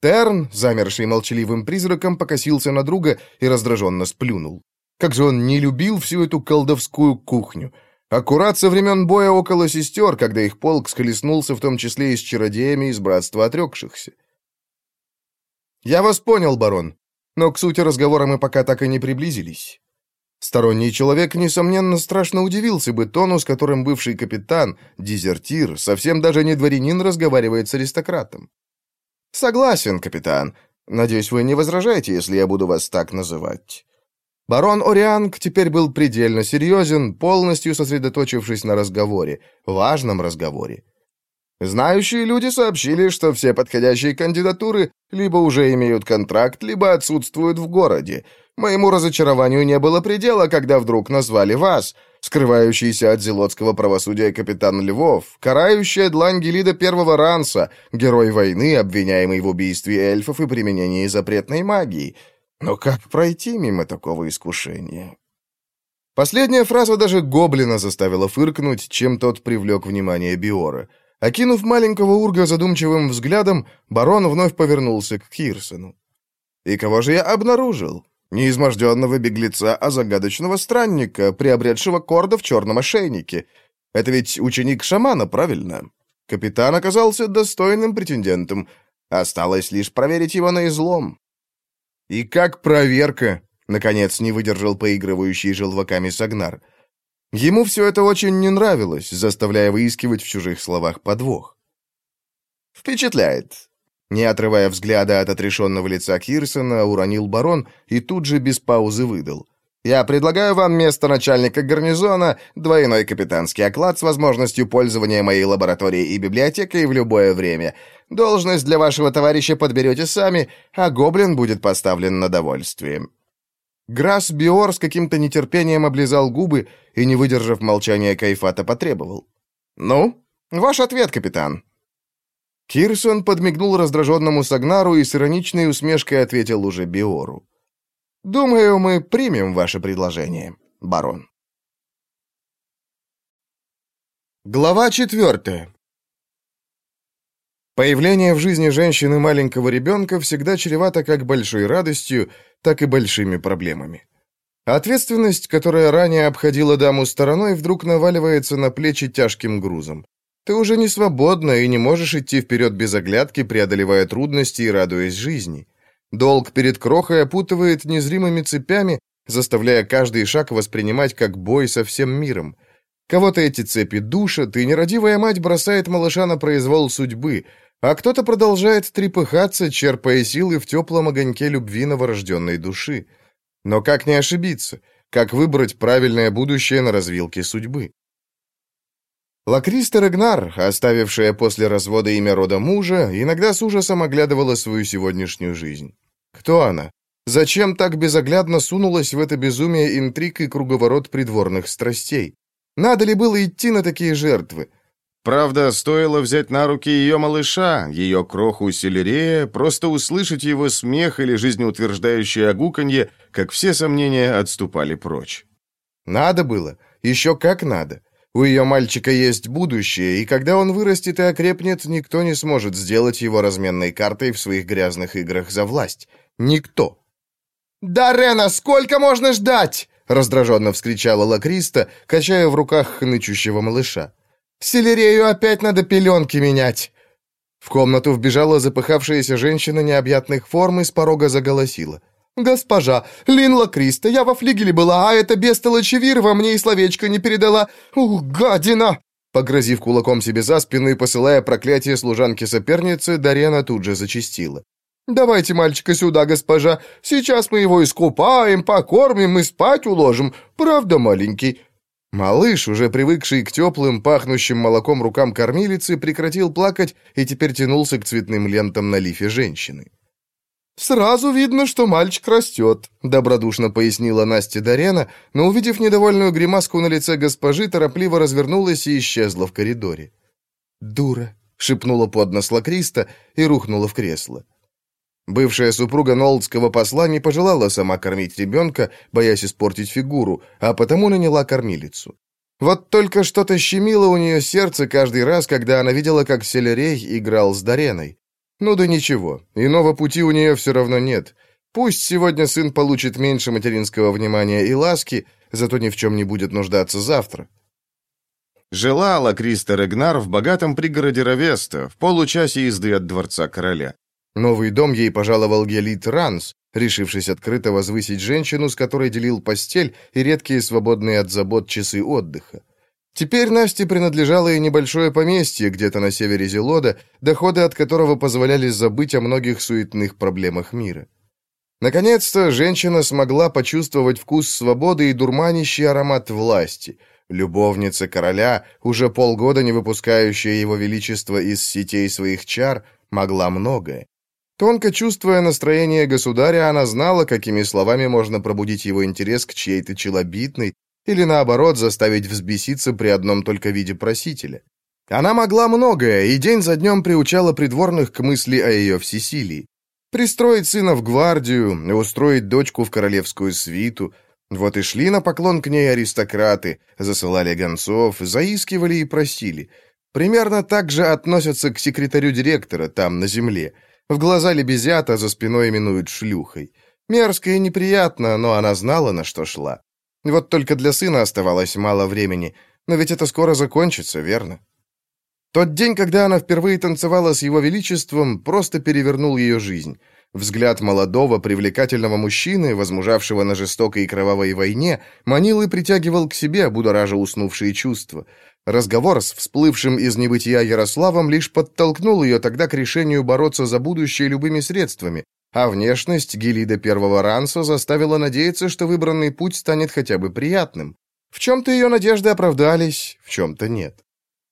Терн, замерший молчаливым призраком, покосился на друга и раздраженно сплюнул. Как же он не любил всю эту колдовскую кухню. Аккурат со времен боя около сестер, когда их полк схлестнулся в том числе и с чародеями из братства отрекшихся. «Я вас понял, барон. Но к сути разговора мы пока так и не приблизились. Сторонний человек, несомненно, страшно удивился бы тону, с которым бывший капитан, дезертир, совсем даже не дворянин, разговаривает с аристократом. «Согласен, капитан. Надеюсь, вы не возражаете, если я буду вас так называть». Барон Орианг теперь был предельно серьезен, полностью сосредоточившись на разговоре, важном разговоре. Знающие люди сообщили, что все подходящие кандидатуры либо уже имеют контракт, либо отсутствуют в городе. Моему разочарованию не было предела, когда вдруг назвали вас, скрывающийся от зелотского правосудия капитан Львов, карающая длань Гелида первого ранса, герой войны, обвиняемый в убийстве эльфов и применении запретной магии. Но как пройти мимо такого искушения? Последняя фраза даже гоблина заставила фыркнуть, чем тот привлек внимание Биора — Окинув маленького урга задумчивым взглядом, барон вновь повернулся к Кирсону. «И кого же я обнаружил? Не изможденного беглеца, а загадочного странника, приобретшего корда в черном ошейнике. Это ведь ученик шамана, правильно? Капитан оказался достойным претендентом. Осталось лишь проверить его на излом. «И как проверка?» — наконец не выдержал поигрывающий желваками Сагнар. Ему все это очень не нравилось, заставляя выискивать в чужих словах подвох. «Впечатляет. Не отрывая взгляда от отрешенного лица Кирсона, уронил барон и тут же без паузы выдал. «Я предлагаю вам место начальника гарнизона, двойной капитанский оклад с возможностью пользования моей лабораторией и библиотекой в любое время. Должность для вашего товарища подберете сами, а гоблин будет поставлен на довольствие». Грасс Биор с каким-то нетерпением облизал губы и, не выдержав молчания Кайфата, потребовал. «Ну, ваш ответ, капитан». Кирсон подмигнул раздраженному Сагнару и с ироничной усмешкой ответил уже Биору. «Думаю, мы примем ваше предложение, барон». Глава четвертая. Появление в жизни женщины маленького ребенка всегда чревато как большой радостью, так и большими проблемами. Ответственность, которая ранее обходила даму стороной, вдруг наваливается на плечи тяжким грузом. Ты уже не свободна и не можешь идти вперед без оглядки, преодолевая трудности и радуясь жизни. Долг перед крохой опутывает незримыми цепями, заставляя каждый шаг воспринимать как бой со всем миром. Кого-то эти цепи душат, и нерадивая мать бросает малыша на произвол судьбы, а кто-то продолжает трепыхаться, черпая силы в теплом огоньке любви новорожденной души. Но как не ошибиться? Как выбрать правильное будущее на развилке судьбы? Лакриста Регнар, оставившая после развода имя рода мужа, иногда с ужасом оглядывала свою сегодняшнюю жизнь. Кто она? Зачем так безоглядно сунулась в это безумие интриг и круговорот придворных страстей? Надо ли было идти на такие жертвы? Правда, стоило взять на руки ее малыша, ее кроху селерея, просто услышать его смех или жизнеутверждающее огуканье, как все сомнения отступали прочь. Надо было, еще как надо. У ее мальчика есть будущее, и когда он вырастет и окрепнет, никто не сможет сделать его разменной картой в своих грязных играх за власть. Никто. «Да, Рена, сколько можно ждать?» — раздраженно вскричала Лакриста, качая в руках хнычущего малыша. «Селерею опять надо пеленки менять!» В комнату вбежала запыхавшаяся женщина необъятных форм и с порога заголосила. «Госпожа, Линла Криста, я во флигеле была, а эта бестолочь Вирва мне и словечко не передала. Ух, гадина!» Погрозив кулаком себе за спину и посылая проклятие служанки-соперницы, Дарена тут же зачистила. «Давайте мальчика сюда, госпожа. Сейчас мы его искупаем, покормим и спать уложим. Правда, маленький?» Малыш, уже привыкший к теплым, пахнущим молоком рукам кормилицы, прекратил плакать и теперь тянулся к цветным лентам на лифе женщины. «Сразу видно, что мальчик растет», — добродушно пояснила Настя Дарена, но, увидев недовольную гримаску на лице госпожи, торопливо развернулась и исчезла в коридоре. «Дура», — шепнула под нос Лакриста и рухнула в кресло. Бывшая супруга Нолдского посла не пожелала сама кормить ребенка, боясь испортить фигуру, а потому наняла кормилицу. Вот только что-то щемило у нее сердце каждый раз, когда она видела, как Селерей играл с Дареной. Ну да ничего, иного пути у нее все равно нет. Пусть сегодня сын получит меньше материнского внимания и ласки, зато ни в чем не будет нуждаться завтра. Желала Криста Регнар в богатом пригороде Равеста, в получасе езды от дворца короля. Новый дом ей пожаловал Гелит Ранс, решившись открыто возвысить женщину, с которой делил постель и редкие свободные от забот часы отдыха. Теперь Насте принадлежало и небольшое поместье где-то на севере Зелода, доходы от которого позволяли забыть о многих суетных проблемах мира. Наконец-то женщина смогла почувствовать вкус свободы и дурманящий аромат власти. Любовница короля, уже полгода не выпускающая его величество из сетей своих чар, могла многое. Тонко чувствуя настроение государя, она знала, какими словами можно пробудить его интерес к чьей-то челобитной, или наоборот заставить взбеситься при одном только виде просителя. Она могла многое, и день за днем приучала придворных к мысли о ее всесилии. Пристроить сына в гвардию, устроить дочку в королевскую свиту. Вот и шли на поклон к ней аристократы, засылали гонцов, заискивали и просили. Примерно так же относятся к секретарю директора там, на земле. В глаза лебезят, а за спиной именуют шлюхой. Мерзко и неприятно, но она знала, на что шла. Вот только для сына оставалось мало времени, но ведь это скоро закончится, верно? Тот день, когда она впервые танцевала с его величеством, просто перевернул ее жизнь. Взгляд молодого, привлекательного мужчины, возмужавшего на жестокой и кровавой войне, манил и притягивал к себе, будоража уснувшие чувства. Разговор с всплывшим из небытия Ярославом лишь подтолкнул ее тогда к решению бороться за будущее любыми средствами, а внешность Гелида первого ранса заставила надеяться, что выбранный путь станет хотя бы приятным. В чем-то ее надежды оправдались, в чем-то нет.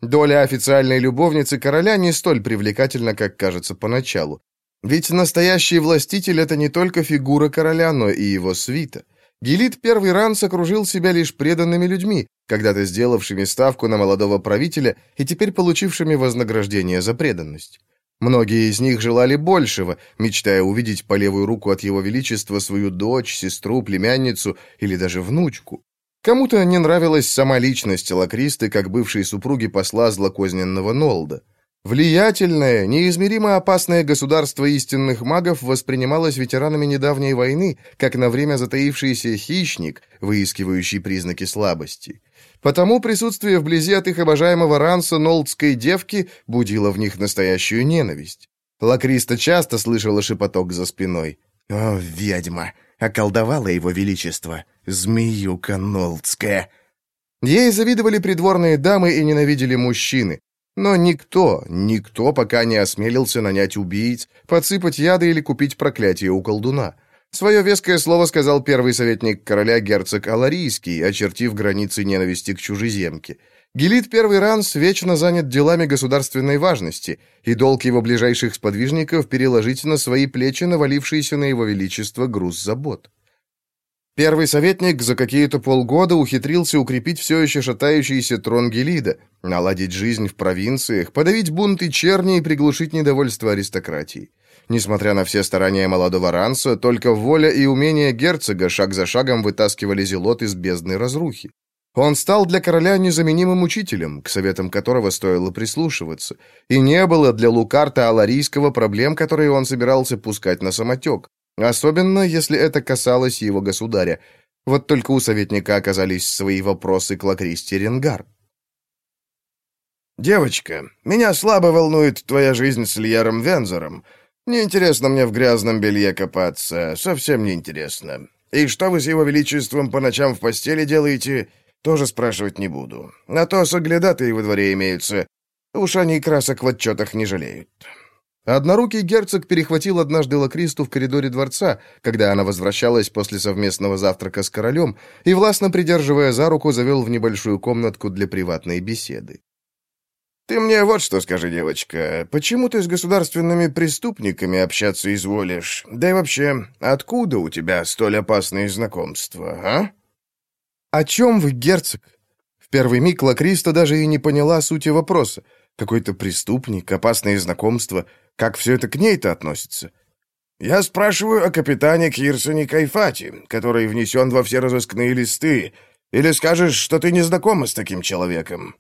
Доля официальной любовницы короля не столь привлекательна, как кажется поначалу. Ведь настоящий властитель — это не только фигура короля, но и его свита. Гелит первый ранс окружил себя лишь преданными людьми, когда-то сделавшими ставку на молодого правителя и теперь получившими вознаграждение за преданность. Многие из них желали большего, мечтая увидеть по левую руку от его величества свою дочь, сестру, племянницу или даже внучку. Кому-то не нравилась сама личность Лакристы, как бывшей супруги посла злокозненного Нолда. Влиятельное, неизмеримо опасное государство истинных магов воспринималось ветеранами недавней войны, как на время затаившийся хищник, выискивающий признаки слабости. Потому присутствие вблизи от их обожаемого ранса нолдской девки будило в них настоящую ненависть. Лакриста часто слышала шепоток за спиной. «О, ведьма! Околдовала его величество! Змеюка нолдская!» Ей завидовали придворные дамы и ненавидели мужчины. Но никто, никто пока не осмелился нанять убийц, подсыпать яды или купить проклятие у колдуна. Свое веское слово сказал первый советник короля герцог Аларийский, очертив границы ненависти к чужеземке. Гелит Первый Ранс вечно занят делами государственной важности, и долг его ближайших сподвижников переложить на свои плечи навалившийся на его величество груз забот. Первый советник за какие-то полгода ухитрился укрепить все еще шатающийся трон Гелида, наладить жизнь в провинциях, подавить бунты черни и приглушить недовольство аристократии. Несмотря на все старания молодого Ранса, только воля и умение герцога шаг за шагом вытаскивали Зелот из бездны разрухи. Он стал для короля незаменимым учителем, к советам которого стоило прислушиваться, и не было для Лукарта Аларийского проблем, которые он собирался пускать на самотек, особенно если это касалось его государя. Вот только у советника оказались свои вопросы к Лакристе Ренгар. «Девочка, меня слабо волнует твоя жизнь с Льером Вензором. Неинтересно мне в грязном белье копаться, совсем неинтересно. И что вы с его величеством по ночам в постели делаете, тоже спрашивать не буду. На то соглядатые во дворе имеются. Уж они красок в отчетах не жалеют». Однорукий герцог перехватил однажды Лакристу в коридоре дворца, когда она возвращалась после совместного завтрака с королем, и, властно придерживая за руку, завел в небольшую комнатку для приватной беседы. «Ты мне вот что скажи, девочка. Почему ты с государственными преступниками общаться изволишь? Да и вообще, откуда у тебя столь опасные знакомства, а?» «О чем вы, герцог?» В первый миг Лакриста даже и не поняла сути вопроса. Какой-то преступник, опасные знакомства. Как все это к ней-то относится?» «Я спрашиваю о капитане Кирсоне Кайфати, который внесен во все разыскные листы. Или скажешь, что ты не знакома с таким человеком?»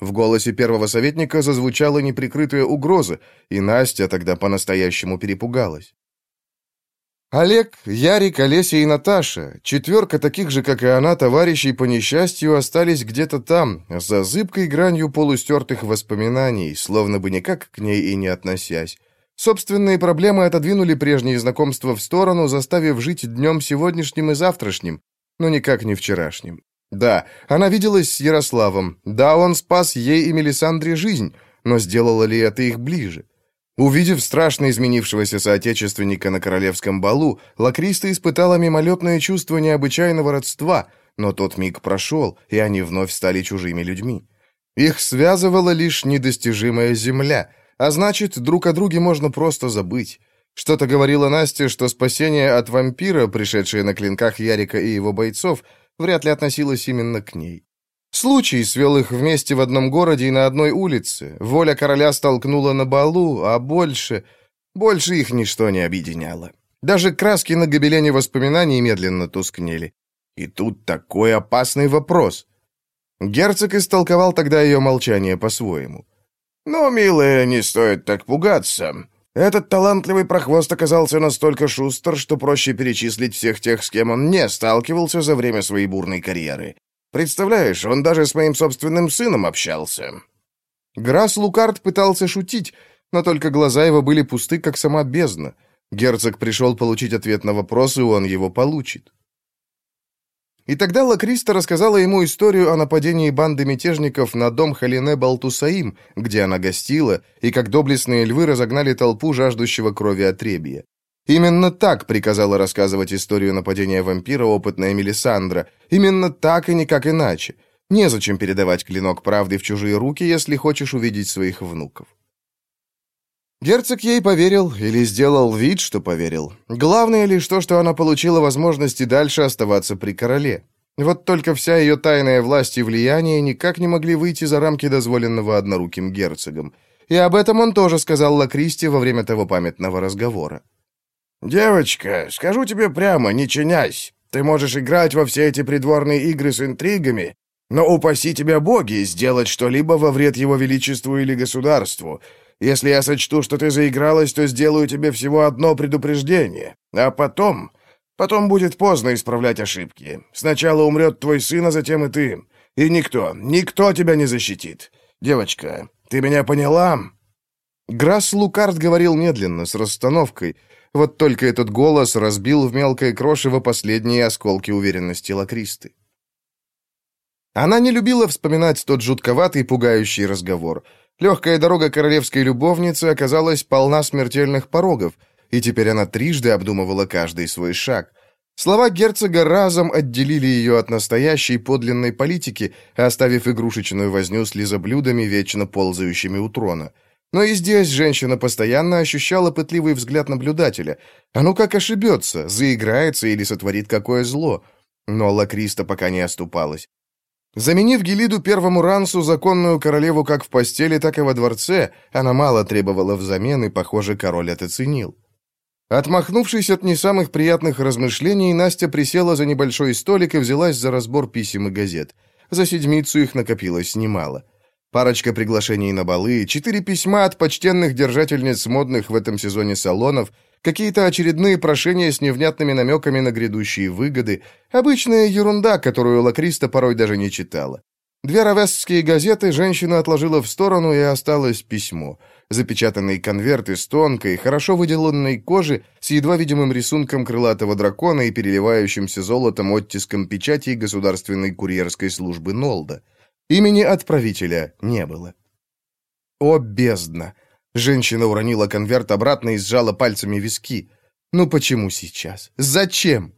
В голосе первого советника зазвучала неприкрытая угроза, и Настя тогда по-настоящему перепугалась. Олег, Ярик, Олеся и Наташа, четверка таких же, как и она, товарищей по несчастью, остались где-то там, за зыбкой гранью полустертых воспоминаний, словно бы никак к ней и не относясь. Собственные проблемы отодвинули прежние знакомства в сторону, заставив жить днем сегодняшним и завтрашним, но никак не вчерашним. Да, она виделась с Ярославом. Да, он спас ей и Мелисандре жизнь, но сделало ли это их ближе? Увидев страшно изменившегося соотечественника на королевском балу, Лакриста испытала мимолетное чувство необычайного родства, но тот миг прошел, и они вновь стали чужими людьми. Их связывала лишь недостижимая земля, а значит, друг о друге можно просто забыть. Что-то говорила Настя, что спасение от вампира, пришедшее на клинках Ярика и его бойцов, вряд ли относилась именно к ней. Случай свел их вместе в одном городе и на одной улице. Воля короля столкнула на балу, а больше... Больше их ничто не объединяло. Даже краски на гобелене воспоминаний медленно тускнели. И тут такой опасный вопрос. Герцог истолковал тогда ее молчание по-своему. «Ну, милая, не стоит так пугаться. Этот талантливый прохвост оказался настолько шустр, что проще перечислить всех тех, с кем он не сталкивался за время своей бурной карьеры. Представляешь, он даже с моим собственным сыном общался». Грасс Лукард пытался шутить, но только глаза его были пусты, как сама бездна. Герцог пришел получить ответ на вопрос, и он его получит. И тогда Лакриста рассказала ему историю о нападении банды мятежников на дом Халине Балтусаим, где она гостила, и как доблестные львы разогнали толпу жаждущего крови отребия. Именно так приказала рассказывать историю нападения вампира опытная Мелисандра. Именно так и никак иначе. Незачем передавать клинок правды в чужие руки, если хочешь увидеть своих внуков. Герцог ей поверил или сделал вид, что поверил. Главное лишь то, что она получила возможность и дальше оставаться при короле. Вот только вся ее тайная власть и влияние никак не могли выйти за рамки дозволенного одноруким герцогом. И об этом он тоже сказал Лакристи во время того памятного разговора. «Девочка, скажу тебе прямо, не чинясь. Ты можешь играть во все эти придворные игры с интригами, но упаси тебя боги сделать что-либо во вред его величеству или государству». Если я сочту, что ты заигралась, то сделаю тебе всего одно предупреждение. А потом... Потом будет поздно исправлять ошибки. Сначала умрет твой сын, а затем и ты. И никто, никто тебя не защитит. Девочка, ты меня поняла?» Грасс Лукард говорил медленно, с расстановкой. Вот только этот голос разбил в мелкое крошево последние осколки уверенности Лакристы. Она не любила вспоминать тот жутковатый, пугающий разговор — Легкая дорога королевской любовницы оказалась полна смертельных порогов, и теперь она трижды обдумывала каждый свой шаг. Слова герцога разом отделили ее от настоящей подлинной политики, оставив игрушечную возню с лизоблюдами, вечно ползающими у трона. Но и здесь женщина постоянно ощущала пытливый взгляд наблюдателя. А ну как ошибется, заиграется или сотворит какое зло. Но Лакриста пока не оступалась. Заменив Гелиду первому рансу, законную королеву как в постели, так и во дворце, она мало требовала взамен, и, похоже, король это ценил. Отмахнувшись от не самых приятных размышлений, Настя присела за небольшой столик и взялась за разбор писем и газет. За седмицу их накопилось немало. Парочка приглашений на балы, четыре письма от почтенных держательниц модных в этом сезоне салонов, Какие-то очередные прошения с невнятными намеками на грядущие выгоды. Обычная ерунда, которую Лакриста порой даже не читала. Две равесские газеты женщина отложила в сторону, и осталось письмо. Запечатанный конверт из тонкой, хорошо выделанной кожи с едва видимым рисунком крылатого дракона и переливающимся золотом оттиском печати государственной курьерской службы Нолда. Имени отправителя не было. О, бездна! Женщина уронила конверт обратно и сжала пальцами виски. «Ну почему сейчас? Зачем?»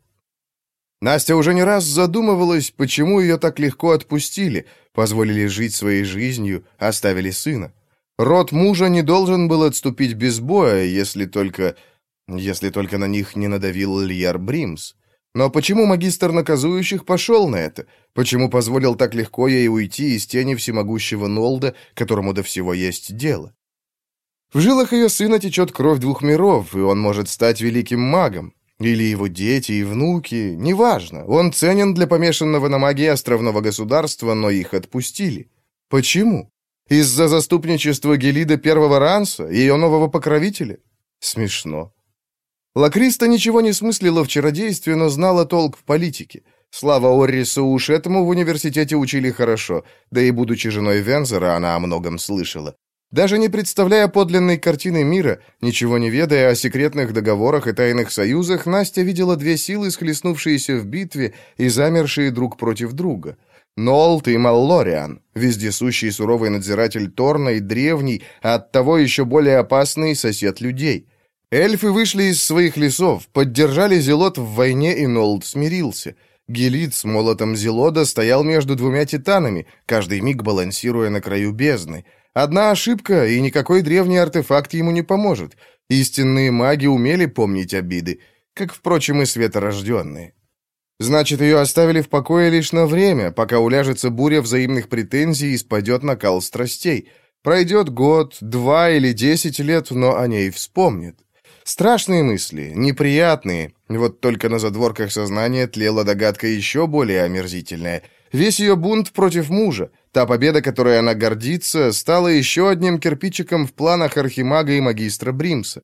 Настя уже не раз задумывалась, почему ее так легко отпустили, позволили жить своей жизнью, оставили сына. Род мужа не должен был отступить без боя, если только... если только на них не надавил Льяр Бримс. Но почему магистр наказующих пошел на это? Почему позволил так легко ей уйти из тени всемогущего Нолда, которому до всего есть дело? В жилах ее сына течет кровь двух миров, и он может стать великим магом. Или его дети и внуки, неважно. Он ценен для помешанного на магии островного государства, но их отпустили. Почему? Из-за заступничества Гелида Первого Ранса, ее нового покровителя? Смешно. Лакриста ничего не смыслила в чародействе, но знала толк в политике. Слава Оррису уж этому в университете учили хорошо, да и будучи женой Вензера, она о многом слышала. Даже не представляя подлинной картины мира, ничего не ведая о секретных договорах и тайных союзах, Настя видела две силы, схлестнувшиеся в битве и замершие друг против друга. Нолт и Маллориан, вездесущий суровый надзиратель Торна и древний, а оттого еще более опасный сосед людей. Эльфы вышли из своих лесов, поддержали Зелот в войне, и Нолт смирился. Гелит с молотом Зелода стоял между двумя титанами, каждый миг балансируя на краю бездны. Одна ошибка, и никакой древний артефакт ему не поможет. Истинные маги умели помнить обиды, как, впрочем, и светорожденные. Значит, ее оставили в покое лишь на время, пока уляжется буря взаимных претензий и спадет накал страстей. Пройдет год, два или десять лет, но о ней вспомнят. Страшные мысли, неприятные. Вот только на задворках сознания тлела догадка еще более омерзительная — Весь ее бунт против мужа, та победа, которой она гордится, стала еще одним кирпичиком в планах архимага и магистра Бримса.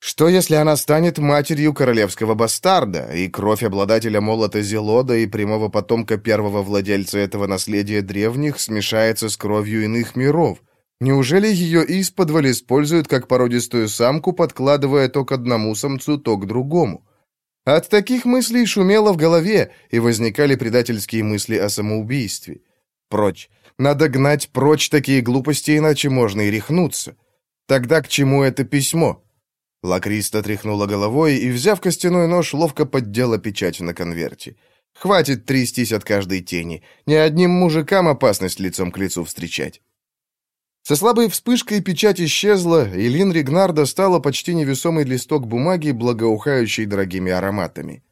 Что, если она станет матерью королевского бастарда, и кровь обладателя молота Зелода и прямого потомка первого владельца этого наследия древних смешается с кровью иных миров? Неужели ее исподволь используют как породистую самку, подкладывая то к одному самцу, то к другому? От таких мыслей шумело в голове, и возникали предательские мысли о самоубийстве. Прочь. Надо гнать прочь такие глупости, иначе можно и рехнуться. Тогда к чему это письмо? Лакриста тряхнула головой и, взяв костяной нож, ловко поддела печать на конверте. Хватит трястись от каждой тени. Ни одним мужикам опасность лицом к лицу встречать. Со слабой вспышкой печать исчезла, и Лин Ригнар достала почти невесомый листок бумаги, благоухающий дорогими ароматами.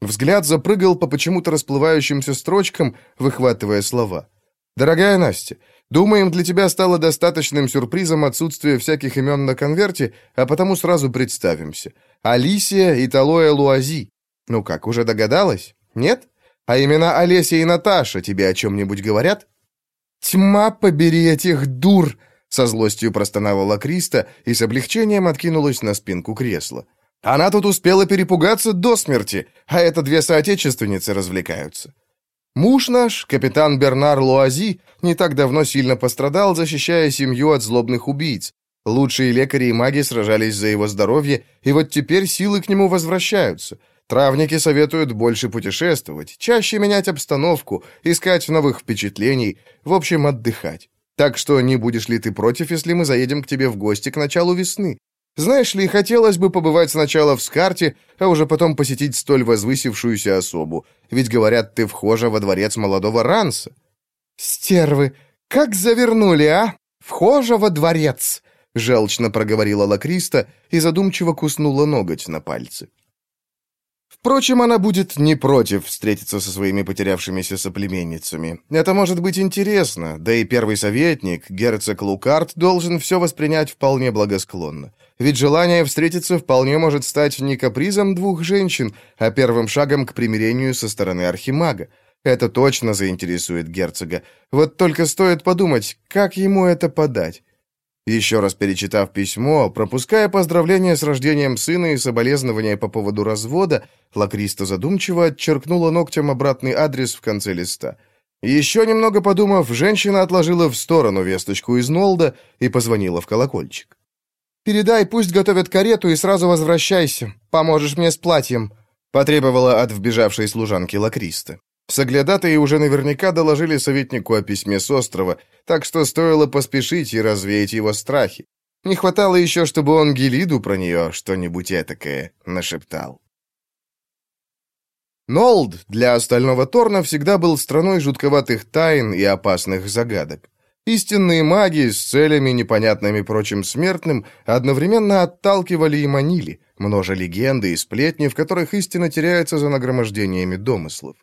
Взгляд запрыгал по почему-то расплывающимся строчкам, выхватывая слова. «Дорогая Настя, Думаем, для тебя стало достаточным сюрпризом отсутствие всяких имен на конверте, а потому сразу представимся. Алисия и Талоя Луази. Ну как, уже догадалась? Нет? А имена Олеся и Наташа тебе о чем-нибудь говорят? Тьма побери этих дур! Со злостью простонала Криста и с облегчением откинулась на спинку кресла. Она тут успела перепугаться до смерти, а это две соотечественницы развлекаются. Муж наш, капитан Бернар Луази, не так давно сильно пострадал, защищая семью от злобных убийц. Лучшие лекари и маги сражались за его здоровье, и вот теперь силы к нему возвращаются. Травники советуют больше путешествовать, чаще менять обстановку, искать новых впечатлений, в общем, отдыхать. Так что не будешь ли ты против, если мы заедем к тебе в гости к началу весны? Знаешь ли, хотелось бы побывать сначала в Скарте, а уже потом посетить столь возвысившуюся особу. Ведь, говорят, ты вхожа во дворец молодого Ранса». «Стервы! Как завернули, а? Вхожа во дворец!» Желчно проговорила Лакриста и задумчиво куснула ноготь на пальце. Впрочем, она будет не против встретиться со своими потерявшимися соплеменницами. Это может быть интересно, да и первый советник, герцог Лукард, должен все воспринять вполне благосклонно. Ведь желание встретиться вполне может стать не капризом двух женщин, а первым шагом к примирению со стороны архимага. Это точно заинтересует герцога. Вот только стоит подумать, как ему это подать. Еще раз перечитав письмо, пропуская поздравления с рождением сына и соболезнования по поводу развода, Лакриста задумчиво отчеркнула ногтем обратный адрес в конце листа. Еще немного подумав, женщина отложила в сторону весточку из Нолда и позвонила в колокольчик. «Передай, пусть готовят карету и сразу возвращайся. Поможешь мне с платьем», — потребовала от вбежавшей служанки Лакриста. Соглядатые уже наверняка доложили советнику о письме с острова, так что стоило поспешить и развеять его страхи. Не хватало еще, чтобы он Гелиду про нее что-нибудь этакое нашептал. Нолд для остального Торна всегда был страной жутковатых тайн и опасных загадок. Истинные маги с целями, непонятными прочим смертным, одновременно отталкивали и манили, множа легенды и сплетни, в которых истина теряется за нагромождениями домыслов.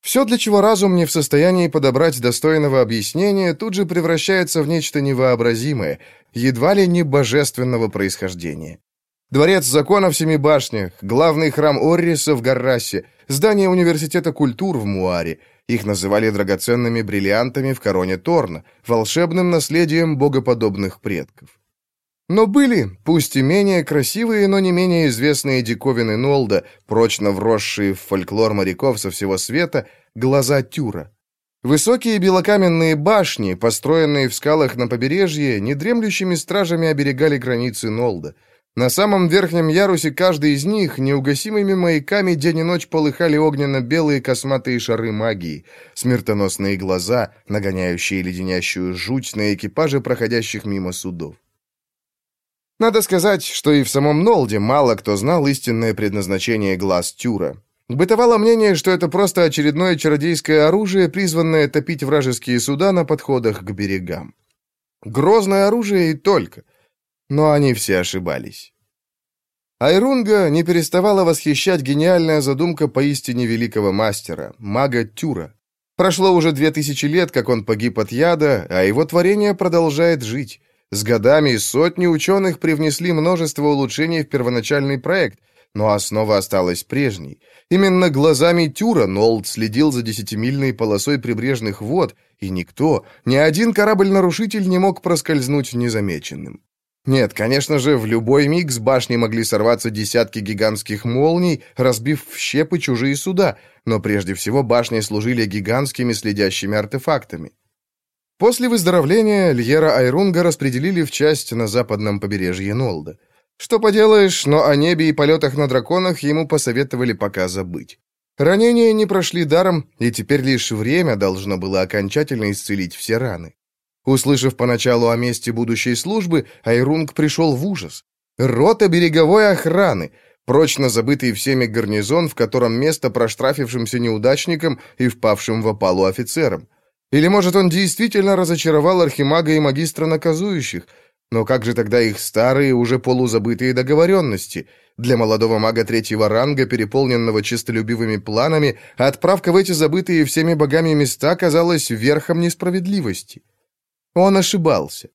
Все, для чего разум не в состоянии подобрать достойного объяснения, тут же превращается в нечто невообразимое, едва ли не божественного происхождения. Дворец закона в Семи башнях, главный храм Орриса в Гаррасе, здание университета культур в Муаре — их называли драгоценными бриллиантами в короне Торна, волшебным наследием богоподобных предков. Но были, пусть и менее красивые, но не менее известные диковины Нолда, прочно вросшие в фольклор моряков со всего света, глаза Тюра. Высокие белокаменные башни, построенные в скалах на побережье, недремлющими стражами оберегали границы Нолда – на самом верхнем ярусе каждый из них неугасимыми маяками день и ночь полыхали огненно-белые косматые шары магии, смертоносные глаза, нагоняющие леденящую жуть на экипаже проходящих мимо судов. Надо сказать, что и в самом Нолде мало кто знал истинное предназначение глаз Тюра. Бытовало мнение, что это просто очередное чародейское оружие, призванное топить вражеские суда на подходах к берегам. Грозное оружие и только. Но они все ошибались. Айрунга не переставала восхищать гениальная задумка поистине великого мастера, мага Тюра. Прошло уже две тысячи лет, как он погиб от яда, а его творение продолжает жить. С годами сотни ученых привнесли множество улучшений в первоначальный проект, но основа осталась прежней. Именно глазами Тюра Нолд следил за десятимильной полосой прибрежных вод, и никто, ни один корабль-нарушитель не мог проскользнуть незамеченным. Нет, конечно же, в любой миг с башни могли сорваться десятки гигантских молний, разбив в щепы чужие суда, но прежде всего башни служили гигантскими следящими артефактами. После выздоровления Льера Айрунга распределили в часть на западном побережье Нолда. Что поделаешь, но о небе и полетах на драконах ему посоветовали пока забыть. Ранения не прошли даром, и теперь лишь время должно было окончательно исцелить все раны. Услышав поначалу о месте будущей службы, Айрунг пришел в ужас. Рота береговой охраны, прочно забытый всеми гарнизон, в котором место проштрафившимся неудачникам и впавшим в опалу офицерам. Или, может, он действительно разочаровал архимага и магистра наказующих? Но как же тогда их старые, уже полузабытые договоренности? Для молодого мага третьего ранга, переполненного честолюбивыми планами, отправка в эти забытые всеми богами места казалась верхом несправедливости. Он ошибался.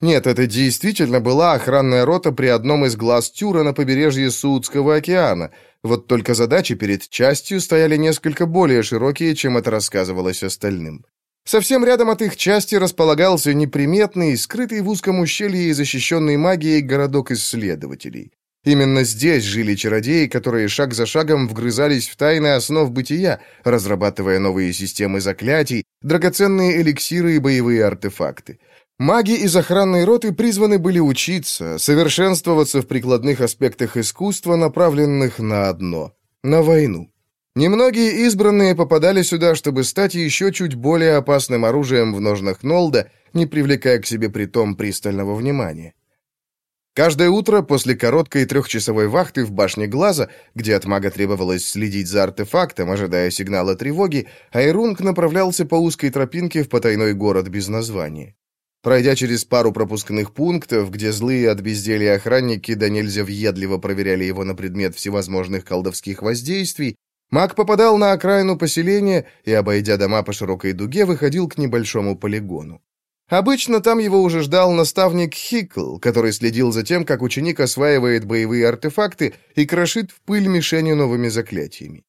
Нет, это действительно была охранная рота при одном из глаз Тюра на побережье Суудского океана. Вот только задачи перед частью стояли несколько более широкие, чем это рассказывалось остальным. Совсем рядом от их части располагался неприметный, скрытый в узком ущелье и защищенный магией городок исследователей. Именно здесь жили чародеи, которые шаг за шагом вгрызались в тайны основ бытия, разрабатывая новые системы заклятий, драгоценные эликсиры и боевые артефакты. Маги из охранной роты призваны были учиться, совершенствоваться в прикладных аспектах искусства, направленных на одно — на войну. Немногие избранные попадали сюда, чтобы стать еще чуть более опасным оружием в ножнах Нолда, не привлекая к себе притом пристального внимания. Каждое утро после короткой трехчасовой вахты в башне Глаза, где от мага требовалось следить за артефактом, ожидая сигнала тревоги, Айрунг направлялся по узкой тропинке в потайной город без названия. Пройдя через пару пропускных пунктов, где злые от безделья охранники да нельзя въедливо проверяли его на предмет всевозможных колдовских воздействий, маг попадал на окраину поселения и, обойдя дома по широкой дуге, выходил к небольшому полигону. Обычно там его уже ждал наставник Хикл, который следил за тем, как ученик осваивает боевые артефакты и крошит в пыль мишенью новыми заклятиями.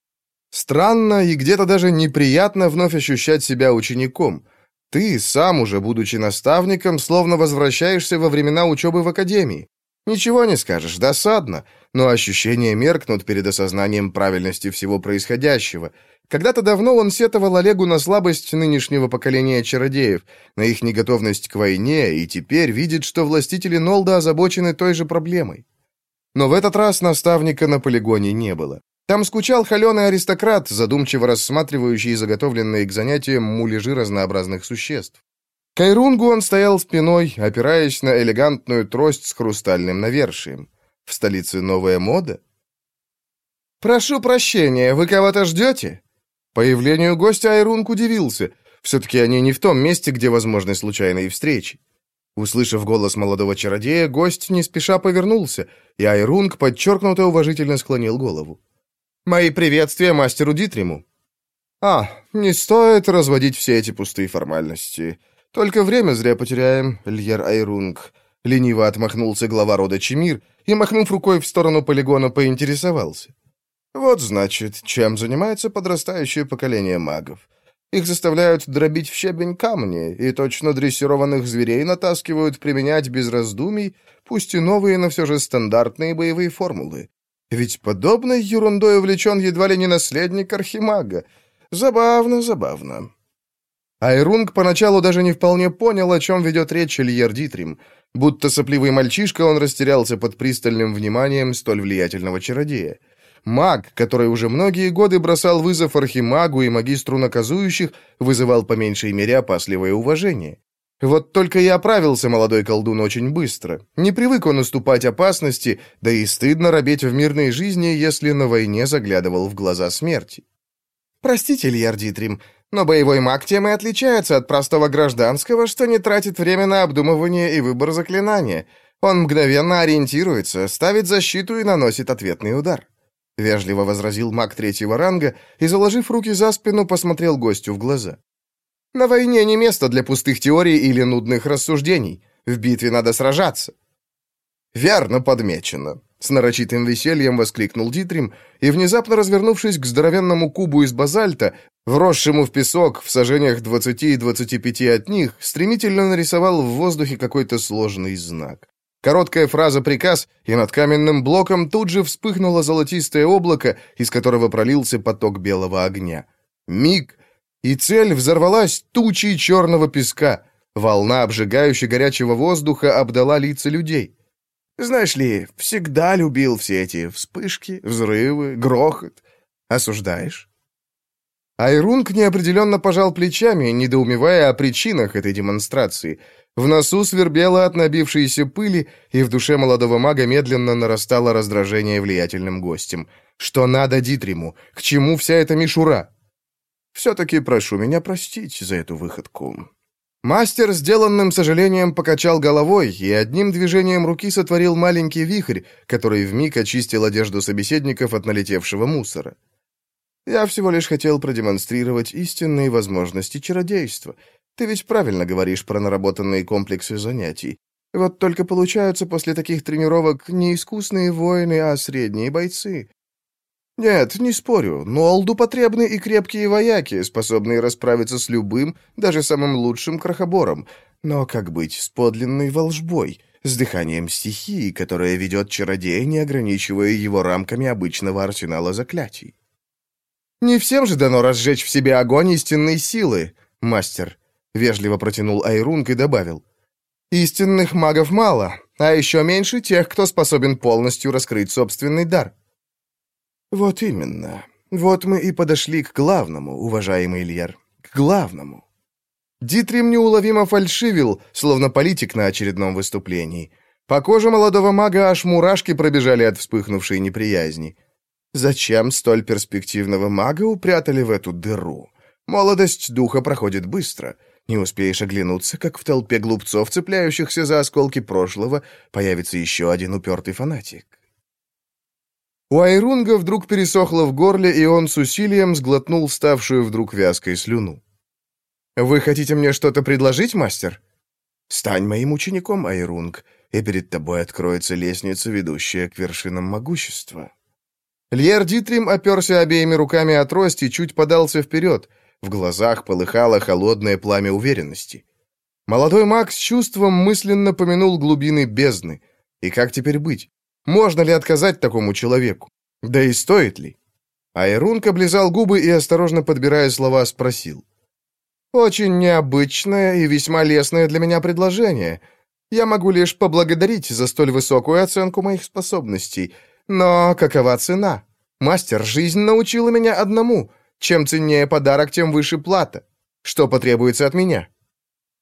Странно и где-то даже неприятно вновь ощущать себя учеником. Ты, сам уже будучи наставником, словно возвращаешься во времена учебы в академии. Ничего не скажешь, досадно, но ощущения меркнут перед осознанием правильности всего происходящего — когда-то давно он сетовал Олегу на слабость нынешнего поколения чародеев, на их неготовность к войне, и теперь видит, что властители Нолда озабочены той же проблемой. Но в этот раз наставника на полигоне не было. Там скучал холеный аристократ, задумчиво рассматривающий заготовленные к занятиям муляжи разнообразных существ. К Айрунгу он стоял спиной, опираясь на элегантную трость с хрустальным навершием. В столице новая мода? «Прошу прощения, вы кого-то ждете?» Появлению гостя Айрунг удивился. Все-таки они не в том месте, где возможны случайные встречи. Услышав голос молодого чародея, гость не спеша повернулся, и Айрунг подчеркнуто уважительно склонил голову. «Мои приветствия мастеру Дитриму». «А, не стоит разводить все эти пустые формальности. Только время зря потеряем, Льер Айрунг». Лениво отмахнулся глава рода Чемир и, махнув рукой в сторону полигона, поинтересовался. Вот, значит, чем занимается подрастающее поколение магов. Их заставляют дробить в щебень камни, и точно дрессированных зверей натаскивают применять без раздумий, пусть и новые, но все же стандартные боевые формулы. Ведь подобной ерундой увлечен едва ли не наследник архимага. Забавно, забавно. Айрунг поначалу даже не вполне понял, о чем ведет речь Ильер Дитрим. Будто сопливый мальчишка, он растерялся под пристальным вниманием столь влиятельного чародея. Маг, который уже многие годы бросал вызов архимагу и магистру наказующих, вызывал по меньшей мере опасливое уважение. Вот только и оправился молодой колдун очень быстро. Не привык он уступать опасности, да и стыдно робеть в мирной жизни, если на войне заглядывал в глаза смерти. «Простите, Ильяр Дитрим, но боевой маг тем и отличается от простого гражданского, что не тратит время на обдумывание и выбор заклинания. Он мгновенно ориентируется, ставит защиту и наносит ответный удар». — вежливо возразил маг третьего ранга и, заложив руки за спину, посмотрел гостю в глаза. «На войне не место для пустых теорий или нудных рассуждений. В битве надо сражаться». «Верно подмечено. С нарочитым весельем воскликнул Дитрим и, внезапно развернувшись к здоровенному кубу из базальта, вросшему в песок в сажениях 20 и 25 от них, стремительно нарисовал в воздухе какой-то сложный знак. Короткая фраза-приказ, и над каменным блоком тут же вспыхнуло золотистое облако, из которого пролился поток белого огня. Миг, и цель взорвалась тучей черного песка. Волна обжигающей горячего воздуха обдала лица людей. Знаешь ли, всегда любил все эти вспышки, взрывы, грохот. Осуждаешь? Айрунг неопределенно пожал плечами, недоумевая о причинах этой демонстрации. В носу свербело от набившейся пыли, и в душе молодого мага медленно нарастало раздражение влиятельным гостем. Что надо Дитриму? К чему вся эта мишура? Все-таки прошу меня простить за эту выходку. Мастер сделанным сожалением покачал головой и одним движением руки сотворил маленький вихрь, который вмиг очистил одежду собеседников от налетевшего мусора. «Я всего лишь хотел продемонстрировать истинные возможности чародейства. Ты ведь правильно говоришь про наработанные комплексы занятий. Вот только получаются после таких тренировок не искусные воины, а средние бойцы. Нет, не спорю, но Алду потребны и крепкие вояки, способные расправиться с любым, даже самым лучшим крохобором. Но как быть с подлинной волжбой, с дыханием стихии, которая ведет чародея, не ограничивая его рамками обычного арсенала заклятий? «Не всем же дано разжечь в себе огонь истинной силы, мастер», — вежливо протянул Айрунг и добавил. «Истинных магов мало, а еще меньше тех, кто способен полностью раскрыть собственный дар». «Вот именно. Вот мы и подошли к главному, уважаемый Ильяр. К главному». Дитрим неуловимо фальшивил, словно политик на очередном выступлении. По коже молодого мага аж мурашки пробежали от вспыхнувшей неприязни. Зачем столь перспективного мага упрятали в эту дыру? Молодость духа проходит быстро. Не успеешь оглянуться, как в толпе глупцов, цепляющихся за осколки прошлого, появится еще один упертый фанатик. У Айрунга вдруг пересохло в горле, и он с усилием сглотнул ставшую вдруг вязкой слюну. «Вы хотите мне что-то предложить, мастер?» «Стань моим учеником, Айрунг, и перед тобой откроется лестница, ведущая к вершинам могущества». Льер Дитрим оперся обеими руками от трость и чуть подался вперед. В глазах полыхало холодное пламя уверенности. Молодой маг с чувством мысленно помянул глубины бездны. И как теперь быть? Можно ли отказать такому человеку? Да и стоит ли? Айрунг облизал губы и, осторожно подбирая слова, спросил. «Очень необычное и весьма лестное для меня предложение. Я могу лишь поблагодарить за столь высокую оценку моих способностей. Но какова цена? Мастер, жизнь научила меня одному. Чем ценнее подарок, тем выше плата. Что потребуется от меня?»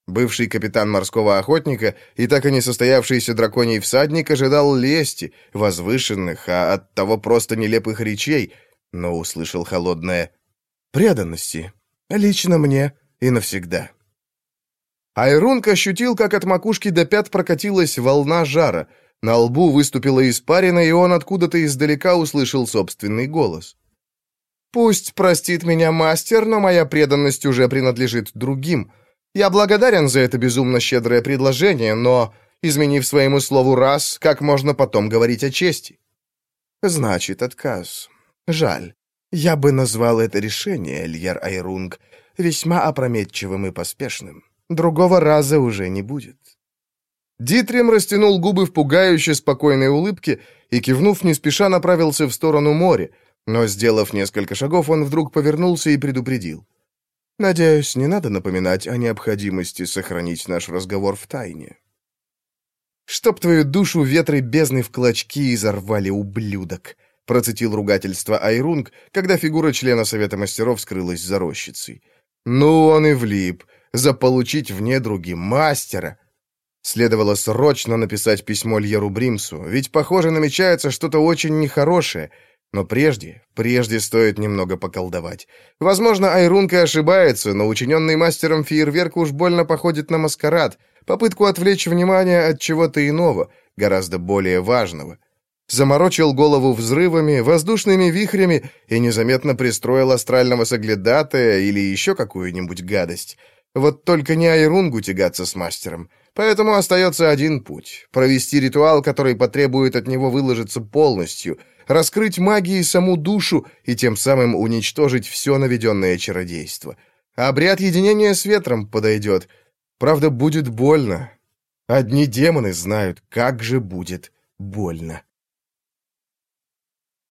Бывший капитан морского охотника и так и не состоявшийся драконий всадник ожидал лести, возвышенных, а от того просто нелепых речей, но услышал холодное «преданности. Лично мне и навсегда». Айрунг ощутил, как от макушки до пят прокатилась волна жара. На лбу выступила испарина, и он откуда-то издалека услышал собственный голос. «Пусть простит меня мастер, но моя преданность уже принадлежит другим. Я благодарен за это безумно щедрое предложение, но, изменив своему слову раз, как можно потом говорить о чести? Значит, отказ. Жаль. Я бы назвал это решение, Эльяр Айрунг, весьма опрометчивым и поспешным. Другого раза уже не будет. Дитрим растянул губы в пугающе спокойной улыбке и, кивнув не спеша, направился в сторону моря, но, сделав несколько шагов, он вдруг повернулся и предупредил. Надеюсь, не надо напоминать о необходимости сохранить наш разговор в тайне. «Чтоб твою душу ветры бездны в клочки изорвали, ублюдок!» процитил ругательство Айрунг, когда фигура члена Совета Мастеров скрылась за рощицей. «Ну, он и влип. Заполучить в недруги мастера!» Следовало срочно написать письмо Льеру Бримсу, ведь, похоже, намечается что-то очень нехорошее — но прежде, прежде стоит немного поколдовать. Возможно, Айрунка ошибается, но учиненный мастером фейерверк уж больно походит на маскарад, попытку отвлечь внимание от чего-то иного, гораздо более важного. Заморочил голову взрывами, воздушными вихрями и незаметно пристроил астрального соглядатая или еще какую-нибудь гадость. Вот только не Айрунгу тягаться с мастером. Поэтому остается один путь — провести ритуал, который потребует от него выложиться полностью, раскрыть магии саму душу и тем самым уничтожить все наведенное чародейство. Обряд единения с ветром подойдет. Правда, будет больно. Одни демоны знают, как же будет больно.